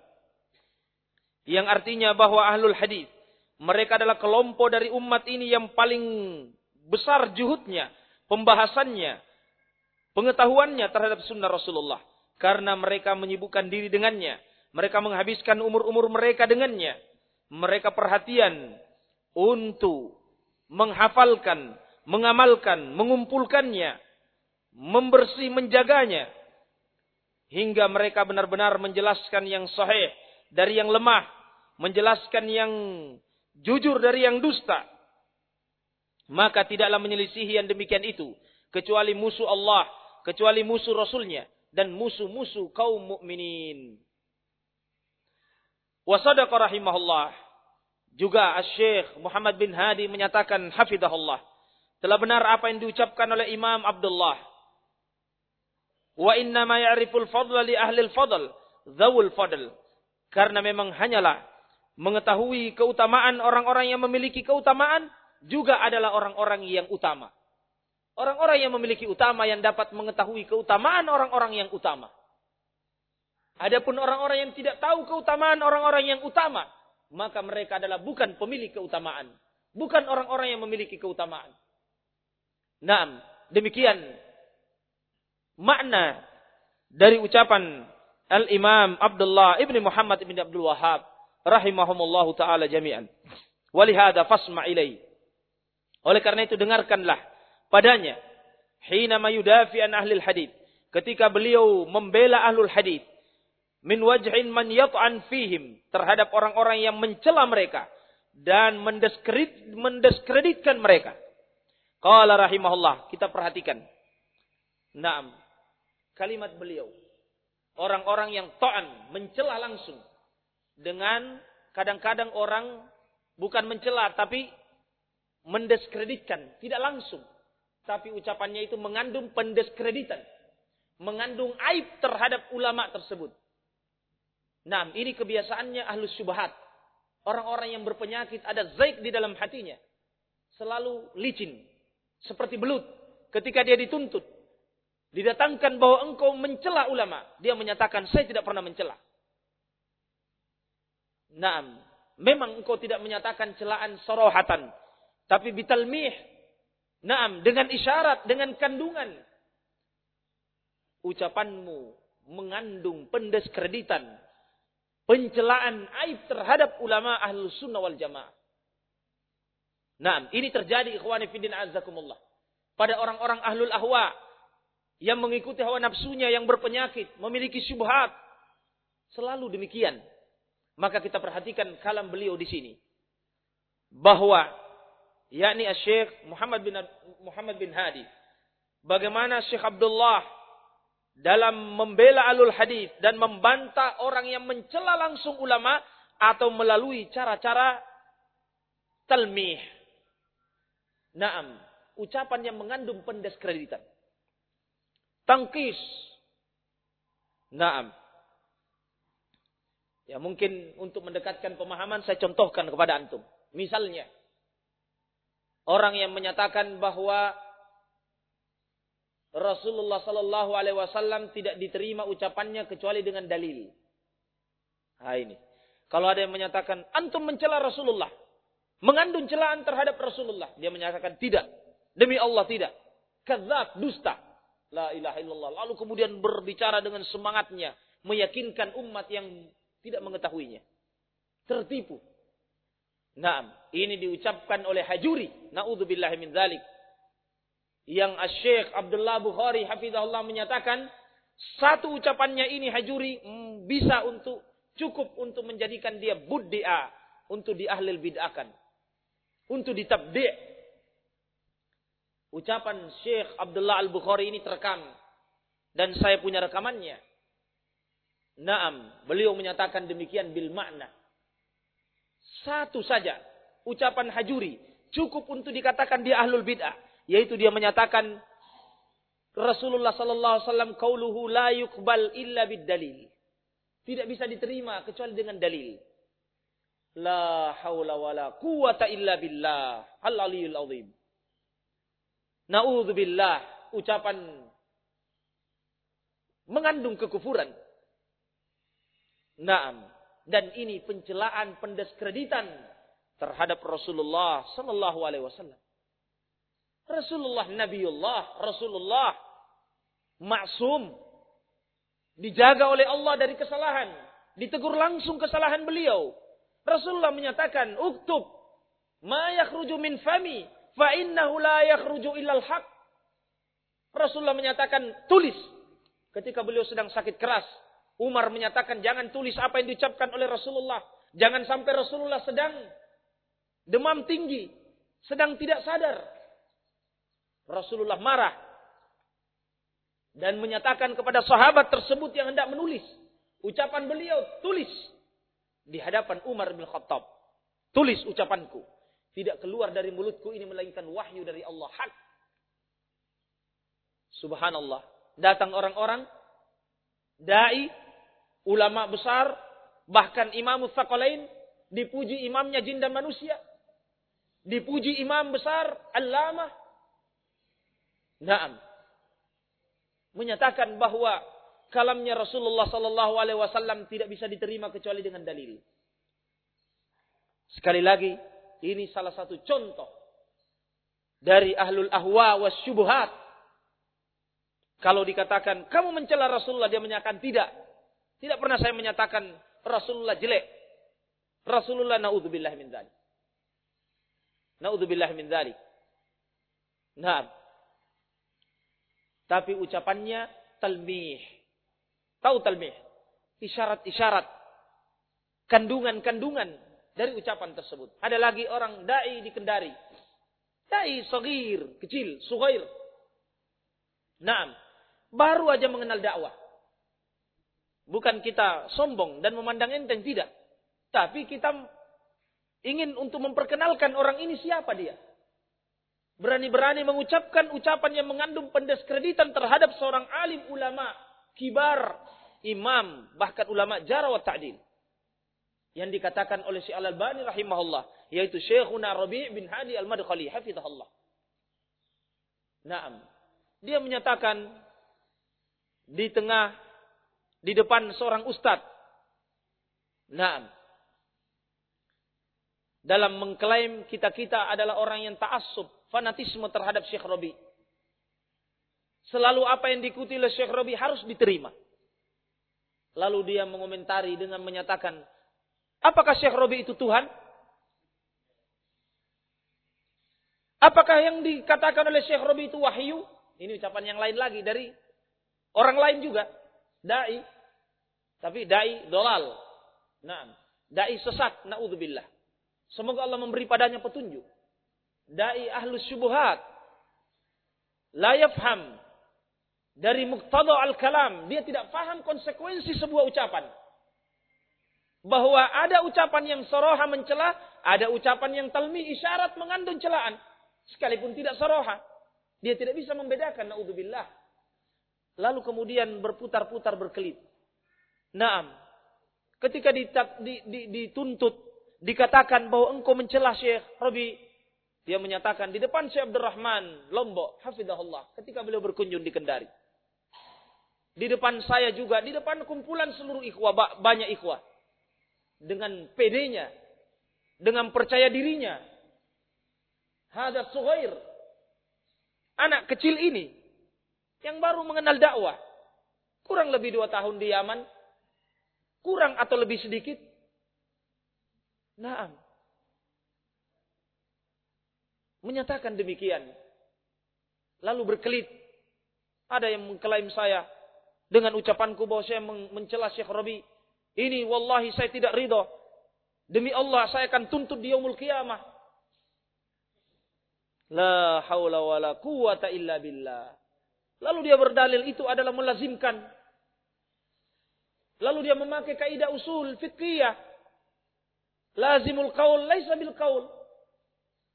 Yang artinya bahwa ahlul hadith mereka adalah kelompok dari umat ini yang paling besar juhudnya, pembahasannya, pengetahuannya terhadap sunnah Rasulullah. Karena mereka menyibukkan diri dengannya mereka menghabiskan umur-umur mereka dengannya. Mereka perhatian untuk menghafalkan, mengamalkan, mengumpulkannya, membersih, menjaganya. Hingga mereka benar-benar menjelaskan yang sahih dari yang lemah. Menjelaskan yang jujur dari yang dusta. Maka tidaklah menyelisihi yang demikian itu. Kecuali musuh Allah. Kecuali musuh Rasulnya. Dan musuh-musuh kaum mukminin. Wasadaqa rahimahullah. Juga Syekh Muhammad bin Hadi menyatakan hafidahullah. Telah benar apa yang diucapkan oleh Imam Abdullah. Wa inna ma ya'riful fadla li ahli al-fadl. Zawul fadl. Karena memang hanyalah mengetahui keutamaan orang-orang yang memiliki keutamaan juga adalah orang-orang yang utama. Orang-orang yang memiliki utama yang dapat mengetahui keutamaan orang-orang yang utama. Adapun orang-orang yang tidak tahu keutamaan orang-orang yang utama, maka mereka adalah bukan pemilik keutamaan, bukan orang-orang yang memiliki keutamaan. Nah, demikian makna dari ucapan Al-Imam Abdullah ibni Muhammad ibni Abdul Wahab rahimahumullahu taala jami'an. Walihada fasma ilai. Oleh karena itu dengarkanlah padanya hina mayudafi an ahli hadith ketika beliau membela ahlul hadith min wajhin man yat'an fihim terhadap orang-orang yang mencela mereka dan mendiskredit, mendiskreditkan mereka. Qala rahimahullah, kita perhatikan. Naam. Kalimat beliau. Orang-orang yang ta'an, mencela langsung. Dengan kadang-kadang orang bukan mencela tapi mendiskreditkan, tidak langsung. Tapi ucapannya itu mengandung pendiskreditan. Mengandung aib terhadap ulama tersebut. Nah, ini kebiasaannya ahlus syubhat. Orang-orang yang berpenyakit ada zaik di dalam hatinya. Selalu licin. Seperti belut. Ketika dia dituntut. Didatangkan bahwa engkau mencela ulama. Dia menyatakan, saya tidak pernah mencela. Nah, memang engkau tidak menyatakan celaan sorohatan. Tapi bitalmih. Naam, dengan isyarat, dengan kandungan. Ucapanmu mengandung pendeskreditan Pencelaan aib terhadap ulama ahlus sunnah wal jamaah. Nah, ini terjadi ikhwani fiddin azakumullah. Pada orang-orang ahlul ahwa. Yang mengikuti hawa nafsunya yang berpenyakit. Memiliki syubhat. Selalu demikian. Maka kita perhatikan kalam beliau di sini. Bahwa yakni Syekh Muhammad bin Muhammad bin Hadi. Bagaimana Syekh Abdullah dalam membela alul hadis dan membantah orang yang mencela langsung ulama atau melalui cara-cara talmih. Naam, ucapan yang mengandung pendeskreditan. Tangkis. Naam. Ya mungkin untuk mendekatkan pemahaman saya contohkan kepada antum. Misalnya, orang yang menyatakan bahwa Rasulullah Sallallahu Alaihi Wasallam tidak diterima ucapannya kecuali dengan dalil. Nah ini. Kalau ada yang menyatakan antum mencela Rasulullah, mengandung celaan terhadap Rasulullah, dia menyatakan tidak. Demi Allah tidak. Kadzab, dusta. La ilaha illallah. Lalu kemudian berbicara dengan semangatnya, meyakinkan umat yang tidak mengetahuinya. Tertipu. Nah, ini diucapkan oleh Hajuri. Na'udzubillah min dzalik. Yang Syekh Abdullah Bukhari hafizahullah menyatakan satu ucapannya ini Hajuri mm, bisa untuk cukup untuk menjadikan dia buddi'a untuk diahlil bid'akan. Untuk ditabdi' Ucapan Syekh Abdullah Al-Bukhari ini terekam dan saya punya rekamannya. Naam, beliau menyatakan demikian bil makna. Satu saja ucapan hajuri cukup untuk dikatakan dia ahlul bid'ah, yaitu dia menyatakan Rasulullah sallallahu alaihi wasallam qauluhu la yuqbal illa bid dalil. Tidak bisa diterima kecuali dengan dalil. La haula wala quwata illa billah. Al-aliyul azim. Na'udzubillah. Ucapan mengandung kekufuran. Naam. Dan ini pencelaan pendeskreditan terhadap Rasulullah sallallahu alaihi wasallam. Rasulullah Nabiullah, Rasulullah maksum dijaga oleh Allah dari kesalahan, ditegur langsung kesalahan beliau. Rasulullah menyatakan, "Uktub ma yakhruju min fami fa innahu la yakhruju illal haq." Rasulullah menyatakan, "Tulis." Ketika beliau sedang sakit keras, Umar menyatakan jangan tulis apa yang diucapkan oleh Rasulullah. Jangan sampai Rasulullah sedang demam tinggi, sedang tidak sadar. Rasulullah marah dan menyatakan kepada sahabat tersebut yang hendak menulis. Ucapan beliau, tulis di hadapan Umar bin Khattab. Tulis ucapanku. Tidak keluar dari mulutku ini melainkan wahyu dari Allah. Hak. Subhanallah. Datang orang-orang. Da'i ulama besar, bahkan imam Tsaqalain dipuji imamnya jin dan manusia. Dipuji imam besar, allamah. Naam. Menyatakan bahwa kalamnya Rasulullah sallallahu alaihi wasallam tidak bisa diterima kecuali dengan dalil. Sekali lagi, ini salah satu contoh dari ahlul ahwa was syubhat. Kalau dikatakan kamu mencela Rasulullah dia menyatakan tidak. Tidak pernah saya menyatakan Rasulullah jelek. Rasulullah naudzubillah min dzalik. Naudzubillah min dzalik. Nah. Tapi ucapannya talmih. Tahu talmih? Isyarat-isyarat. Kandungan-kandungan dari ucapan tersebut. Ada lagi orang dai di Kendari. Dai sagir, kecil, sugair. Nah, baru aja mengenal dakwah. Bukan kita sombong dan memandang enteng, tidak. Tapi kita ingin untuk memperkenalkan orang ini siapa dia. Berani-berani mengucapkan ucapan yang mengandung pendeskreditan terhadap seorang alim ulama, kibar, imam, bahkan ulama jarawat ta'dil. Yang dikatakan oleh Syekh Al-Albani rahimahullah, yaitu Syekhuna Rabi' bin Hadi Al-Madkhali hafizahullah. Naam. Dia menyatakan di tengah di depan seorang ustadz. Nah, dalam mengklaim kita-kita adalah orang yang ta'assub, fanatisme terhadap Syekh Robi. Selalu apa yang diikuti oleh Syekh Robi harus diterima. Lalu dia mengomentari dengan menyatakan, apakah Syekh Robi itu Tuhan? Apakah yang dikatakan oleh Syekh Robi itu wahyu? Ini ucapan yang lain lagi dari orang lain juga. Dai. Tapi dai dolal. Nah, dai sesat. Na'udzubillah. Semoga Allah memberi padanya petunjuk. Dai ahlus syubuhat. La yafham. Dari muqtada al-kalam. Dia tidak paham konsekuensi sebuah ucapan. Bahwa ada ucapan yang soroha mencela. Ada ucapan yang talmi isyarat mengandung celaan. Sekalipun tidak soroha. Dia tidak bisa membedakan. Na'udzubillah. Lalu kemudian berputar-putar berkelit. Naam. Ketika dituntut. Dikatakan bahwa engkau mencela Syekh Robi. Dia menyatakan di depan Syekh Abdurrahman Lombok. Hafidahullah. Ketika beliau berkunjung di Kendari. Di depan saya juga. Di depan kumpulan seluruh ikhwah. Banyak ikhwah. Dengan pedenya. Dengan percaya dirinya Hada Suhair. Anak kecil ini. Yang baru mengenal dakwah. Kurang lebih dua tahun di Yaman. Kurang atau lebih sedikit. Naam. Menyatakan demikian. Lalu berkelit. Ada yang mengklaim saya. Dengan ucapanku bahwa saya mencela Syekh Rabi. Ini wallahi saya tidak ridho. Demi Allah saya akan tuntut di yaumul kiamah. La haula wa la quwata illa billah. Lalu dia berdalil itu adalah melazimkan. Lalu dia memakai kaidah usul fiqhiyah. Lazimul qaul laisa bil qaul.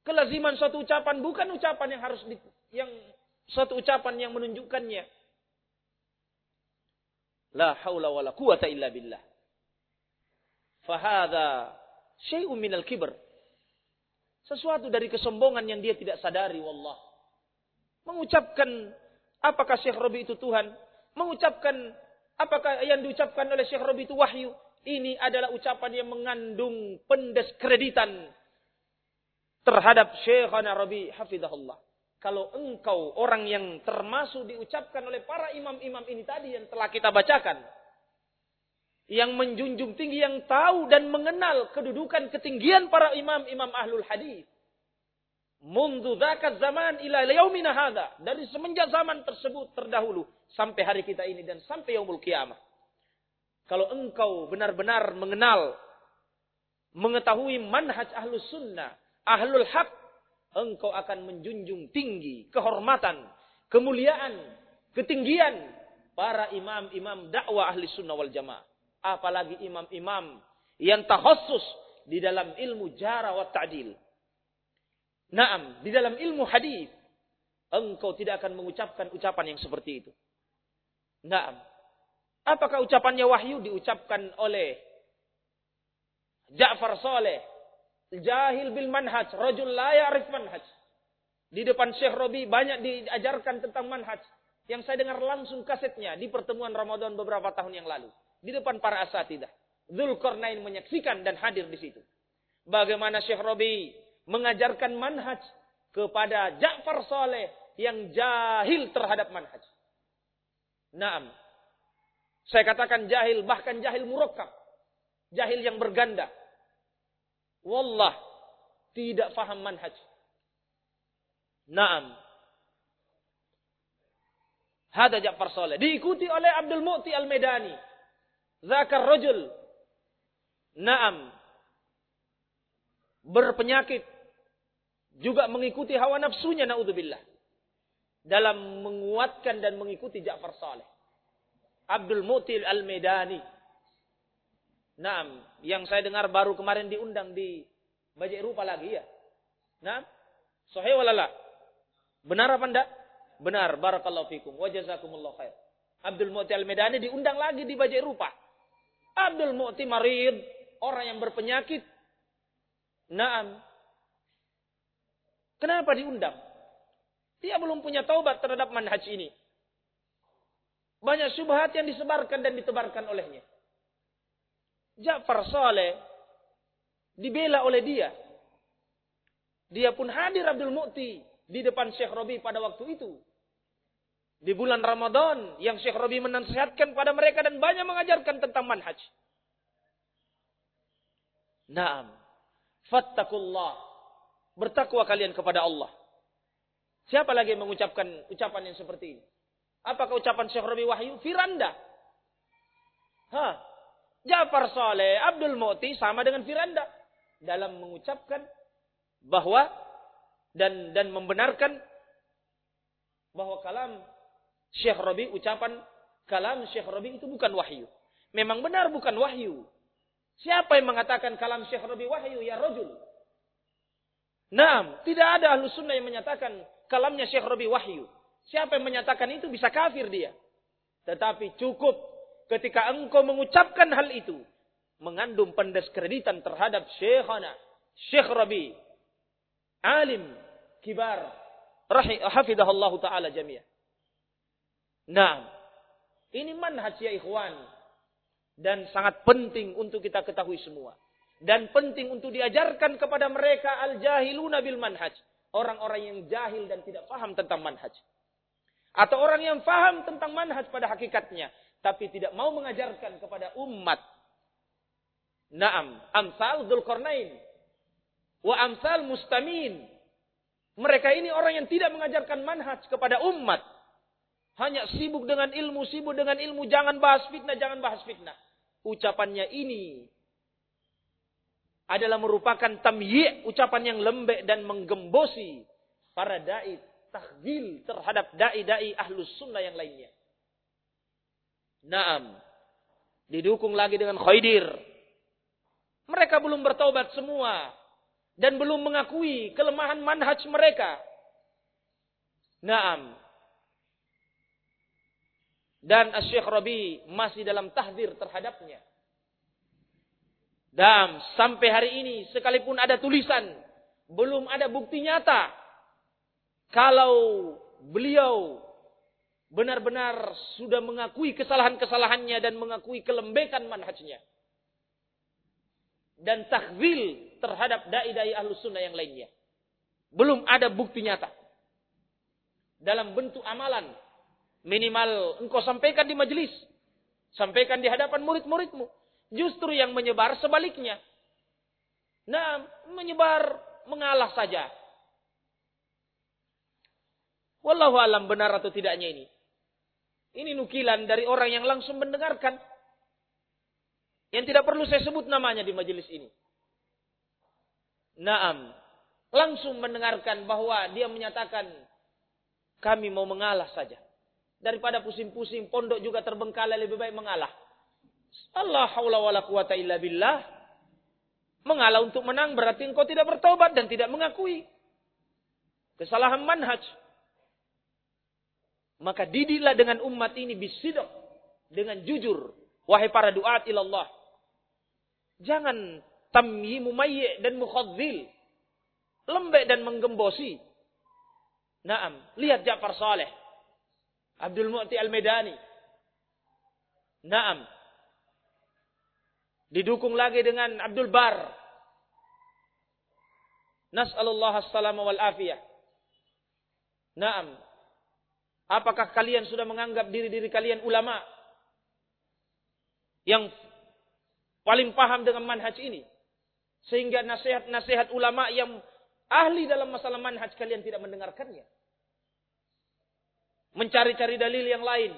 Kelaziman suatu ucapan bukan ucapan yang harus di, yang suatu ucapan yang menunjukkannya. La haula wa la quwata illa billah. Fahada syai'un minal kibr. Sesuatu dari kesombongan yang dia tidak sadari, wallah. Mengucapkan apakah Syekh Robi itu Tuhan? Mengucapkan apakah yang diucapkan oleh Syekh Robi itu wahyu? Ini adalah ucapan yang mengandung pendeskreditan terhadap Syekhana Rabi hafidahullah. Kalau engkau orang yang termasuk diucapkan oleh para imam-imam ini tadi yang telah kita bacakan. Yang menjunjung tinggi, yang tahu dan mengenal kedudukan ketinggian para imam-imam ahlul hadis. Mundu zakat zaman ila yaumina hadha. Dari semenjak zaman tersebut terdahulu. Sampai hari kita ini dan sampai yaumul kiamah. Kalau engkau benar-benar mengenal. Mengetahui manhaj ahlus sunnah. Ahlul haq. Engkau akan menjunjung tinggi. Kehormatan. Kemuliaan. Ketinggian. Para imam-imam dakwah ahli sunnah wal jamaah apalagi imam-imam yang tahassus di dalam ilmu jara wa ta'dil. Naam, di dalam ilmu hadis engkau tidak akan mengucapkan ucapan yang seperti itu. Naam. Apakah ucapannya wahyu diucapkan oleh Ja'far Saleh, jahil bil manhaj, rajul la ya'rif manhaj. Di depan Syekh Robi banyak diajarkan tentang manhaj. Yang saya dengar langsung kasetnya di pertemuan Ramadan beberapa tahun yang lalu di depan para asatidah. Zulkarnain menyaksikan dan hadir di situ. Bagaimana Syekh Robi mengajarkan manhaj kepada Ja'far Saleh yang jahil terhadap manhaj. Naam. Saya katakan jahil, bahkan jahil murakkab. Jahil yang berganda. Wallah, tidak faham manhaj. Naam. Hada Ja'far Saleh. Diikuti oleh Abdul Mu'ti Al-Medani zakar rajul naam berpenyakit juga mengikuti hawa nafsunya naudzubillah dalam menguatkan dan mengikuti Ja'far Saleh Abdul Mutil Al-Medani Naam, yang saya dengar baru kemarin diundang di Bajai Rupa lagi ya. Naam. Sahih walala. Benar apa enggak? Benar. Barakallahu fikum. Wa khair. Abdul Mu'ti Al-Medani diundang lagi di Bajai Rupa. Abdul Mu'ti Marid, orang yang berpenyakit. Naam. Kenapa diundang? Dia belum punya taubat terhadap manhaj ini. Banyak syubhat yang disebarkan dan ditebarkan olehnya. Ja'far Saleh dibela oleh dia. Dia pun hadir Abdul Mu'ti di depan Syekh Robi pada waktu itu. Di bulan Ramadan yang Syekh Rabi menasihatkan pada mereka dan banyak mengajarkan tentang manhaj. Naam. Fattakullah. Bertakwa kalian kepada Allah. Siapa lagi yang mengucapkan ucapan yang seperti ini? Apakah ucapan Syekh Rabi Wahyu? Firanda. Hah. Jafar Saleh, Abdul Mu'ti sama dengan Firanda. Dalam mengucapkan bahwa dan dan membenarkan bahwa kalam Syekh Rabi ucapan kalam Syekh Rabi itu bukan wahyu. Memang benar bukan wahyu. Siapa yang mengatakan kalam Syekh Rabi wahyu? Ya rojul. Nah, tidak ada ahlu sunnah yang menyatakan kalamnya Syekh Rabi wahyu. Siapa yang menyatakan itu bisa kafir dia. Tetapi cukup ketika engkau mengucapkan hal itu. Mengandung pendeskreditan terhadap Syekhana. Syekh Rabi. Alim. Kibar. Hafidahullah ta'ala jamiah. Nah, ini manhaj ya ikhwan. Dan sangat penting untuk kita ketahui semua. Dan penting untuk diajarkan kepada mereka al-jahiluna bil manhaj. Orang-orang yang jahil dan tidak paham tentang manhaj. Atau orang yang paham tentang manhaj pada hakikatnya. Tapi tidak mau mengajarkan kepada umat. Naam. Amsal Dhul Wa amsal Mustamin. Mereka ini orang yang tidak mengajarkan manhaj kepada umat. Hanya sibuk dengan ilmu, sibuk dengan ilmu. Jangan bahas fitnah, jangan bahas fitnah. Ucapannya ini adalah merupakan tamyi' ucapan yang lembek dan menggembosi para dai tahzil terhadap dai-dai ahlus sunnah yang lainnya. Naam. Didukung lagi dengan khaidir. Mereka belum bertaubat semua. Dan belum mengakui kelemahan manhaj mereka. Naam. Dan Syekh Rabi masih dalam tahdir terhadapnya. Dan sampai hari ini sekalipun ada tulisan, belum ada bukti nyata. Kalau beliau benar-benar sudah mengakui kesalahan-kesalahannya dan mengakui kelembekan manhajnya. Dan takzil terhadap dai-dai ahlus sunnah yang lainnya. Belum ada bukti nyata. Dalam bentuk amalan Minimal engkau sampaikan di majelis. Sampaikan di hadapan murid-muridmu. Justru yang menyebar sebaliknya. Nah, menyebar mengalah saja. Wallahu alam benar atau tidaknya ini. Ini nukilan dari orang yang langsung mendengarkan. Yang tidak perlu saya sebut namanya di majelis ini. Naam. Langsung mendengarkan bahwa dia menyatakan kami mau mengalah saja. Daripada pusing-pusing, pondok juga terbengkalai lebih baik mengalah. Allah haula wala quwata illa billah. Mengalah untuk menang berarti engkau tidak bertobat dan tidak mengakui kesalahan manhaj. Maka didiklah dengan umat ini bisidok dengan jujur wahai para duat ilallah. Jangan tamyi mumayyi dan mukhadzil. Lembek dan menggembosi. Naam, lihat Ja'far Saleh Abdul Mu'ti Al-Medani. Naam. Didukung lagi dengan Abdul Bar. Nas'alullah as-salama wal afiyah. Naam. Apakah kalian sudah menganggap diri-diri kalian ulama? Yang paling paham dengan manhaj ini. Sehingga nasihat-nasihat ulama yang ahli dalam masalah manhaj kalian tidak mendengarkannya mencari-cari dalil yang lain.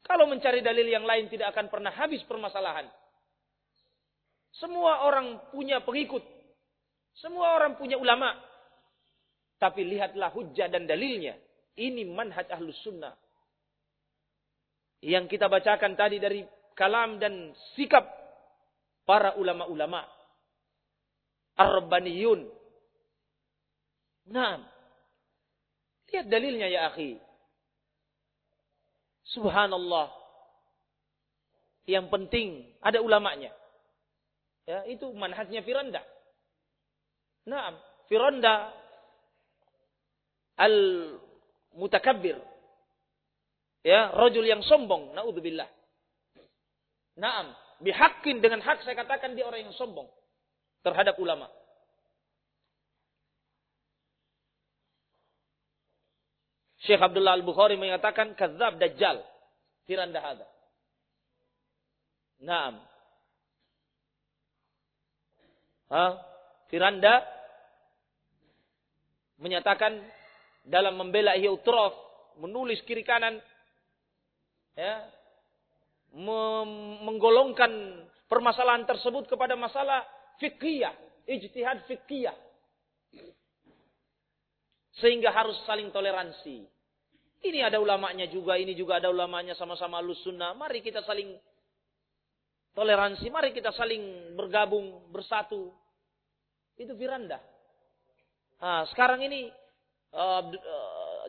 Kalau mencari dalil yang lain tidak akan pernah habis permasalahan. Semua orang punya pengikut. Semua orang punya ulama. Tapi lihatlah hujah dan dalilnya. Ini manhaj ahlus sunnah. Yang kita bacakan tadi dari kalam dan sikap para ulama-ulama. Ar-Rabbaniyun. Nah, Lihat dalilnya ya akhi. Subhanallah. Yang penting ada ulamanya. Ya, itu manhajnya Firanda. Nah, Firanda al-mutakabbir. Ya, rajul yang sombong, naudzubillah. Naam, bihakin dengan hak saya katakan dia orang yang sombong terhadap ulama. Syekh Abdullah Al-Bukhari mengatakan kadzab dajjal. Firanda hada. Naam. Firanda menyatakan dalam membela Ihya menulis kiri kanan ya menggolongkan permasalahan tersebut kepada masalah fikih, ijtihad fikih. Sehingga harus saling toleransi. Ini ada ulamanya juga, ini juga ada ulamanya sama-sama lus sunnah. Mari kita saling toleransi, mari kita saling bergabung, bersatu. Itu firanda. Nah, sekarang ini uh,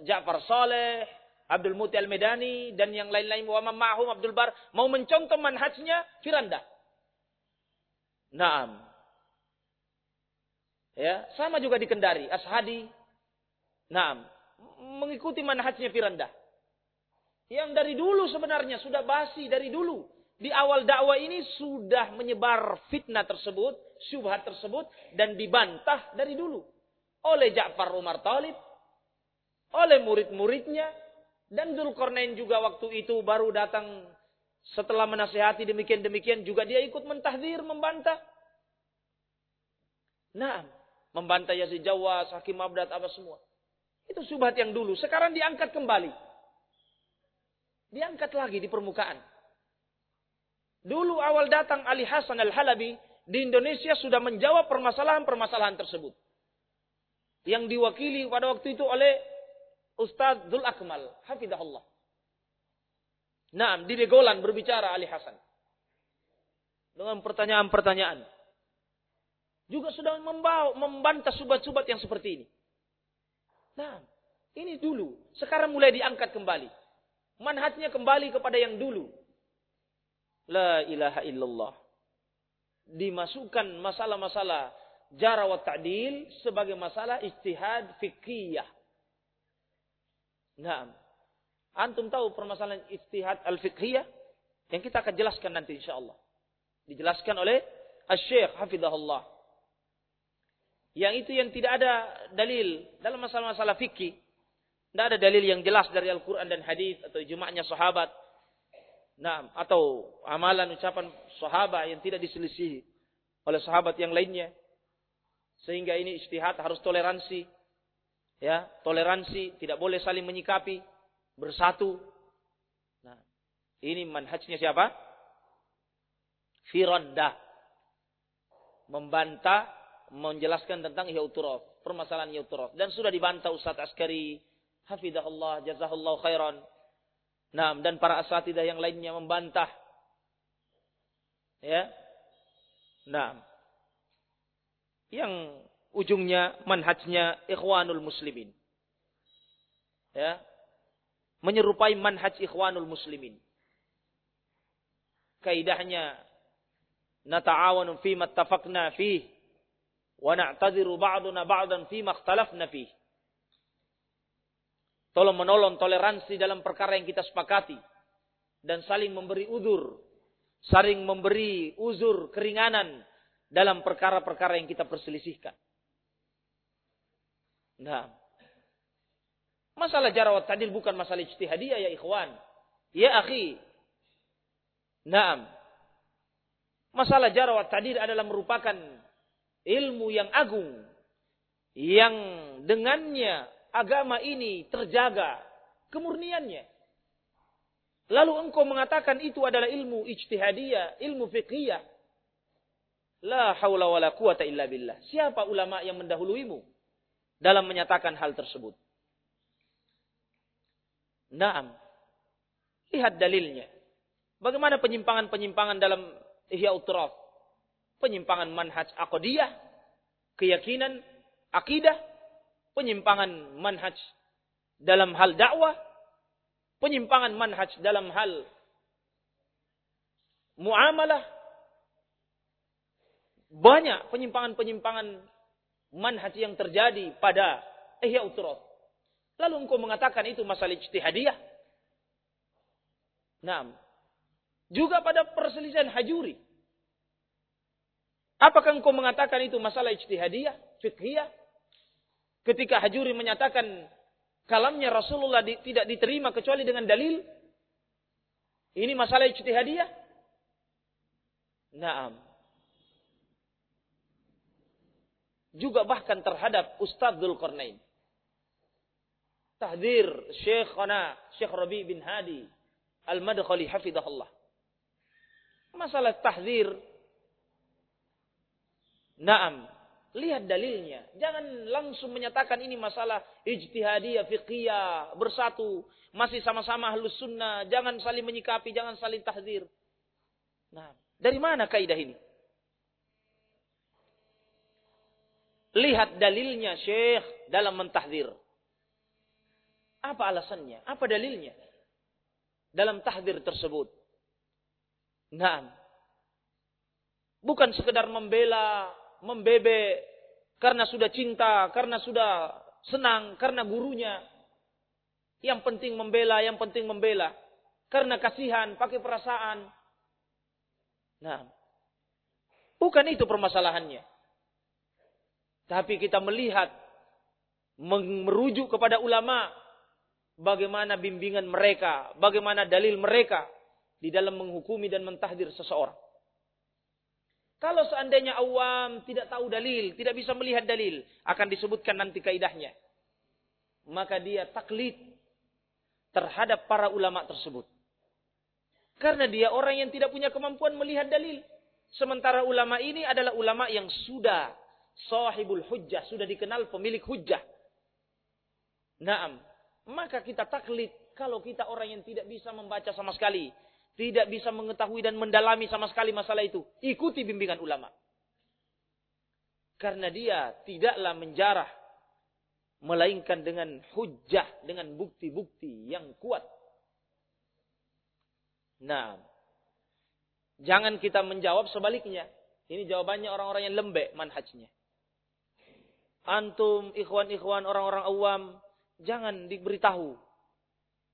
Ja'far Saleh, Abdul Muti Al-Medani dan yang lain-lain wa ma'hum Abdul Bar mau mencontoh manhajnya Firanda. Naam. Ya, sama juga di Kendari, Ashadi. Naam, mengikuti manhajnya Firanda. Yang dari dulu sebenarnya sudah basi dari dulu. Di awal dakwah ini sudah menyebar fitnah tersebut, syubhat tersebut dan dibantah dari dulu oleh Ja'far Umar Talib, oleh murid-muridnya, dan Dzulkarnain juga waktu itu baru datang setelah menasihati demikian-demikian juga dia ikut mentahdir, membantah. Nah, membantah Yazid Jawas, Hakim Abdad, apa semua. Itu subhat yang dulu. Sekarang diangkat kembali. Diangkat lagi di permukaan. Dulu awal datang Ali Hasan Al-Halabi di Indonesia sudah menjawab permasalahan-permasalahan tersebut yang diwakili pada waktu itu oleh Ustadz Zul Akmal, hafidahullah. Nah, di Degolan berbicara Ali Hasan. Dengan pertanyaan-pertanyaan. Juga sudah membawa, membantah subat-subat yang seperti ini. Nah, ini dulu. Sekarang mulai diangkat kembali. Manhajnya kembali kepada yang dulu. La ilaha illallah. Dimasukkan masalah-masalah jarah wa ta'dil sebagai masalah istihad fikih. Nah, antum tahu permasalahan istihad al-fiqhiyah yang kita akan jelaskan nanti insyaallah. Dijelaskan oleh Asy-Syaikh. Yang itu yang tidak ada dalil dalam masalah-masalah fikih. Tidak ada dalil yang jelas dari Al-Quran dan hadis atau ijma'nya sahabat. Nah, atau amalan ucapan sahabat yang tidak diselisihi oleh sahabat yang lainnya. Sehingga ini istihad harus toleransi. Ya, toleransi, tidak boleh saling menyikapi, bersatu. Nah, ini manhajnya siapa? Firadda. Membantah, menjelaskan tentang yauturaf, permasalahan yauturaf. Dan sudah dibantah Ustaz Askari, hafidahullah, jazahullah khairan. Nah, dan para asatidah yang lainnya membantah. Ya. Nah, yang ujungnya manhajnya ikhwanul muslimin. Ya. Menyerupai manhaj ikhwanul muslimin. Kaidahnya nata'awanu fi mattafaqna fih wa na'tadiru ba'duna ba'dan fi makhtalafna fih. Tolong menolong toleransi dalam perkara yang kita sepakati dan saling memberi uzur, saling memberi uzur keringanan dalam perkara-perkara yang kita perselisihkan. Nah, masalah jarawat tadil bukan masalah ijtihadiyah ya ikhwan. Ya akhi. Naam. Masalah jarawat tadil adalah merupakan ilmu yang agung. Yang dengannya agama ini terjaga kemurniannya. Lalu engkau mengatakan itu adalah ilmu ijtihadiyah, ilmu fiqhiyah. La haula wa quwata illa billah. Siapa ulama yang mendahuluimu dalam menyatakan hal tersebut? Naam. Lihat dalilnya. Bagaimana penyimpangan-penyimpangan dalam Ihya Utraf? Penyimpangan manhaj aqdiyah, keyakinan, akidah, penyimpangan manhaj dalam hal dakwah, penyimpangan manhaj dalam hal muamalah, banyak penyimpangan-penyimpangan manhaj yang terjadi pada Ihya Utraf. Lalu engkau mengatakan itu masalah ijtihadiyah. Nah, juga pada perselisihan hajuri. Apakah engkau mengatakan itu masalah ijtihadiyah, fiqhiyah? Ketika hajuri menyatakan kalamnya Rasulullah di, tidak diterima kecuali dengan dalil? Ini masalah ijtihadiyah? Naam. Juga bahkan terhadap Ustadz Qarnain. Tahdir Syekhana Syekh Rabi bin Hadi Al-Madkhali hafidahullah. Masalah tahdir. Naam. Lihat dalilnya. Jangan langsung menyatakan ini masalah ijtihadiyah, fiqhiyah, bersatu. Masih sama-sama halus sunnah. Jangan saling menyikapi, jangan saling tahdir. Nah, dari mana kaidah ini? Lihat dalilnya Syekh dalam mentahdir. Apa alasannya? Apa dalilnya? Dalam tahdir tersebut. Nah, bukan sekedar membela, membebe karena sudah cinta, karena sudah senang, karena gurunya. Yang penting membela, yang penting membela. Karena kasihan, pakai perasaan. Nah, bukan itu permasalahannya. Tapi kita melihat, merujuk kepada ulama, bagaimana bimbingan mereka, bagaimana dalil mereka, di dalam menghukumi dan mentahdir seseorang. Kalau seandainya awam tidak tahu dalil, tidak bisa melihat dalil, akan disebutkan nanti kaidahnya. Maka dia taklid terhadap para ulama tersebut. Karena dia orang yang tidak punya kemampuan melihat dalil. Sementara ulama ini adalah ulama yang sudah sahibul hujjah, sudah dikenal pemilik hujjah. Naam. Maka kita taklid kalau kita orang yang tidak bisa membaca sama sekali, tidak bisa mengetahui dan mendalami sama sekali masalah itu. Ikuti bimbingan ulama. Karena dia tidaklah menjarah. Melainkan dengan hujah, dengan bukti-bukti yang kuat. Nah, jangan kita menjawab sebaliknya. Ini jawabannya orang-orang yang lembek manhajnya. Antum, ikhwan-ikhwan, orang-orang awam, jangan diberitahu.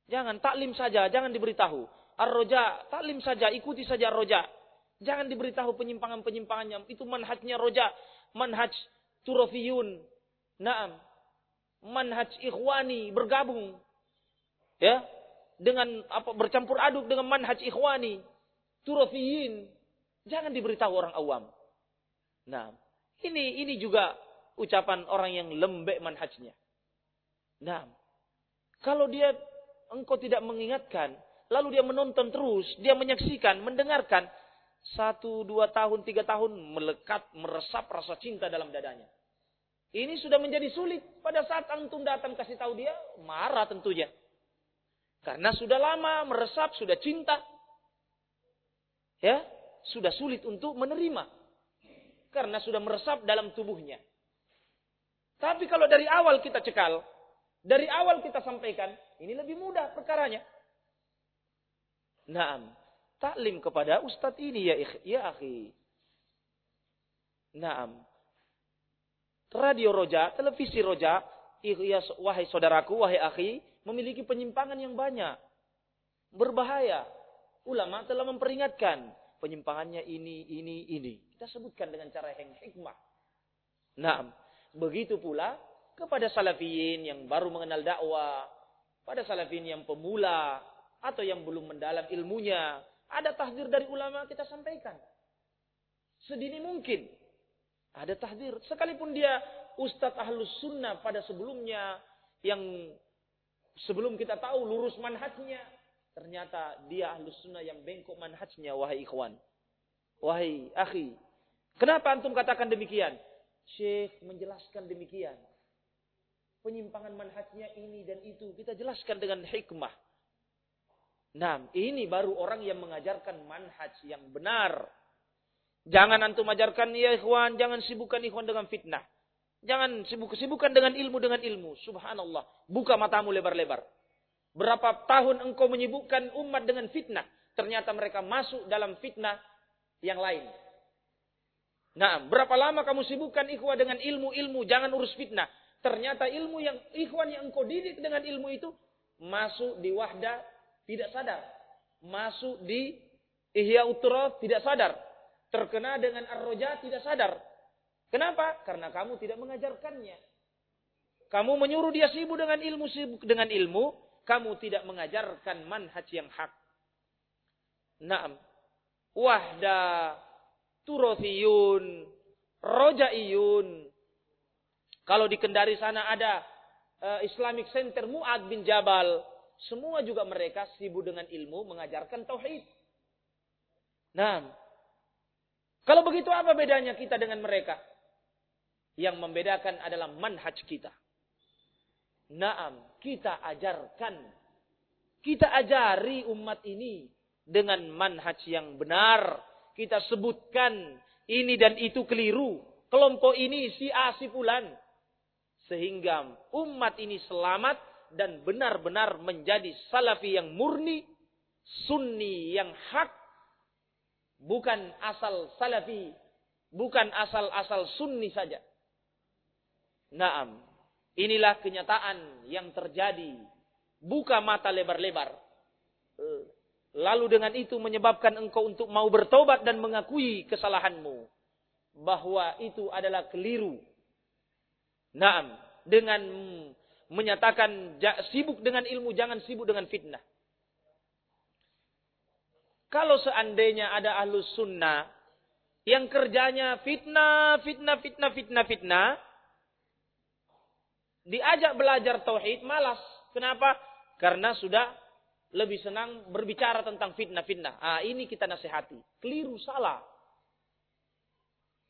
Jangan taklim saja, jangan diberitahu. Ar-roja, taklim saja, ikuti saja ar-roja. Jangan diberitahu penyimpangan-penyimpangannya. Itu manhajnya roja. Manhaj turafiyun. Naam. Manhaj ikhwani. Bergabung. Ya. Dengan apa bercampur aduk dengan manhaj ikhwani. Turafiyin. Jangan diberitahu orang awam. Nah. Ini ini juga ucapan orang yang lembek manhajnya. Nah. Kalau dia engkau tidak mengingatkan, Lalu dia menonton terus, dia menyaksikan, mendengarkan. Satu, dua tahun, tiga tahun melekat, meresap rasa cinta dalam dadanya. Ini sudah menjadi sulit. Pada saat antum datang kasih tahu dia, marah tentunya. Karena sudah lama meresap, sudah cinta. Ya, sudah sulit untuk menerima. Karena sudah meresap dalam tubuhnya. Tapi kalau dari awal kita cekal, dari awal kita sampaikan, ini lebih mudah perkaranya. Naam. Taklim kepada ustadz ini ya, ya akhi. Naam. Radio Roja, televisi Roja, ya, wahai saudaraku, wahai akhi, memiliki penyimpangan yang banyak. Berbahaya. Ulama telah memperingatkan penyimpangannya ini, ini, ini. Kita sebutkan dengan cara yang hikmah. Nah, begitu pula kepada salafiyin yang baru mengenal dakwah, pada salafiyin yang pemula, atau yang belum mendalam ilmunya, ada tahdir dari ulama kita sampaikan. Sedini mungkin. Ada tahdir. Sekalipun dia Ustadz Ahlus Sunnah pada sebelumnya, yang sebelum kita tahu lurus manhajnya, ternyata dia Ahlus Sunnah yang bengkok manhajnya, wahai ikhwan. Wahai akhi. Kenapa antum katakan demikian? Syekh menjelaskan demikian. Penyimpangan manhajnya ini dan itu. Kita jelaskan dengan hikmah. Nah, ini baru orang yang mengajarkan manhaj yang benar. Jangan antum ajarkan ya ikhwan, jangan sibukkan ikhwan dengan fitnah. Jangan sibuk sibukkan dengan ilmu dengan ilmu. Subhanallah. Buka matamu lebar-lebar. Berapa tahun engkau menyibukkan umat dengan fitnah, ternyata mereka masuk dalam fitnah yang lain. Nah, berapa lama kamu sibukkan ikhwan dengan ilmu-ilmu, jangan urus fitnah. Ternyata ilmu yang ikhwan yang engkau didik dengan ilmu itu masuk di wahdah tidak sadar. Masuk di Ihya Uturaf tidak sadar. Terkena dengan Ar-Roja tidak sadar. Kenapa? Karena kamu tidak mengajarkannya. Kamu menyuruh dia sibuk dengan ilmu, sibuk dengan ilmu. Kamu tidak mengajarkan manhaj yang hak. Naam. Wahda, turothiyun, rojaiyun. Kalau di Kendari sana ada uh, Islamic Center Mu'ad bin Jabal. Semua juga mereka sibuk dengan ilmu mengajarkan tauhid. Nah, kalau begitu apa bedanya kita dengan mereka? Yang membedakan adalah manhaj kita. Naam, kita ajarkan. Kita ajari umat ini dengan manhaj yang benar. Kita sebutkan ini dan itu keliru. Kelompok ini si A si fulan. Sehingga umat ini selamat dan benar-benar menjadi salafi yang murni, sunni yang hak, bukan asal salafi, bukan asal-asal sunni saja. Naam, Inilah kenyataan yang terjadi. Buka mata lebar-lebar. Eh, lalu dengan itu menyebabkan engkau untuk mau bertobat dan mengakui kesalahanmu. Bahwa itu adalah keliru. Naam. Dengan menyatakan sibuk dengan ilmu, jangan sibuk dengan fitnah. Kalau seandainya ada ahlus sunnah yang kerjanya fitnah, fitnah, fitnah, fitnah, fitnah, diajak belajar tauhid malas. Kenapa? Karena sudah lebih senang berbicara tentang fitnah-fitnah. Ah, ini kita nasihati. Keliru, salah.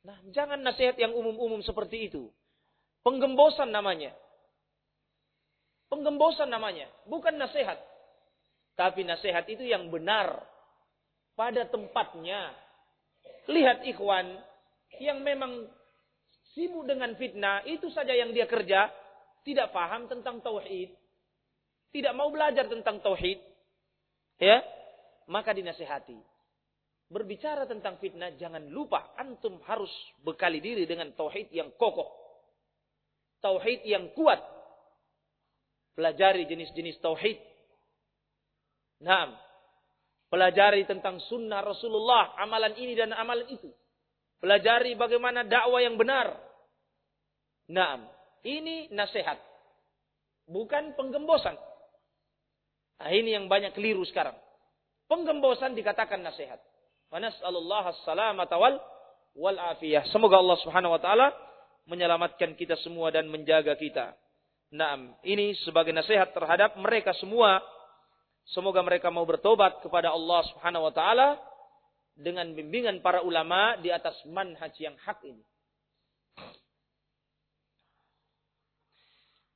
Nah, jangan nasihat yang umum-umum seperti itu. Penggembosan namanya. Penggembosan namanya. Bukan nasihat. Tapi nasihat itu yang benar. Pada tempatnya. Lihat ikhwan. Yang memang sibuk dengan fitnah. Itu saja yang dia kerja tidak paham tentang tauhid, tidak mau belajar tentang tauhid, ya, maka dinasehati. Berbicara tentang fitnah, jangan lupa antum harus bekali diri dengan tauhid yang kokoh. Tauhid yang kuat. Pelajari jenis-jenis tauhid. Nah, pelajari tentang sunnah Rasulullah, amalan ini dan amalan itu. Pelajari bagaimana dakwah yang benar. Nah, ini nasihat. Bukan penggembosan. Nah, ini yang banyak keliru sekarang. Penggembosan dikatakan nasihat. Wa nas'alullah as-salamata wal wal afiyah. Semoga Allah Subhanahu wa taala menyelamatkan kita semua dan menjaga kita. Naam, ini sebagai nasihat terhadap mereka semua. Semoga mereka mau bertobat kepada Allah Subhanahu wa taala dengan bimbingan para ulama di atas manhaj yang hak ini.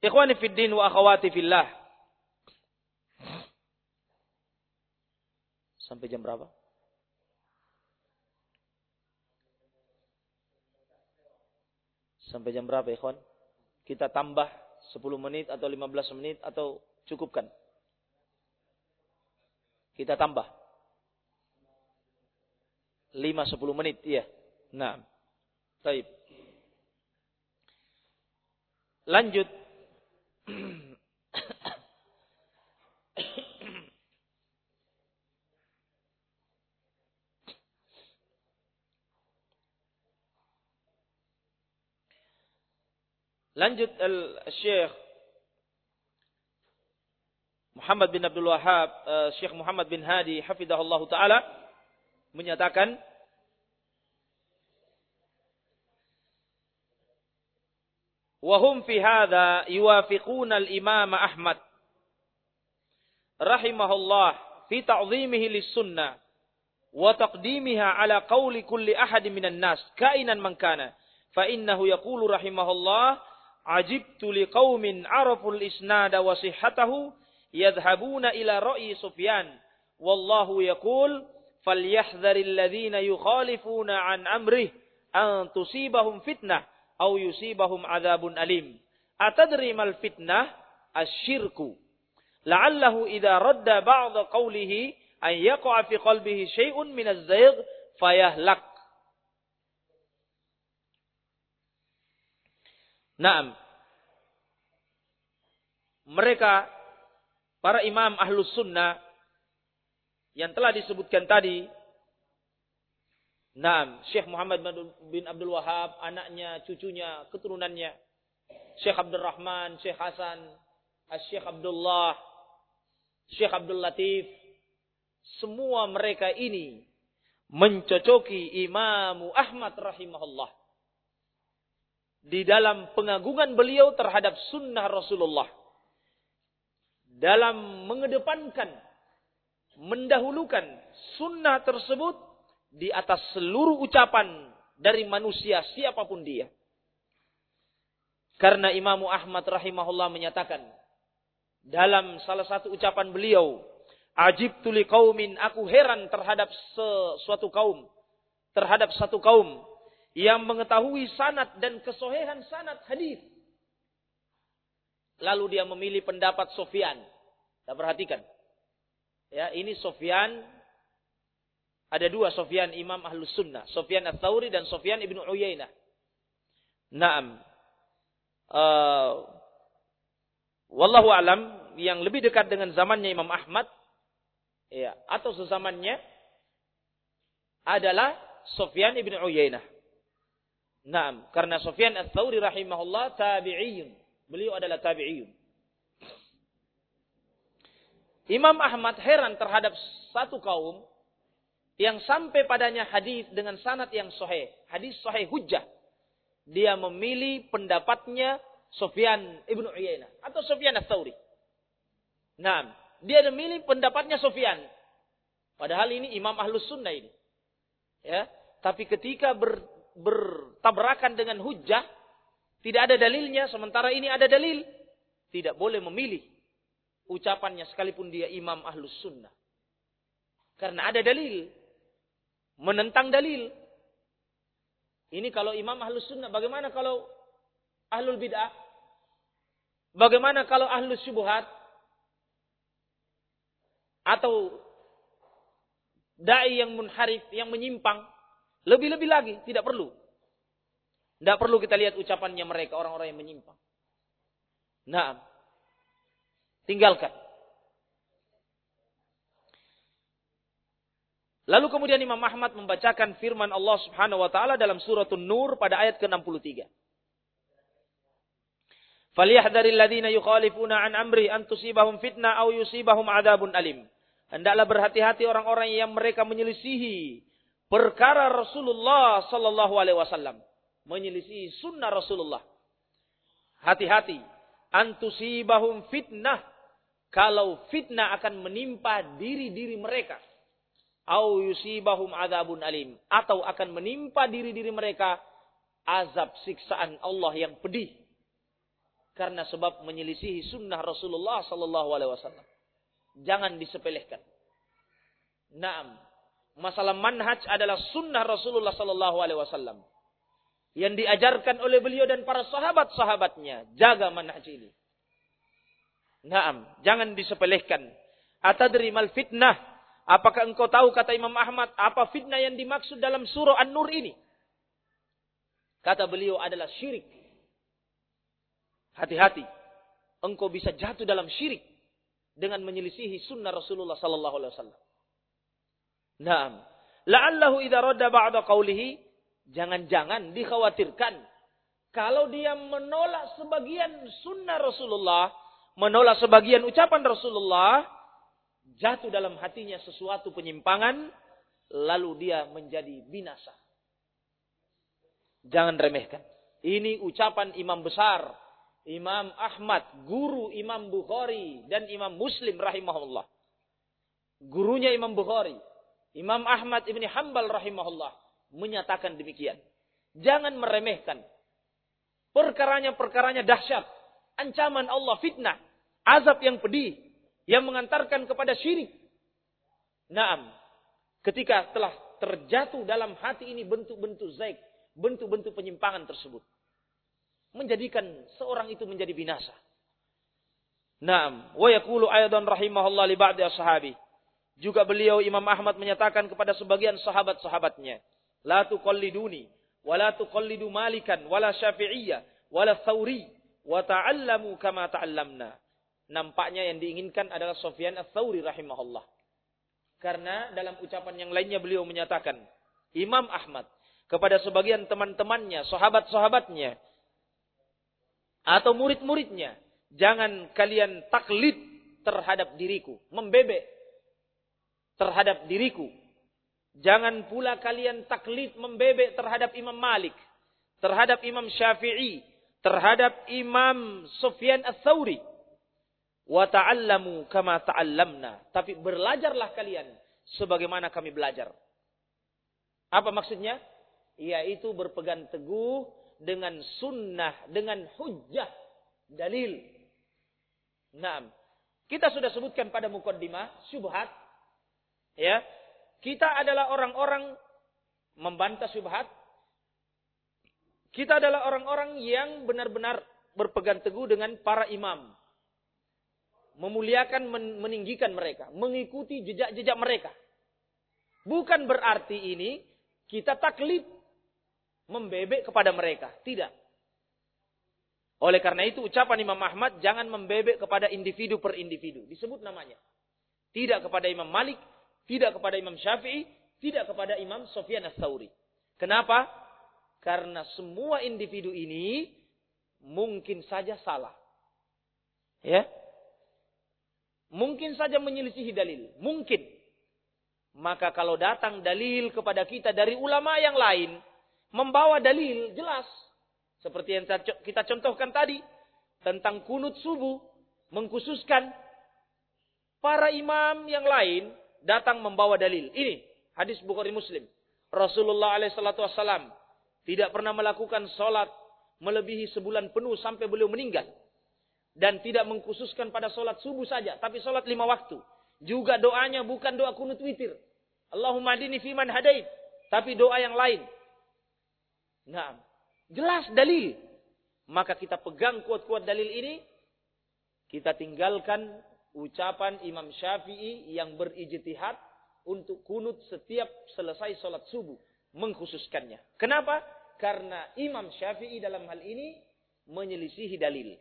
Ikhwani fid din wa akhawati fillah. Sampai jam berapa? Sampai jam berapa ikhwan? Kita tambah 10 menit atau 15 menit atau cukupkan? Kita tambah. 5-10 menit, iya. Nah. Baik. Lanjut Lanjut al-Syekh Muhammad bin Abdul Wahab, uh, Syekh Muhammad bin Hadi hafizahullah taala menyatakan Wahum fi hadha yuwafiquna al-Imam Ahmad rahimahullah fi ta'zimihi lis-sunnah wa taqdimiha ala qawli kulli ahad minan nas kainan man kana fa innahu yaqulu rahimahullah عجبت لقوم عرفوا الإسناد وصحته يذهبون إلى رأي سفيان والله يقول فليحذر الذين يخالفون عن أمره أن تصيبهم فتنة أو يصيبهم عذاب أليم. أتدري ما الفتنة؟ الشرك. لعله إذا رد بعض قوله أن يقع في قلبه شيء من الزيغ فيهلك. Naam. Mereka para imam ahlus sunnah yang telah disebutkan tadi Naam, Syekh Muhammad bin Abdul Wahab, anaknya, cucunya, keturunannya. Syekh Abdul Rahman, Syekh Hasan, Syekh Abdullah, Syekh Abdul Latif, semua mereka ini mencocoki Imam Ahmad rahimahullah. Di dalam pengagungan beliau terhadap sunnah Rasulullah. Dalam mengedepankan, mendahulukan sunnah tersebut di atas seluruh ucapan dari manusia siapa pun dia. Karena Imam Ahmad rahimahullah menyatakan dalam salah satu ucapan beliau, Ajib tuli kaumin, aku heran terhadap suatu kaum, terhadap satu kaum yang mengetahui sanat dan kesohehan sanat hadis. Lalu dia memilih pendapat Sofyan. Kita perhatikan. Ya, ini Sofyan ada dua Sofyan Imam Ahlus Sunnah. Sofyan Al-Thawri dan Sofyan Ibn Uyainah. Naam. Uh, wallahu alam yang lebih dekat dengan zamannya Imam Ahmad ya atau sezamannya adalah Sofyan Ibn Uyainah. Naam, karena Sofyan Al-Thawri rahimahullah tabi'iyun. Beliau adalah tabi'iyun. Imam Ahmad heran terhadap satu kaum yang sampai padanya hadis dengan sanad yang sahih, hadis sahih hujjah. Dia memilih pendapatnya Sufyan ibnu Uyainah atau Sufyan ats-Tsauri. Nah, dia memilih pendapatnya Sufyan. Padahal ini imam ahlus sunnah ini. Ya, tapi ketika ber, bertabrakan dengan hujjah, tidak ada dalilnya, sementara ini ada dalil. Tidak boleh memilih ucapannya sekalipun dia imam ahlus sunnah. Karena ada dalil menentang dalil. Ini kalau imam ahlus sunnah. Bagaimana kalau ahlul bid'ah? Bagaimana kalau ahlus syubuhat? Atau da'i yang munharif, yang menyimpang. Lebih-lebih lagi, tidak perlu. Tidak perlu kita lihat ucapannya mereka, orang-orang yang menyimpang. Nah, tinggalkan. Lalu kemudian Imam Ahmad membacakan firman Allah Subhanahu wa taala dalam surat An-Nur pada ayat ke-63. Falyahdharil ladzina yukhalifuna an amri an tusibahum fitnah aw yusibahum adzabun alim. Hendaklah berhati-hati orang-orang yang mereka menyelisihi perkara Rasulullah sallallahu alaihi wasallam, menyelisihi sunnah Rasulullah. Hati-hati, antusibahum fitnah kalau fitnah akan menimpa diri-diri mereka au yusibahum adzabun alim atau akan menimpa diri-diri mereka azab siksaan Allah yang pedih karena sebab menyelisihi sunnah Rasulullah sallallahu alaihi wasallam. Jangan disepelekan. Naam. Masalah manhaj adalah sunnah Rasulullah sallallahu alaihi wasallam. Yang diajarkan oleh beliau dan para sahabat-sahabatnya. Jaga manhaj ini. Naam. Jangan disepelekan. Atadri fitnah Apakah engkau tahu kata Imam Ahmad apa fitnah yang dimaksud dalam surah An-Nur ini? Kata beliau adalah syirik. Hati-hati. Engkau bisa jatuh dalam syirik dengan menyelisihi sunnah Rasulullah sallallahu alaihi wasallam. Naam. La'allahu idza radda ba'da qawlihi jangan-jangan dikhawatirkan kalau dia menolak sebagian sunnah Rasulullah, menolak sebagian ucapan Rasulullah, jatuh dalam hatinya sesuatu penyimpangan, lalu dia menjadi binasa. Jangan remehkan. Ini ucapan imam besar, Imam Ahmad, guru Imam Bukhari dan Imam Muslim rahimahullah. Gurunya Imam Bukhari, Imam Ahmad ibni Hambal rahimahullah menyatakan demikian. Jangan meremehkan. Perkaranya-perkaranya dahsyat. Ancaman Allah fitnah. Azab yang pedih yang mengantarkan kepada syirik. Naam. Ketika telah terjatuh dalam hati ini bentuk-bentuk zaik, bentuk-bentuk penyimpangan tersebut. Menjadikan seorang itu menjadi binasa. Naam. Wa yakulu aydan rahimahullah li ba'di ashabi. Juga beliau Imam Ahmad menyatakan kepada sebagian sahabat-sahabatnya, la tuqalliduni wa la tuqallidu malikan wala syafi'iyya wala thawri wa ta'allamu kama ta'allamna nampaknya yang diinginkan adalah Sofyan Ats-Tsauri rahimahullah. Karena dalam ucapan yang lainnya beliau menyatakan, Imam Ahmad kepada sebagian teman-temannya, sahabat-sahabatnya, atau murid-muridnya, jangan kalian taklid terhadap diriku, membebek terhadap diriku. Jangan pula kalian taklid membebek terhadap Imam Malik, terhadap Imam Syafi'i, terhadap Imam Sufyan Ats-Tsauri. Wa ta'allamu kama ta'allamna. Tapi belajarlah kalian sebagaimana kami belajar. Apa maksudnya? Yaitu berpegang teguh dengan sunnah, dengan hujjah, dalil. Nah, kita sudah sebutkan pada mukaddimah syubhat. Ya, kita adalah orang-orang membantah syubhat. Kita adalah orang-orang yang benar-benar berpegang teguh dengan para imam. Memuliakan, meninggikan mereka. Mengikuti jejak-jejak mereka. Bukan berarti ini kita taklid membebek kepada mereka. Tidak. Oleh karena itu ucapan Imam Ahmad jangan membebek kepada individu per individu. Disebut namanya. Tidak kepada Imam Malik, tidak kepada Imam Syafi'i, tidak kepada Imam Sofyan Ats-Tsauri. Kenapa? Karena semua individu ini mungkin saja salah. Ya. Mungkin saja menyelisihi dalil, mungkin. Maka kalau datang dalil kepada kita dari ulama yang lain, membawa dalil jelas. Seperti yang kita contohkan tadi. Tentang kunut subuh. Mengkhususkan. Para imam yang lain datang membawa dalil. Ini hadis Bukhari Muslim. Rasulullah SAW tidak pernah melakukan sholat melebihi sebulan penuh sampai beliau meninggal. Dan tidak mengkhususkan pada sholat subuh saja. Tapi sholat lima waktu. Juga doanya bukan doa kunut witir. Allahumma adini fiman hadaib. Tapi doa yang lain. Nah, jelas dalil. Maka kita pegang kuat-kuat dalil ini. Kita tinggalkan ucapan Imam Syafi'i yang berijtihad untuk kunut setiap selesai sholat subuh. Mengkhususkannya. Kenapa? Karena Imam Syafi'i dalam hal ini menyelisihi dalil.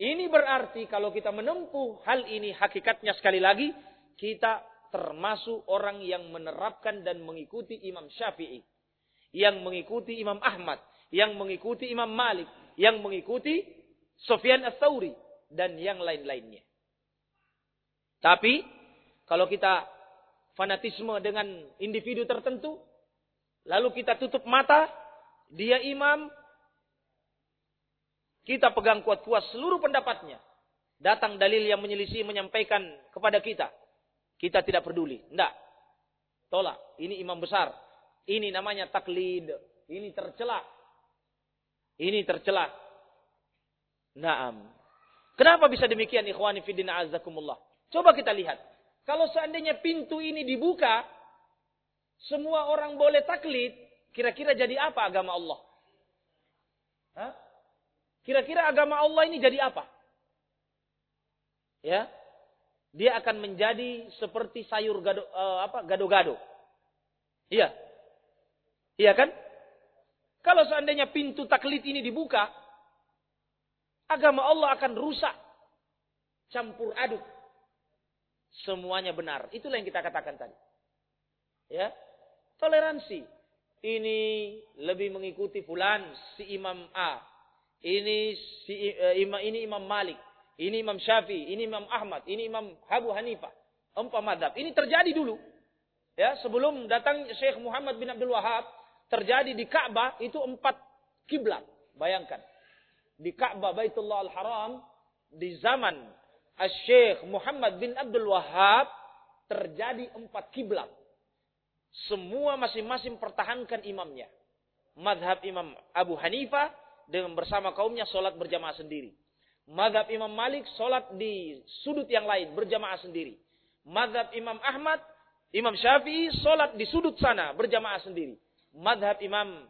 Ini berarti kalau kita menempuh hal ini hakikatnya sekali lagi kita termasuk orang yang menerapkan dan mengikuti Imam Syafi'i yang mengikuti Imam Ahmad, yang mengikuti Imam Malik, yang mengikuti Sofyan Ats-Tsauri dan yang lain-lainnya. Tapi kalau kita fanatisme dengan individu tertentu, lalu kita tutup mata, dia imam, kita pegang kuat-kuat seluruh pendapatnya. Datang dalil yang menyelisih menyampaikan kepada kita. Kita tidak peduli. Tidak. Tolak. Ini imam besar. Ini namanya taklid. Ini tercela. Ini tercela. Naam. Kenapa bisa demikian ikhwani fiddin azakumullah? Coba kita lihat. Kalau seandainya pintu ini dibuka, semua orang boleh taklid, kira-kira jadi apa agama Allah? Kira-kira agama Allah ini jadi apa? Ya, dia akan menjadi seperti sayur apa gado-gado. Iya, Iya kan? Kalau seandainya pintu taklid ini dibuka, agama Allah akan rusak. Campur aduk. Semuanya benar. Itulah yang kita katakan tadi. Ya. Toleransi. Ini lebih mengikuti fulan si Imam A. Ini si uh, imam ini Imam Malik, ini Imam Syafi'i, ini Imam Ahmad, ini Imam Abu Hanifah. Empat madhab. Ini terjadi dulu. Ya, sebelum datang Syekh Muhammad bin Abdul Wahab, terjadi di Ka'bah itu empat kiblat. Bayangkan. Di Ka'bah Baitullah Al-Haram di zaman Syekh Muhammad bin Abdul Wahab terjadi empat kiblat. Semua masing-masing pertahankan imamnya. Madhab Imam Abu Hanifah dengan bersama kaumnya sholat berjamaah sendiri. Madhab Imam Malik sholat di sudut yang lain berjamaah sendiri. Madhab Imam Ahmad, Imam Syafi'i sholat di sudut sana berjamaah sendiri madhab Imam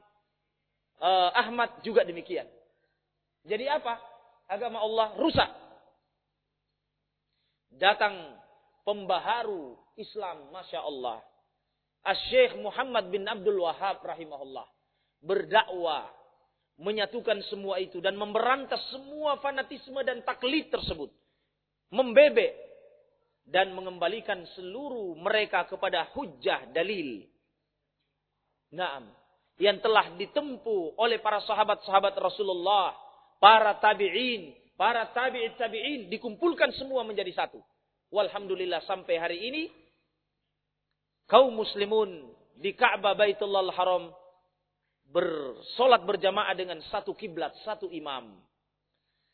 uh, Ahmad juga demikian. Jadi apa? Agama Allah rusak. Datang pembaharu Islam, Masya Allah. Asyikh Muhammad bin Abdul Wahab rahimahullah. Berdakwah. Menyatukan semua itu. Dan memberantas semua fanatisme dan taklid tersebut. Membebek. Dan mengembalikan seluruh mereka kepada hujah dalil. Naam. Yang telah ditempuh oleh para sahabat-sahabat Rasulullah para tabi'in, para tabi'it tabi'in dikumpulkan semua menjadi satu. Walhamdulillah sampai hari ini kaum muslimun di Ka'bah Baitullah Haram bersolat berjamaah dengan satu kiblat, satu imam.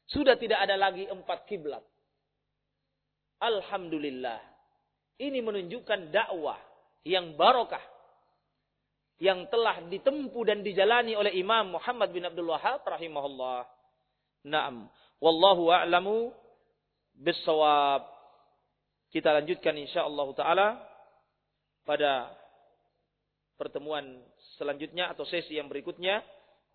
Sudah tidak ada lagi empat kiblat. Alhamdulillah. Ini menunjukkan dakwah yang barokah. Yang telah ditempuh dan dijalani oleh Imam Muhammad bin Abdul Wahab rahimahullah. Naam. Wallahu a'lamu bisawab. Kita lanjutkan insyaallah taala pada pertemuan selanjutnya atau sesi yang berikutnya.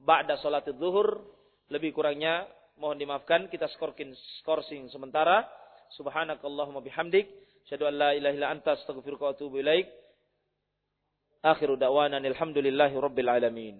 Ba'da salat zuhur. Lebih kurangnya mohon dimaafkan kita skorsing skorsing sementara. Subhanakallahumma bihamdik. Syadu an la ilaha illa anta astaghfiruka wa atubu ilaik. Akhiru da'wana alhamdulillahi rabbil alamin